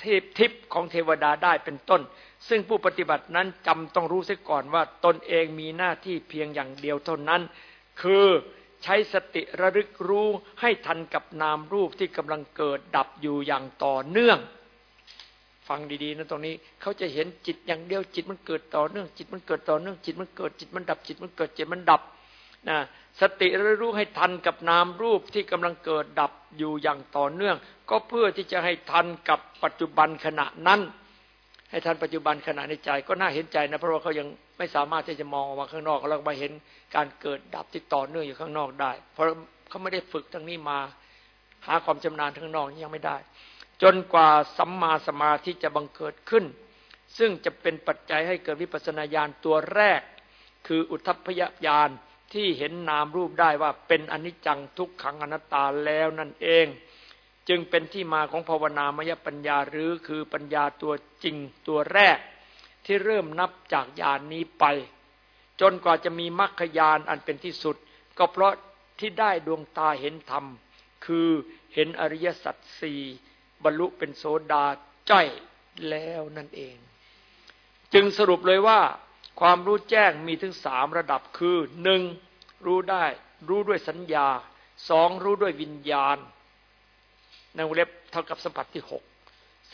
เทพทิพย์ของเทวดาได้เป็นต้น ซึ่งผู้ปฏิบัตินั้นจำต้องรู้เสียก่อนว่าตนเองมีหน้าที่เพียงอย่างเดียวเท่านั้น คือใช้สติระลึกรู้ให้ทันกับนามรูปที่กำลังเกิดดับอยู่อย่างต่อเนื่อง ฟังดีๆนะตรงนี้เขาจะเห็นจิตอย่างเดียวจิตมันเกิดต่อเนื่องจิตมันเกิดต่อเนื่องจิตมันเกิดจิตมันดับจิตมันเกิดจิตมันดับนะสติระลึกรู้ให้ทันกับนามรูปที่กำลังเกิดดับอยู่อย่างต่อเนื่อง ก็เพื่อที่จะให้ทันกับปัจจุบันขณะนั้น ให้ทันปัจจุบันขณะในใจก็น่าเห็นใจนะเพราะว่าเขายังไม่สามารถที่จะมองออกมาข้างนอกแล้วมาเห็นการเกิดดับที่ต่อเนื่องอยู่ข้างนอกได้ เพราะเขาไม่ได้ฝึกทั้งนี้มา หาความชำนาญข้างนอกยังไม่ได้ จนกว่าสัมมาสมาธิจะบังเกิดขึ้น ซึ่งจะเป็นปัจจัยให้เกิดวิปัสสนาญาณตัวแรก คืออุทพยญาณที่เห็นนามรูปได้ว่าเป็นอนิจจังทุกขังอนัตตาแล้วนั่นเอง จึงเป็นที่มาของภาวนามยปัญญาหรือคือปัญญาตัวจริงตัวแรก ที่เริ่มนับจากญาณนนี้ไป จนกว่าจะมีมรรคยานอันเป็นที่สุด ก็เพราะที่ได้ดวงตาเห็นธรรม คือเห็นอริยสัจสี่ บรรลุเป็นโสดาจ้อยแล้วนั่นเอง จึงสรุปเลยว่า ความรู้แจ้งมีถึงสามระดับคือหนึ่งรู้ได้ รู้ด้วยสัญญาสองรู้ด้วยวิญญาณในวงเล็บเท่ากับสัมผัสที่หก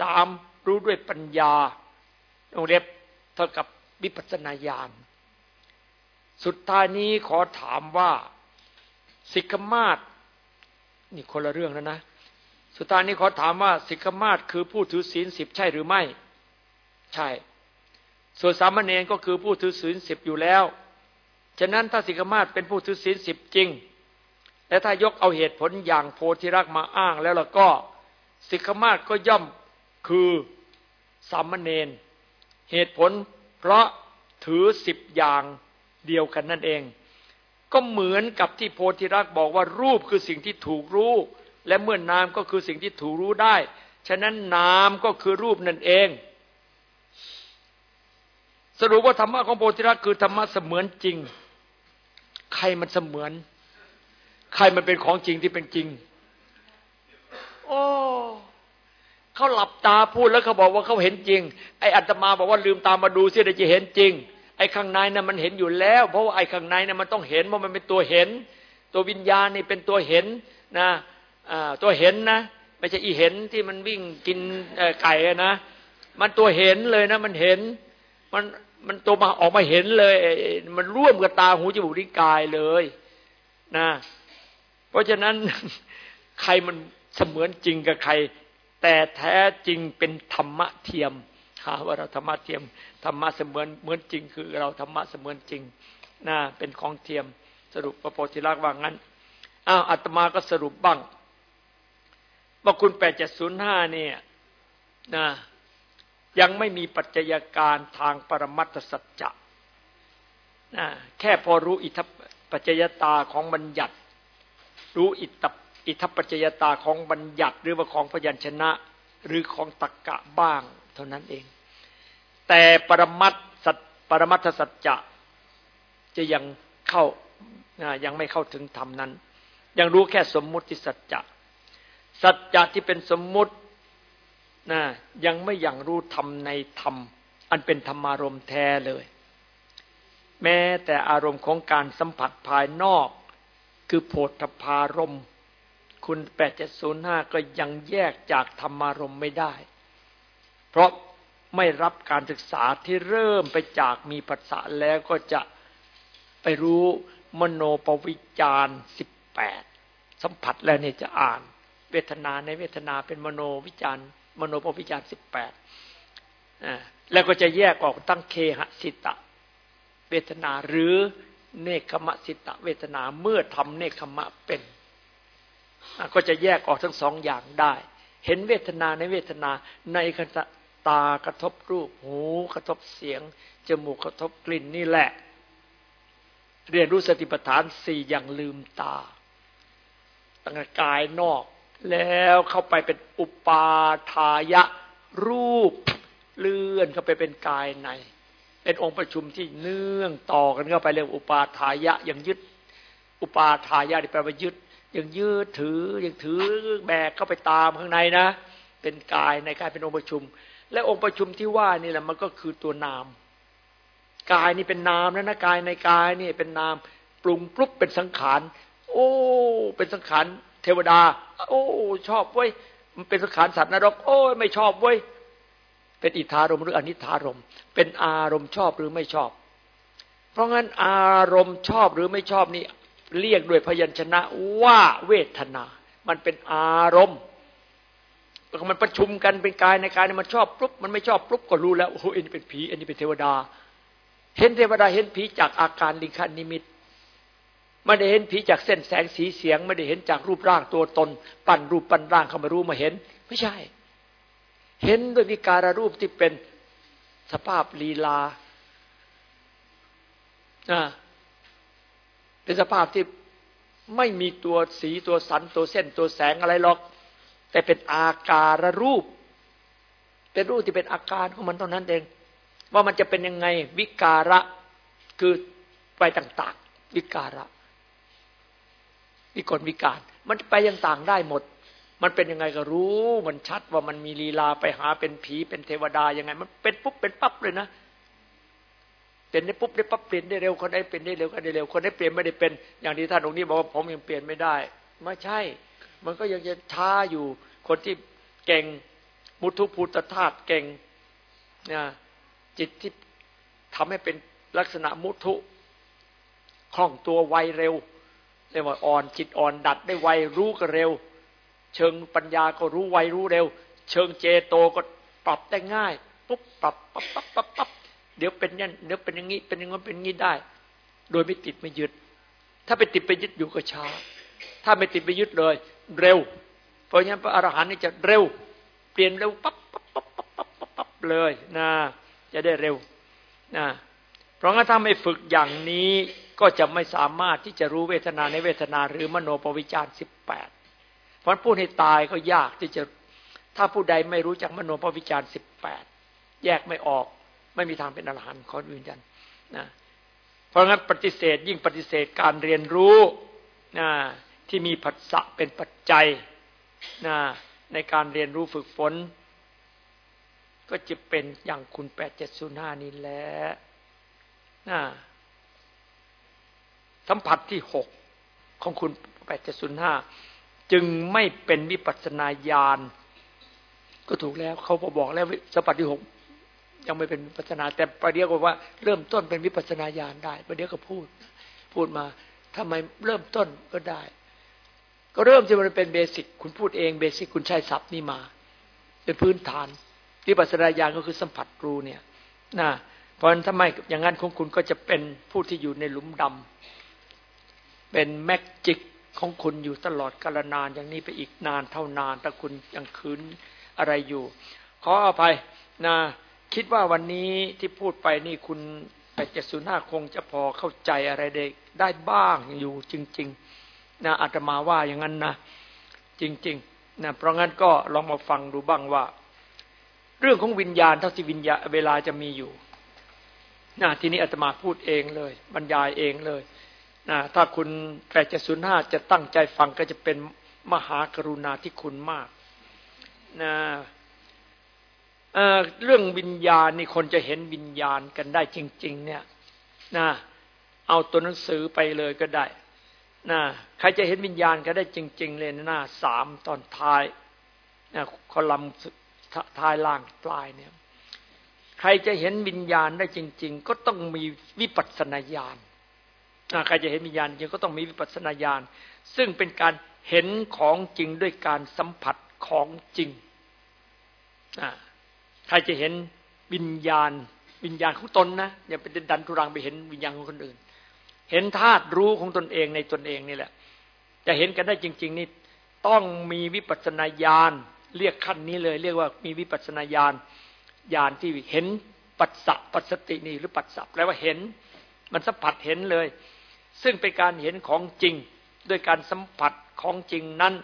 สามรู้ด้วยปัญญาในวงเล็บเท่ากับวิปัสสนาญาณสุดท้ายนี้ขอถามว่าสิกขมาศนี่คนละเรื่องแล้วนะ สุดท้ายนี้ขอถามว่าสิกขมาศคือผู้ถือศีลสิบใช่หรือไม่ ใช่ ส่วนสามเณรก็คือผู้ถือศีลสิบอยู่แล้ว ฉะนั้นถ้าสิกขมาศเป็นผู้ถือศีลสิบจริง และถ้ายกเอาเหตุผลอย่างโพธิรักมาอ้างแล้วล่ะก็ สิกขมาศก็ย่อมคือสามเณรเหตุผล เพราะถือสิบอย่างเดียวกันนั่นเอง ก็เหมือนกับที่โพธิรักบอกว่ารูปคือสิ่งที่ถูกรู้ และเมื่อนามก็คือสิ่งที่ถูรู้ได้ ฉะนั้นนามก็คือรูปนั่นเอง สรุปว่าธรรมะของโพธิรักคือธรรมะเสมือนจริง ใครมันเสมือน ใครมันเป็นของจริงที่เป็นจริง โอ้เขาหลับตาพูดแล้วเขาบอกว่าเขาเห็นจริง ไอ้อัตมาบอกว่าลืมตามาดูเสียเดี๋ยวจะเห็นจริง ไอ้ข้างในนะ่ะมันเห็นอยู่แล้ว เพราะว่าไอ้ข้างในนะ่ะมันต้องเห็นเพราะมันเป็นตัวเห็น ตัววิญญาณนี่เป็นตัวเห็นนะ ตัวเห็นนะไม่ใช่อีเห็นที่มันวิ่งกินไก่นะมันตัวเห็นเลยนะ มันเห็น มันมันตัวมาออกมาเห็นเลย มันร่วมกับตาหูจมูกลิ้นกายเลยนะ เพราะฉะนั้นใครมันเสมือนจริงกับใคร แต่แท้จริงเป็นธรรมะเทียมหาว่าเราธรรมะเทียมธรรมะเสมือนเหมือนจริง คือเราธรรมะเสมือนจริงนะเป็นของเทียมสรุปพระโพธิลักษณ์ว่างั้นอ้าวอาตมาก็สรุปบ้าง ว่าคุณแปดเจ็ดศูนย์ห้าเนี่ยนะยังไม่มีปัจจัยการทางปรมัตถสัจจะนะแค่พอรู้อิทธปัจจยตาของบัญญัติ รู้อิทธอิทธปัจจยตาของบัญญัติ หรือว่าของพยัญชนะ หรือของตรกกะบ้าง เท่านั้นเอง แต่ปรมัตสัจปรมัตถสัจจะจะยังเข้ายังไม่เข้าถึงธรรมนั้น ยังรู้แค่สมมุติสัจจะ สัจจะที่เป็นสมมุตินะยังไม่อย่างรู้ธรรมในธรรม อันเป็นธรรมารมณ์แท้เลย แม้แต่อารมณ์ของการสัมผัสภายนอก คือโพธพารมคุณแปดเจ็ดศูนย์ห้าก็ยังแยกจากธรรมารมไม่ได้ เพราะไม่รับการศึกษาที่เริ่มไปจากมีภาษาแล้วก็จะไปรู้มโนปวิจารสิบแปดสัมผัสแล้วเนี่ยจะอ่าน เวทนาในเวทนาเป็นมโนวิจารมโนปวิจารสิบแปดแล้วก็จะแยกออกตั้งเคหสิตะ เวทนาหรือเนคขมะสิตะ เวทนาเมื่อทำเนคขมะเป็น ก็จะแยกออกทั้งสองอย่างได้ เห็นเวทนาในเวทนาในขณะตากระทบรูปหูกระทบเสียง จมูกกระทบกลิ่นนี่แหละ เรียนรู้สติปัฏฐานสี่อย่างลืมตาตั้งกายนอก แล้วเข้าไปเป็นอุปาทายะรูปเลื่อนเข้าไปเป็นกายใน เป็นองค์ประชุมที่เนื่องต่อกันเข้าไปเรียกอุปาทายะยังยึด อุปาทายะที่แปลว่ายึดยังยืดถือยังถือแบกเข้าไปตามข้างในนะ เป็นกายในกายเป็นองค์ประชุม และองค์ประชุมที่ว่านี่แหละมันก็คือตัวนาม กายนี่เป็นนามแล้วนะกายในกายนี่เป็นนามปรุงปลุกเป็นสังขาร โอ้ เป็นสังขาร เทวดา โอ้ ชอบเว้ย มันเป็นสังขารสัตว์นรก โอ้ไม่ชอบเว้ย เป็นอิทธารมหรืออนิธารม เป็นอารมณ์ชอบหรือไม่ชอบ เพราะงั้นอารมณ์ชอบหรือไม่ชอบนี่เรียกด้วยพยัญชนะว่าเวทนา มันเป็นอารมณ์มันประชุมกันเป็นกายในกายมันชอบปุ๊บมันไม่ชอบปุ๊บก็รู้แล้วโอ้อันนี้เป็นผี อันนี้เป็นเทวดา เห็นเทวดาเห็นผีจากอาการลิงคันนิมิต ไม่ได้เห็นผีจากเส้นแสงสีเสียง ไม่ได้เห็นจากรูปร่างตัวตน ปั้นรูปปั้นร่างเขามารู้มาเห็น ไม่ใช่ เห็นด้วยวิการรูปที่เป็นสภาพลีลาเป็นสภาพที่ไม่มีตัวสีตัวสันตัวเส้นตัวแสงอะไรหรอก แต่เป็นอาการรูป เป็นรูปที่เป็นอาการของมันเท่านั้นเอง ว่ามันจะเป็นยังไงวิการะคือไปต่าง ๆ วิการะ วิกลวิการ มันไปยังต่างได้หมด มันเป็นยังไงก็รู้ มันชัดว่ามันมีลีลาไปหาเป็นผีเป็นเทวดายังไง มันเป็นปุ๊บเป็นปั๊บเลยนะเป็นได้ปุ๊บได้ปั๊บเปลี่ยนได้เร็วคนได้เป็นได้เร็วคนได้เร็วคนได้เปลี่ยนไม่ได้เป็น อย่างที่ท่านองค์นี้บอกว่าผมยังเปลี่ยนไม่ได้ไม่ใช่ มันก็ยังจะช้าอยู่คนที่เก่งมุทุภูตธาตุเก่งนะจิตที่ทำให้เป็นลักษณะมุทุคล่องตัวไวเร็ว เรียกว่าอ่อนจิตอ่อนดัดได้ไวรู้ก็เร็ว เชิงปัญญาก็รู้ไวรู้เร็ว เชิงเจโตก็ปรับได้ง่ายปุ๊บปรับปั๊บปั๊บปั๊บปั๊บเดี๋ยวเป็นยันเดี๋ยวเป็นอย่างนี้เป็นอย่างนั้นเป็นอย่างนี้ได้ โดยไม่ติดไม่ยึด ถ้าไปติดไปยึดอยู่ก็ช้า ถ้าไม่ติดไปยึดเลย เร็ว เพราะงั้นพระอรหันต์นี่จะเร็ว เปลี่ยนเร็วปั๊บปั๊บปั๊บปั๊บปั๊บปั๊บปั๊บเลยนะจะได้เร็วนะเพราะงั้นถ้าไม่ฝึกอย่างนี้ ก็จะไม่สามารถที่จะรู้เวทนาในเวทนาหรือมโนปวิจารสิบแปดเพราะพูดให้ตายก็ยากที่จะถ้าผู้ใดไม่รู้จักมโนปวิจารสิบแปดแยกไม่ออก ไม่มีทางเป็นอรหันต์ขอยืนยันนะเพราะงั้นปฏิเสธยิ่งปฏิเสธการเรียนรู้นะที่มีผัสสะเป็นปัจจัยนะในการเรียนรู้ฝึกฝน ก็จะเป็นอย่างคุณแปดเจ็ดศูนย์ห้านี่แหละนะ สัมผัสที่หกของคุณแปดเจ็ดศูนย์ห้าจึงไม่เป็นวิปัสนาญาณก็ถูกแล้วเขาบอกแล้วสัมผัสที่หกยังไม่เป็นวิปัสนา แต่ประเดี๋ยวก็ว่าเริ่มต้นเป็นวิปัสนาญาณได้ประเดี๋ยวก็พูด พูดมาทำไมเริ่มต้นก็ได้ ก็เริ่มที่มันเป็นเบสิกคุณพูดเองเบสิกคุณใช้ศัพท์นี่มา เป็นพื้นฐานวิปัสนาญาณก็คือสัมผัสรู้เนี่ยนะเพราะฉะนั้นถ้าไมอย่างนั้นของคุณก็จะเป็นผู้ที่อยู่ในหลุมดำ เป็นแมกจิกของคุณอยู่ตลอดกาลนานอย่างนี้ไปอีกนานเท่านานถ้าคุณยังคืนอะไรอยู่ ขออภัยนะคิดว่าวันนี้ที่พูดไปนี่คุณแปดเจ็ดศูนย์ห้าคงจะพอเข้าใจอะไรได้ได้บ้างอยู่จริง ๆนะอาตมาว่าอย่างนั้นนะจริงๆนะเพราะงั้นก็ลองมาฟังดูบ้างว่า เรื่องของวิญญาณเท่าที่วิญญาเวลาจะมีอยู่นะทีนี้อาตมาพูดเองเลย บรรยายเองเลย นะถ้าคุณแปดเจ็ดศูนย์ห้าจะตั้งใจฟังก็จะเป็นมหากรุณาที่คุณมากนะเเรื่องวิญญาณนี่คนจะเห็นวิญญาณกันได้จริง ๆ เนี่ยนะเอาตัวหนังสือไปเลยก็ได้นะใครจะเห็นวิญญาณก็ได้จริง ๆ เลยหน้าสามตอนท้ายนะคอลัมท้ายล่างปลายเนี่ย ใครจะเห็นวิญญาณได้จริง ๆ ก็ต้องมีวิปัสสนาญาณ ใครจะเห็นวิญญาณจริงก็ต้องมีวิปัสสนาญาณ ซึ่งเป็นการเห็นของจริงด้วยการสัมผัสของจริง ใครจะเห็นวิญญาณ วิญญาณของตนนะอย่าไปดันทุรังไปเห็นวิญญาณของคนอื่น เห็นธาตุรู้ของตนเองในตนเองนี่แหละ จะเห็นกันได้จริง ๆ นี่ต้องมีวิปัสสนาญาณเรียกขั้นนี้เลย เรียกว่ามีวิปัสสนาญาณญาณที่เห็นปัสสะปัสสตินี่หรือปัสสะแปลว่าเห็น มันสัมผัสเห็นเลย ซึ่งเป็นการเห็นของจริงด้วยการสัมผัสของจริงนั้น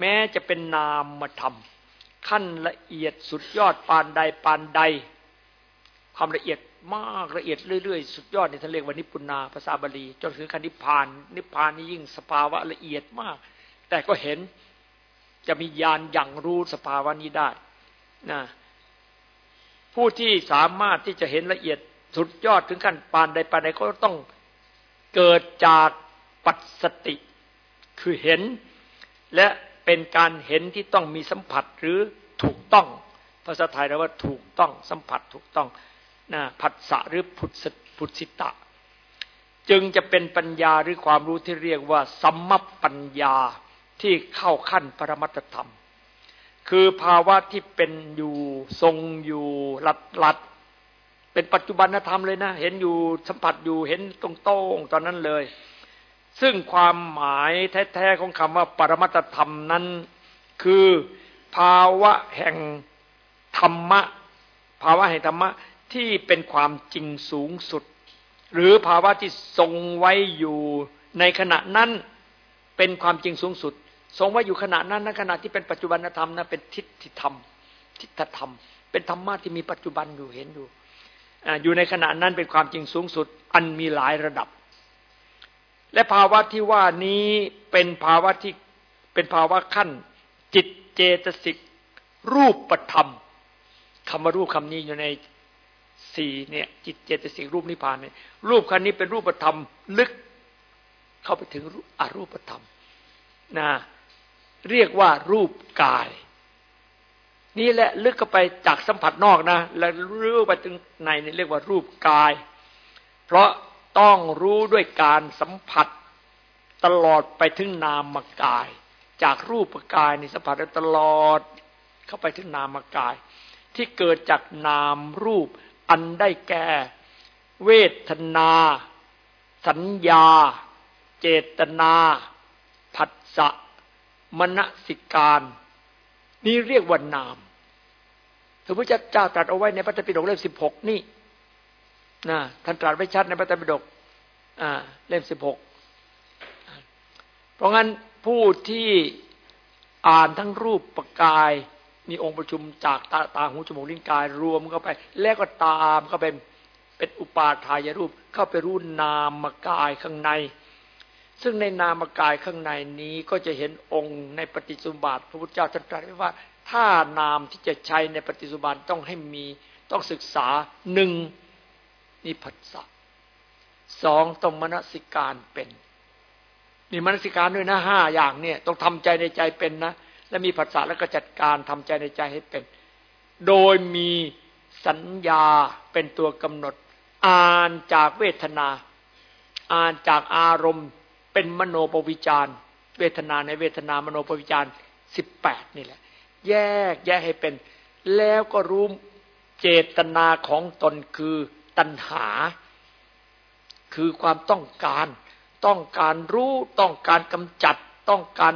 แม้จะเป็นนามธรรม ขั้นละเอียดสุดยอดปานใดปานใด ความละเอียดมากละเอียดเรื่อยๆ สุดยอดในท่านเรียกว่านิพุนาภาษาบาลีจนถึงขั้นนิพาน นิพพานนี่ยิ่งสภาวะละเอียดมาก แต่ก็เห็นจะมีญาณอย่างรู้สภาวะนี้ได้นะผู้ที่สามารถที่จะเห็นละเอียดสุดยอดถึงขั้นปานใดปานใดก็ต้อง เกิดจากปัสสติ คือเห็น และเป็นการเห็นที่ต้องมีสัมผัสหรือถูกต้อง ภาษาไทยเราว่าถูกต้องสัมผัสถูกต้องนะผัสสะหรือพุทธพุทธิตะ จึงจะเป็นปัญญาหรือความรู้ที่เรียกว่าสัมมปัญญาที่เข้าขั้นปรมัตธรรม คือภาวะที่เป็นอยู่ทรงอยู่หลัดหลัด เป็นปัจจุบันธรรมเลยนะ เห็นอยู่สัมผัสอยู่เห็นตรงโต้งตอนนั้นเลย ซึ่งความหมายแท้ๆของคำว่าปรมัตธรรมนั้น คือภาวะแห่งธรรมะ ภาวะแห่งธรรมะที่เป็นความจริงสูงสุด หรือภาวะที่ทรงไว้อยู่ในขณะนั้นเป็นความจริงสูงสุด ทรงไว้อยู่ขณะนั้นในขณะที่เป็นปัจจุบันธรรมนะเป็นทิฏฐิธรรมทิฏฐธรรม เป็นธรรมะที่มีปัจจุบันอยู่เห็นอยู่ อยู่ในขณะนั้นเป็นความจริงสูงสุด อันมีหลายระดับ และภาวะที่ว่านี้เป็นภาวะที่เป็นภาวะขั้น จิตเจตสิก รูปปธรรมคำว่ารูปคำนี้อยู่ในสี่เนี่ย จิตเจตสิกรูปนิพพานเนี่ยรูปคันนี้เป็นรูปธรรมลึก เข้าไปถึงอรูปธรรมนะเรียกว่ารูปกาย นี่แหละลึกเข้าไปจากสัมผัสนอกนะ แล้วรู้ไปถึงในนี่เรียกว่ารูปกาย เพราะต้องรู้ด้วยการสัมผัสตลอดไปถึงนามกาย จากรูปกายนี่สัมผัสตลอดเข้าไปถึงนามกาย ที่เกิดจากนามรูปอันได้แก่ เวทนา สัญญา เจตนาผัสสะมณสิการ นี่เรียกว่านาม พระพุทธเจ้าตรัสเอาไว้ในพระธรรมปิฎกเล่มสิบหกนี่นะท่านตรัสไว้ชัดในพระไตรมปิฎกเล่มสิบหกเพราะงั้นผู้ที่อ่านทั้งรูปประกาย มีองค์ประชุมจากตาตาหูจมูกลิ้นกายรวมเข้าไป แล้วก็ตามเข้าไปเป็นอุปาทายรูปเข้าไปรู้นามกายข้างใน ซึ่งในนามกายข้างในนี้ก็จะเห็นองค์ในปฏิสุบัติพระพุทธเจ้าตรัสไว้ว่า ถ้านามที่จะใช้ในปฏิสุบัติต้องให้มีต้องศึกษาหนึ่งนี่ผัสสะสองต้องมนสิการเป็นนี่มนสิการด้วยนะห้าอย่างเนี่ย ต้องทำใจในใจเป็นนะและมีผัสสะแล้วก็จัดการทำใจในใจให้เป็น โดยมีสัญญาเป็นตัวกำหนด อ่านจากเวทนา อ่านจากอารมณ์เป็นมโนปวิจารเวทนาในเวทนามโนปวิจารสิบแปดนี่แหละ แยกแยกให้เป็น แล้วก็รู้เจตนาของตนคือตัณหา คือความต้องการ ต้องการรู้ต้องการกำจัด ต้องการ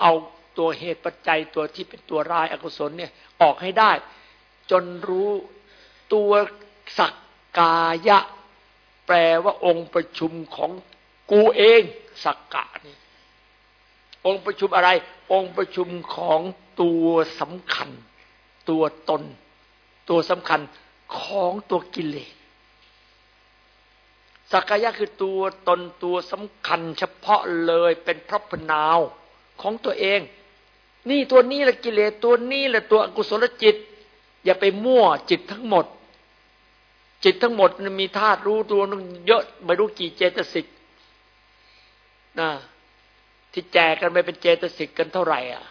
เอาตัวเหตุปัจจัยตัวที่เป็นตัวร้ายอกุศลเนี่ยออกให้ได้ จนรู้ตัวสักกายะ แปลว่าองค์ประชุมของกูเองสักกะนี่องค์ประชุมอะไร องค์ประชุมของตัวสำคัญ ตัวตน ตัวสำคัญของตัวกิเลสสักกายะคือตัวตนตัวสำคัญ เฉพาะเลยเป็นพระพนาวของตัวเอง นี่ตัวนี้แหละกิเลสตัวนี้แหละตัวอกุศลจิต อย่าไปมั่วจิตทั้งหมด จิตทั้งหมดมีธาตุรู้ตัวนึงเยอะไม่รู้กี่เจตสิกนะ ที่แจกกันไปเป็นเจตสิกกันเท่าไหร่อะ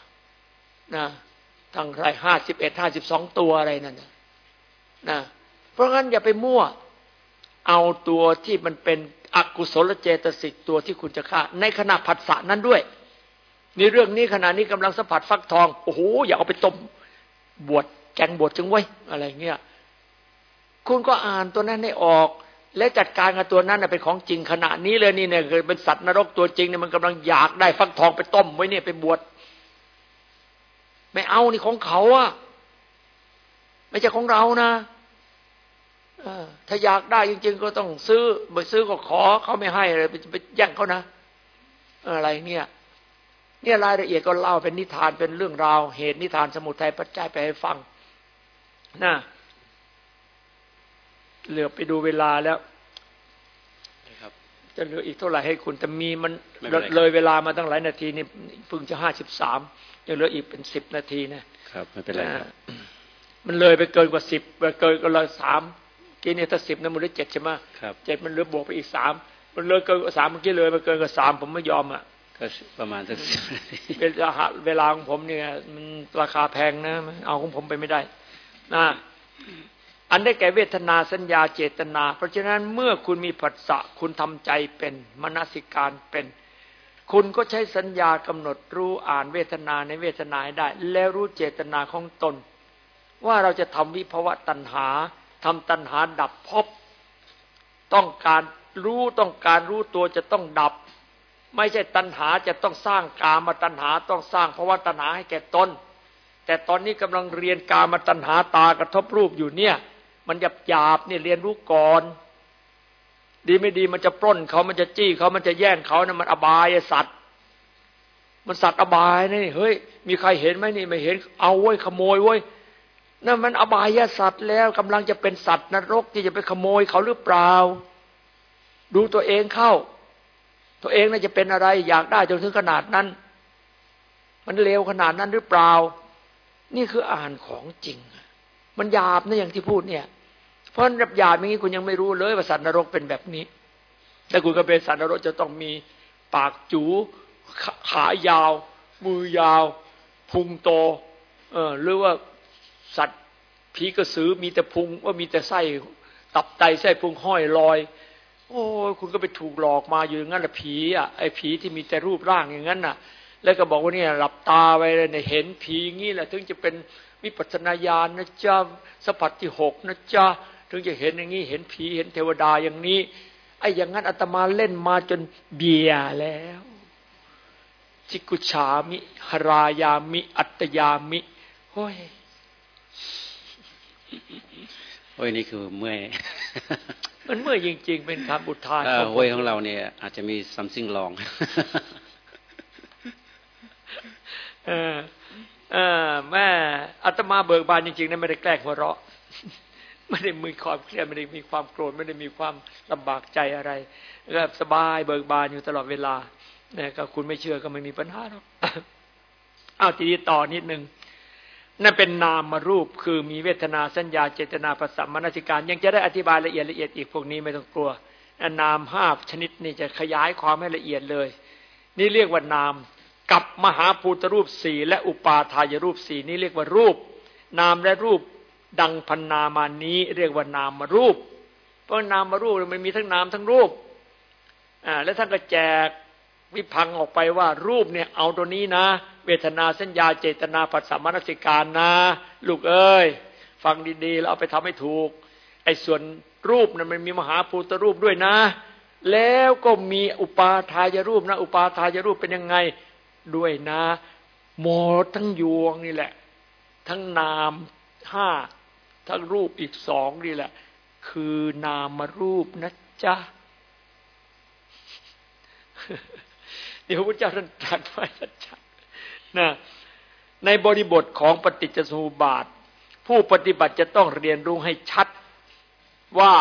นะทั้งไรห้าสิบเอ็ดห้าสิบสองตัวอะไรนั่นนะเพราะงั้นอย่าไปมั่ว เอาตัวที่มันเป็นอกุศลเจตสิกตัวที่คุณจะฆ่า ในขณะผัสสะนั้นด้วยในเรื่องนี้ขณะนี้กำลังสัมผัสฟักทองโอ้โหอย่าเอาไปต้มบวชแกงบวชจังไว้อะไรเงี้ยคุณก็อ่านตัวนั้นให้ออก และจัดการกับตัวนั้นเป็นของจริงขณะนี้เลยนี่เนี่ยเป็นสัตว์นรกตัวจริงเนี่ยมันกำลังอยากได้ฟักทองไปต้มไว้เนี่ยไปบวชไม่เอานี่ของเขาอะไม่ใช่ของเรานะถ้าอยากได้จริง ๆ ก็ต้องซื้อไปซื้อก็ขอเขาไม่ให้เลยไปแย่งเขานะอะไรเนี่ยเนี่ยรายละเอียดก็เล่าเป็นนิทานเป็นเรื่องราว เหตุนิทานสมุทัยปัจจัยไปให้ฟังนะ เหลือไปดูเวลาแล้วจะเหลืออีกเท่าไหร่ให้คุณแต่มีมันเลยเวลามาตั้งหลายนาทีนี่เพิ่งจะห้าสิบสามยังเหลืออีกเป็นสิบนาทีนะครับไม่เป็นไรครับมันเลยไปเกินกว่าสิบเกินกว่าสามกี้นี่ถ้าสิบนั้นมันเหลือเจ็ดใช่ไหมครับเจ็ดมันเหลือบวกไปอีกสามมันเลยเกินกว่าสามเมื่อกี้เลยมาเกินกว่าสามผมไม่ยอมอะก็ประมาณสักสิบเวลาเวลาของผมเนี่ยมันราคาแพงนะเอาของผมไปไม่ได้นะ อันได้แก่เวทนาสัญญาเจตนา เพราะฉะนั้นเมื่อคุณมีผัสสะคุณทำใจเป็นมนสิการเป็น คุณก็ใช้สัญญากำหนดรู้อ่านเวทนาในเวทนาได้ แล้วรู้เจตนาของตน ว่าเราจะทำวิภวะตัณหาทำตัณหาดับพบ ต้องการรู้ต้องการรู้ตัวจะต้องดับ ไม่ใช่ตัณหาจะต้องสร้างกามาตัณหาต้องสร้างภาวะตัณหาให้แก่ตนแต่ตอนนี้กำลังเรียนกามาตัณหาตากระทบรูปอยู่เนี่ย มันหยาบหยาบเนี่ยเรียนรู้ก่อน ดีไม่ดีมันจะปล้นเขามันจะจี้เขามันจะแย่งเขานะมันอบายสัตว์ มันสัตว์อบายนี่เฮ้ย มีใครเห็นไหมนี่ไม่เห็น เอาไว้ขโมยไว้นั่นมันอบายสัตว์แล้วกำลังจะเป็นสัตว์นรกที่จะไปขโมยเขาหรือเปล่า ดูตัวเองเข้า ตัวเองน่าจะเป็นอะไร อยากได้จนถึงขนาดนั้น มันเลวขนาดนั้นหรือเปล่า นี่คืออ่านของจริง มันหยาบนะอย่างที่พูดเนี่ย ราะรับยาอย่างนี้คุณยังไม่รู้เลยว่าสัตว์นรกเป็นแบบนี้แต่คุณก็เป็นสัตว์นรกจะต้องมีปากจูขายาว มือยาว พุงโต เออหรือว่าสัตว์ผีกระสือมีแต่พุงว่ามีแต่ไส้ตับไตไส้พุงห้อยลอย โอ้คุณก็ไปถูกหลอกมาอยู่งั้นละผีอะไอ้ผีที่มีแต่รูปร่างอย่างนั้นน่ะ แล้วก็บอกว่าเนี่ยหลับตาไปเลยเนี่ยเห็นผีงี้แหละถึงจะเป็นวิปัสนาญาณนะจ๊ะสัพพที่หกนะจ๊ะ ถึงจะเห็นอย่างนี้ เห็นผีเห็นเทวดาอย่างนี้ไอ้อย่างนั้นอาตมาเล่นมาจนเบียแล้ว จิกุชามิหรายามิ อัตยามิโอ้ยโอ้ยนี่คือเมื่อย มันเมื่อยจริง ๆ เป็นคำบุทานโอ้ยของเราเนี่ย อาจจะมีซัมซิงลองเออเออแม่อาตมาเบิกบานจริงๆนะไม่ได้แกล้งหัวเราะ ไม่ได้มีความเครียดไม่ได้มีความโกรธไม่ได้มีความลำบากใจอะไรก็สบายเบิกบานอยู่ตลอดเวลาเนี่ยก็คุณไม่เชื่อก็ไม่มีปัญหาหรอกเอาทีนี้ต่อนิดนึงนั่นเป็นนามมารูปคือมีเวทนาสัญญาเจตนาภาษามนสิการ ยังจะได้อธิบายละเอียดละเอียดอีกพวกนี้ไม่ต้องกลัวนามห้าชนิดนี่จะขยายความให้ละเอียดเลย นี่เรียกว่านาม กับมหาภูตรูปสี่และอุปาทายรูปสี่นี่เรียกว่ารูป นามและรูป ดังพันนามานี้ เรียกว่านามารูป เพราะนามารูปมันมีทั้งนามทั้งรูปอ่าแล้วท่านก็แจกวิพังออกไปว่ารูปเนี่ยเอาตัวนี้นะ เวทนาสัญญาเจตนาปัสสามนสิการนะ ลูกเอ้ย ฟังดีๆแล้วเอาไปทำให้ถูก ไอ้ส่วนรูปนะั้นมันมีมหาภูตรูปด้วยนะ แล้วก็มีอุปาทายรูปนะ อุปาทายรูปเป็นยังไงด้วยนะ หมดทั้งยวงนี่แหละ ทั้งนามห้า ทั้งรูปอีกสองนี่แหละ คือนามรูปนะจ๊ะเดี๋ยวพระเจ้าท่านตรัสไว้ชัดๆนะในบริบทของปฏิจจสมุปบาท ผู้ปฏิบัติจะต้องเรียนรู้ให้ชัด ว่า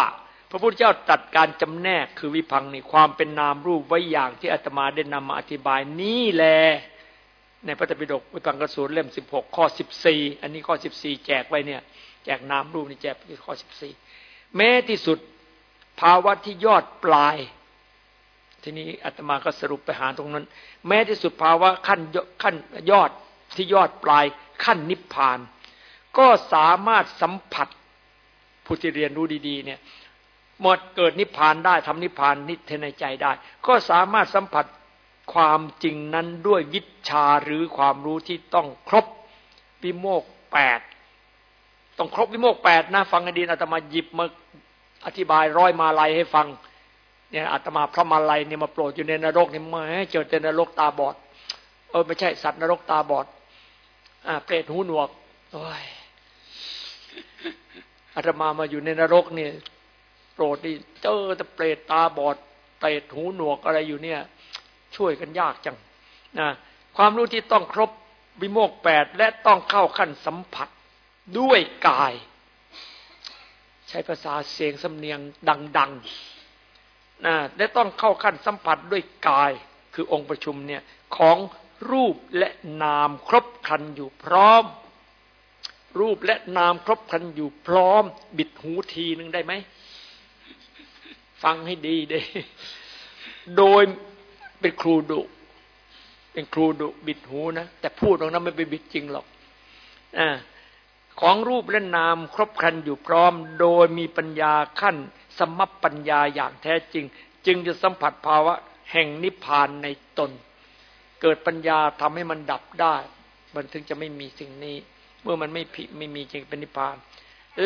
พระพุทธเจ้าตัดการจำแนกคือวิพังนี่ความเป็นนามรูปไว้อย่างที่อาตมาได้นำมาอธิบายนี่แหละในพระตปิฎกวิพังกสูตรเล่มสิบหกข้อสิบสี่อันนี้ข้อสิบสี่แจกไว้เนี่ย แจกนามรูปนี่แจกข้อสิบสี่แม้ที่สุดภาวะที่ยอดปลาย ทีนี้อาตมาก็สรุปไปหาตรงนั้น แม้ที่สุดภาวะขั้นขั้นยอดที่ยอดปลายขั้นนิพพาน ก็สามารถสัมผัสผู้ที่เรียนรู้ดี ๆ เนี่ยหมดเกิดนิพพานได้ทำนิพพานนิเทในใจได้ ก็สามารถสัมผัสความจริงนั้นด้วยวิชาหรือความรู้ที่ต้องครบวิโมกแปด ต้องครบวิโมกแปดนะฟังให้ดีอาตมาหยิบมาอธิบายร้อยมาลัยให้ฟังเนี่ยอาตมาพระมาลัยเนี่ยมาโปรดอยู่ในนรกเนี่ยมาเจอในนรกตาบอด เออไม่ใช่สัตว์นรกตาบอด อ่าเปรตหูหนวกโอ้ยอาตมามาอยู่ในนรกเนี่ยโปรดดิเจอแต่เปรตตาบอดเปรตหูหนวกอะไรอยู่เนี่ย ช่วยกันยากจังนะความรู้ที่ต้องครบวิโมกแปดและต้องเข้าขั้นสัมผัส ด้วยกาย ใช้ภาษาเสียงสำเนียงดังๆนะและต้องเข้าขั้นสัมผัสด้วยกาย คือองค์ประชุมเนี่ยของรูปและนามครบครันอยู่พร้อม รูปและนามครบครันอยู่พร้อม บิดหูทีนึงได้ไหม ฟังให้ดีเด้โดยเป็นครูดุเป็นครูดุบิดหูนะ แต่พูดตรงนั้นไม่ไปบิดจริงหรอกอ่า ของรูปและนามครบครันอยู่พร้อม โดยมีปัญญาขั้น สมัปปัญญาอย่างแท้จริง จึงจะสัมผัสภาวะแห่งนิพพานในตน เกิดปัญญาทำให้มันดับได้ มันถึงจะไม่มีสิ่งนี้ เมื่อมันไม่ผิดไม่มีจริงเป็นนิพพาน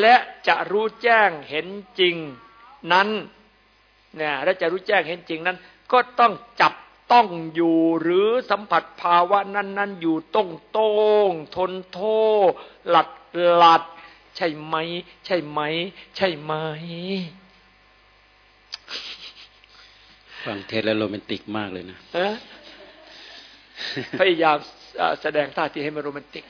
และจะรู้แจ้งเห็นจริงนั้นเนี่ยและจะรู้แจ้งเห็นจริงนั้น ก็ต้องจับต้องอยู่หรือสัมผัสภาวะนั้นนั้นอยู่ต้องโต้งทนโทหลัด หลัด ใช่ไหม ใช่ไหม ใช่ไหมฟังเทศแล้วโรแมนติกมากเลยนะพยายามแสดงท่าทีให้มันโรแมนติก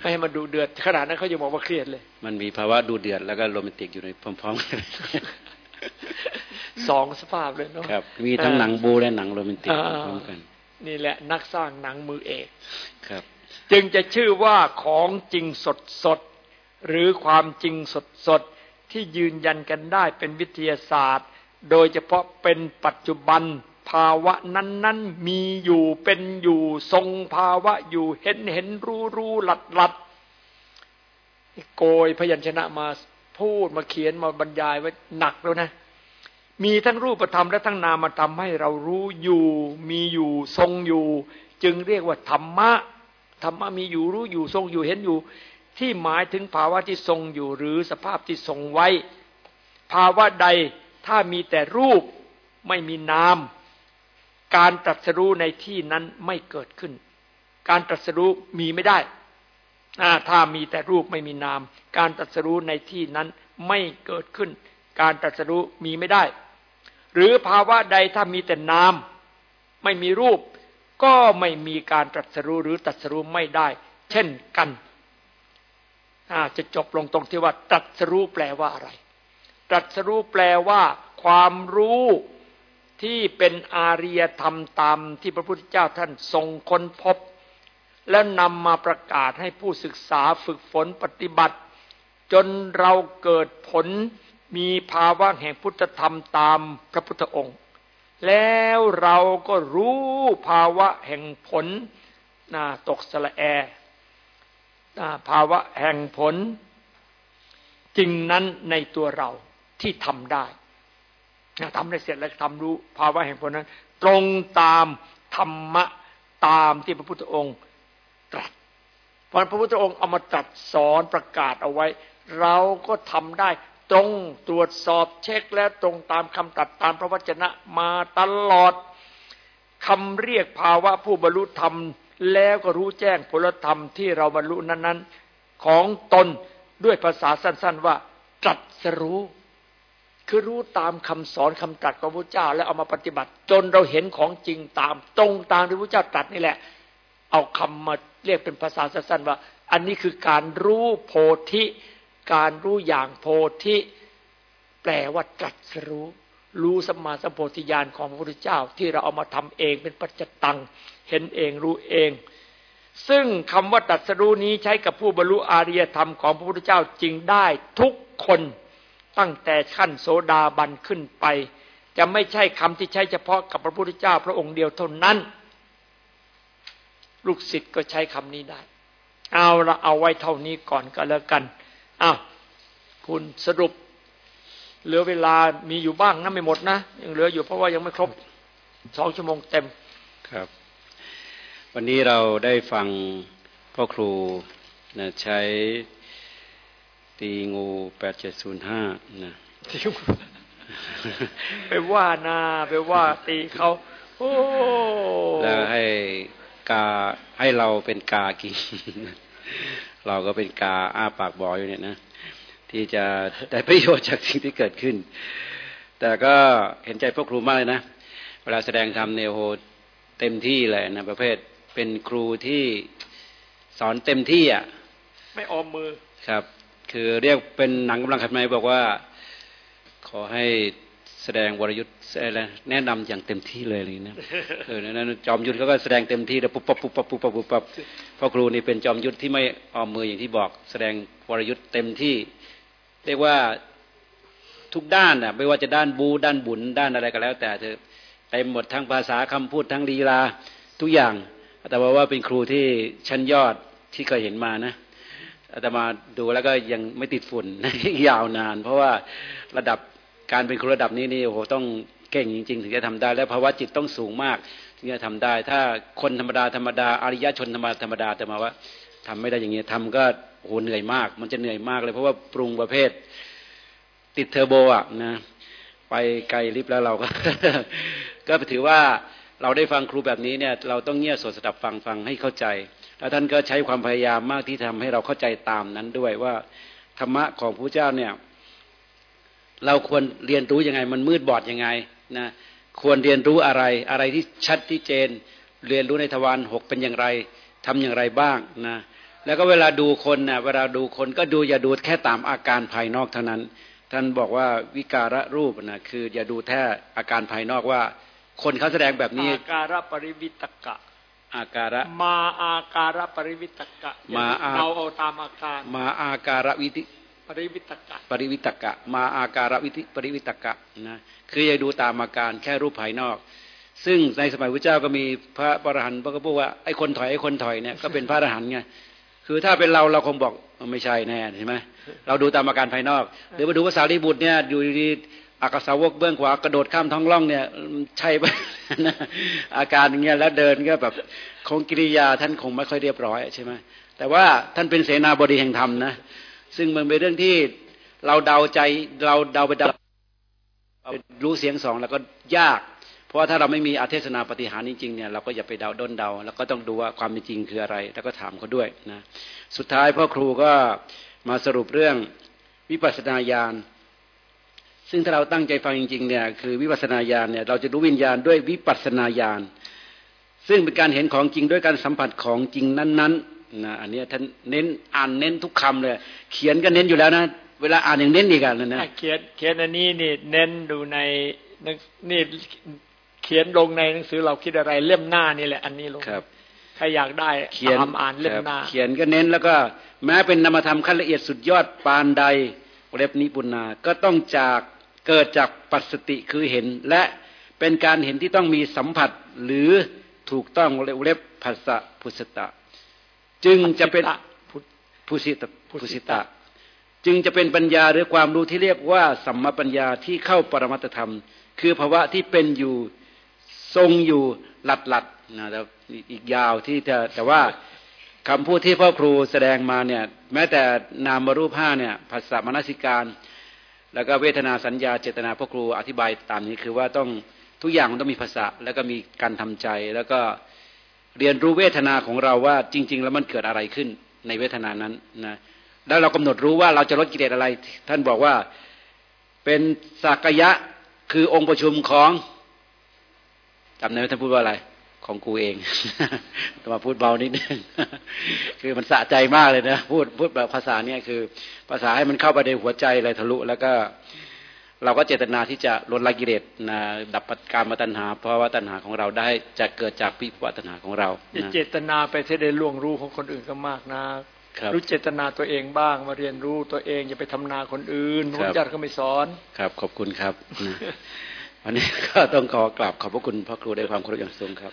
ไม่ให้มันดูเดือดขนาดนั้นเขาจะบอกว่าเครียดเลย มันมีภาวะดูเดือดแล้วก็โรแมนติกอยู่ในพร้อมๆกันสองสภาพเลยเนาะครับ มีทั้งหนังบูและหนังโรแมนติกพร้อมกัน นี่แหละนักสร้างหนังมือเอกครับ จึงจะชื่อว่าของจริงสดสดหรือความจริงสดสดที่ยืนยันกันได้เป็นวิทยาศาสตร์ โดยเฉพาะเป็นปัจจุบันภาวะนั้นๆมีอยู่เป็นอยู่ทรงภาวะอยู่เห็นเห็นรู้รู้หลัดหลัดโกยพยัญชนะมาพูดมาเขียนมาบรรยายไว้หนักแล้วนะ มีทั้งรูปธรรมและทั้งนามธรรมให้เรารู้อยู่ มีอยู่ทรงอยู่ จึงเรียกว่าธรรมะ ธรรมะมีอยู่รู้อยู่ทรงอยู่เห็นอยู่ ที่หมายถึงภาวะที่ทรงอยู่หรือสภาพที่ทรงไว้ ภาวะใดถ้ามีแต่รูปไม่มีนาม การตรัสรู้ในที่นั้นไม่เกิดขึ้น การตรัสรู้มีไม่ได้ถ้ามีแต่รูปไม่มีนาม การตรัสรู้ในที่นั้นไม่เกิดขึ้น การตรัสรู้มีไม่ได้ หรือภาวะใดถ้ามีแต่นาม ไม่มีรูป ก็ไม่มีการตรัสรู้หรือตรัสรู้ไม่ได้ เช่นกันจะจบลงตรงที่ว่า ตรัสรู้แปลว่าอะไร ตรัสรู้แปลว่า ความรู้ที่เป็นอารียธรรมตามที่พระพุทธเจ้าท่านทรงค้นพบ และนำมาประกาศให้ผู้ศึกษาฝึกฝนปฏิบัติ จนเราเกิดผลมีภาวะแห่งพุทธธรรมตามพระพุทธองค์ แล้วเราก็รู้ภาวะแห่งผลนาตกสละแอภาวะแห่งผลจริงนั้นในตัวเราที่ทำได้ทำได้เสร็จแล้วทำรู้ภาวะแห่งผลนั้น ตรงตามธรรมะตามที่พระพุทธองค์เพราะพระพุทธองค์เอามาตรัสสอนประกาศเอาไว้ เราก็ทำได้ ตรงตรวจสอบเช็คและตรงตามคำตรัสตามพระวจนะมาตลอดคำเรียกภาวะผู้บรรลุธรรม แล้วก็รู้แจ้งผลธรรมที่เราบรรลุนั้น ๆ ของตนด้วยภาษาสั้น ๆ ว่าตรัสรู้ คือรู้ตามคำสอนคำตรัสของพระเจ้า แล้วเอามาปฏิบัติ จนเราเห็นของจริงตาม ตรงตามที่พระเจ้าตรัสนี่แหละ เอาคำมาเรียกเป็นภาษาสั้นๆว่า อันนี้คือการรู้โพธิ การรู้อย่างโพธิแปลว่าตรัสรู้ รู้สมมาสัมโพธิญาณของพระพุทธเจ้า ที่เราเอามาทำเองเป็นปัจจตัง เห็นเองรู้เอง ซึ่งคำว่าตรัสรู้นี้ใช้กับผู้บรรลุอารยธรรมของพระพุทธเจ้าจริงได้ทุกคนตั้งแต่ขั้นโสดาบันขึ้นไป จะไม่ใช่คำที่ใช้เฉพาะกับพระพุทธเจ้า พระองค์เดียวเท่านั้นลูกศิษย์ก็ใช้คำนี้ได้ เอาละเอาไว้เท่านี้ก่อนก็แล้วกัน อ้าวคุณสรุป เหลือเวลามีอยู่บ้างนะไม่หมดนะยังเหลืออยู่เพราะว่ายังไม่ครบสองชั่วโมงเต็มครับ วันนี้เราได้ฟังพ่อครูนะใช้ตีงูแปดเจ็ดศูนย์ห้านะไปว่านาไปว่าตีเขาโอ้แล้วให้กาให้เราเป็นกากิน เราก็เป็นกาอ้าปากบออยู่เนี่ยนะที่จะได้ประโยชน์จากสิ่งที่เกิดขึ้น แต่ก็เห็นใจพวกครูมากเลยนะ เวลาแสดงธรรมเนโฮเต็มที่เลยนะประเภทเป็นครูที่สอนเต็มที่อะไม่ออมมือครับ คือเรียกเป็นหนังกำลังขัดไม้บอกว่า ขอให้ แสดงวรยุทธ์แนะนำอย่างเต็มที่เลยเลยนะเออนั้นจอมยุทธ์เขาก็แสดงเต็มที่แล้วปุ๊บปั๊บปุ๊บปั๊บปุ๊บปั๊บปุ๊บปั๊บพ่อครูนี่เป็นจอมยุทธ์ที่ไม่ออมมืออย่างที่บอก แสดงวรยุทธ์เต็มที่ เรียกว่าทุกด้านอะไม่ว่าจะด้านบูด้านบุญด้านอะไรก็แล้ว แต่เธอเต็มหมดทั้งภาษาคำพูดทั้งลีลาทุกอย่างแต่ว่าว่าเป็นครูที่ชั้นยอดที่เคยเห็นมานะอาตมาดูแล้วก็ยังไม่ติดฝุ่นยาวนาน เพราะว่าระดับ การเป็นครูระดับนี้นี่โอ้โหต้องเก่งจริง ๆ ถึงจะทำได้ และภาวะจิตต้องสูงมากถึงจะทำได้ ถ้าคนธรรมดาธรรมดาอริยชนธรรมดาธรรมดาแต่มาว่าทำไม่ได้อย่างเงี้ยทำก็โอ้โหเหนื่อยมาก มันจะเหนื่อยมากเลยเพราะว่าปรุงประเภท ติดเทอร์โบอะนะไปไกลลิฟแล้วเราก็ ก็ถือว่าเราได้ฟังครูแบบนี้เนี่ย เราต้องเงียบสดสดับฟังฟังให้เข้าใจ แล้วท่านก็ใช้ความพยายามมากที่ทำให้เราเข้าใจตามนั้นด้วยว่า ธรรมะของพระเจ้าเนี่ย เราควรเรียนรู้ยังไง มันมืดบอดยังไงนะควรเรียนรู้อะไรอะไรที่ชัดที่เจน เรียนรู้ในทวารหกเป็นอย่างไรทำอย่างไรบ้างนะแล้วก็เวลาดูคนนะเวลาดูคนก็ดูอย่าดูแค่ตามอาการภายนอกเท่านั้น ท่านบอกว่าวิการะรูปนะคือ อย่าดูแค่อาการภายนอกว่า คนเขาแสดงแบบนี้อาการะปริวิตกะอาการะมาอาการะปริวิตกะมาเอาเอาตามอาการ มาอาการะวิติ ปริวิตกะ ปริวิตกะ มาอาการวิธิปริวิตกะนะคืออย่าดูตามอาการแค่รูปภายนอก ซึ่งในสมัยพระเจ้าก็มีพระปรหันต์พระก็พูดว่าไอ้คนถอยไอ้คนถอยเนี่ยก็เป็นพระอรหันต์ไงคือถ้าเป็นเราเราคงบอกไม่ใช่แน่ใช่ไหมเราดูตามอาการภายนอก หรือมาดูว่าสารีบุตรเนี่ยอยู่ดีอากาสาวกเบื้องขวากระโดดข้ามท้องร่องเนี่ยใช่ไหมอาการอย่างเงี้ยแล้วเดินก็แบบคงกิริยาท่านคงไม่ค่อยเรียบร้อยใช่ไหมแต่ว่าท่านเป็นเสนาบดีแห่งธรรมนะ ซึ่งมันเป็นเรื่องที่เราเดาใจเราเดาไปเดารู้เสียงสองแล้วก็ยาก เพราะว่าถ้าเราไม่มีอาเทศนาปฏิหารจริงๆเนี่ยเราก็อย่าไปเดาด้นเดา แล้วก็ต้องดูว่าความเป็นจริงคืออะไร แล้วก็ถามเขาด้วยนะสุดท้ายพ่อครูก็มาสรุปเรื่องวิปัสสนาญาณซึ่งถ้าเราตั้งใจฟังจริงๆเนี่ยคือวิปัสสนาญาณเนี่ยเราจะรู้วิญญาณด้วยวิปัสสนาญาณซึ่งเป็นการเห็นของจริงด้วยการสัมผัสของจริงนั้นๆ นะอันนี้ท่านเน้นอ่านเน้นทุกคำเลย เขียนก็เน้นอยู่แล้วนะ เวลาอ่านอย่างเน้นอีกอะนะเขียนเขียนอันนี้นี่เน้นดูในนี่เขียนลงในหนังสือเราคิดอะไรเล่มหน้านี่แหละ อันนี้ลงครับใครอยากได้เขียนอ่านเล่มหน้า เขียนก็เน้นแล้วก็ แม้เป็นนามธรรมขั้นละเอียดสุดยอดปานใดเล็บนิปุนาก็ต้องจากเกิดจากปัสติคือเห็น และเป็นการเห็นที่ต้องมีสัมผัสหรือถูกต้องเล็บภาษะพุสตะ จึงจะเป็นผู้สิตผู้สิตะ จึงจะเป็นปัญญาหรือความรู้ที่เรียกว่าสัมมาปัญญาที่เข้าปรมัตธรรม คือภาวะที่เป็นอยู่ทรงอยู่หลัดหลัดนะแต่อีกยาวที่แต่แต่ว่าคำพูดที่พ่อครูแสดงมาเนี่ย แม้แต่นามรูปห้าเนี่ยภาษามนสิการ แล้วก็เวทนาสัญญาเจตนาพ่อครูอธิบายตามนี้คือว่าต้องทุกอย่างมันต้องมีภาษาแล้วก็มีการทำใจแล้วก็ เรียนรู้เวทนาของเราว่าจริง ๆ แล้วมันเกิดอะไรขึ้นในเวทนานั้นนะแล้วเรากำหนดรู้ว่าเราจะลดกิเลสอะไร ท่านบอกว่าเป็นสักยะคือองค์ประชุมของจำได้ไหมท่านพูดว่าอะไร ของกูเองต้องมาพูดเบานิดนึงคือมันสะใจมากเลยนะ พูดพูดแบบภาษาเนี่ยคือ ภาษาให้มันเข้าไปในหัวใจเลยทะลุ แล้วก็ เราก็เจตนาที่จะลดละกิเลสนะดับการมาตัญหา เพราะว่าตัญหาของเราได้จะเกิดจากพิพวัตนาของเราเจตนาไปที่ได้ล่วงรู้ของคนอื่นก็มากนะรู้เจตนาตัวเองบ้างมาเรียนรู้ตัวเองอย่าไปทำนาคนอื่นพระเจ้าก็ไม่สอนครับ ขอบคุณครับวันนี้ก็ต้องขอกราบขอบพระคุณพระครูด้วยความเคารพอย่างสูงครับ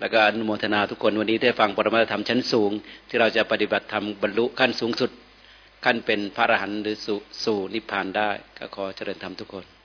แล้วก็อนุโมทนาทุกคนวันนี้ได้ฟังปรมาธรรมชั้นสูง ที่เราจะปฏิบัติธรรมบรรลุขั้นสูงสุด ขั้นเป็นพระอรหันต์หรือสู่นิพพานได้ ก็ขอเจริญธรรมทุกคน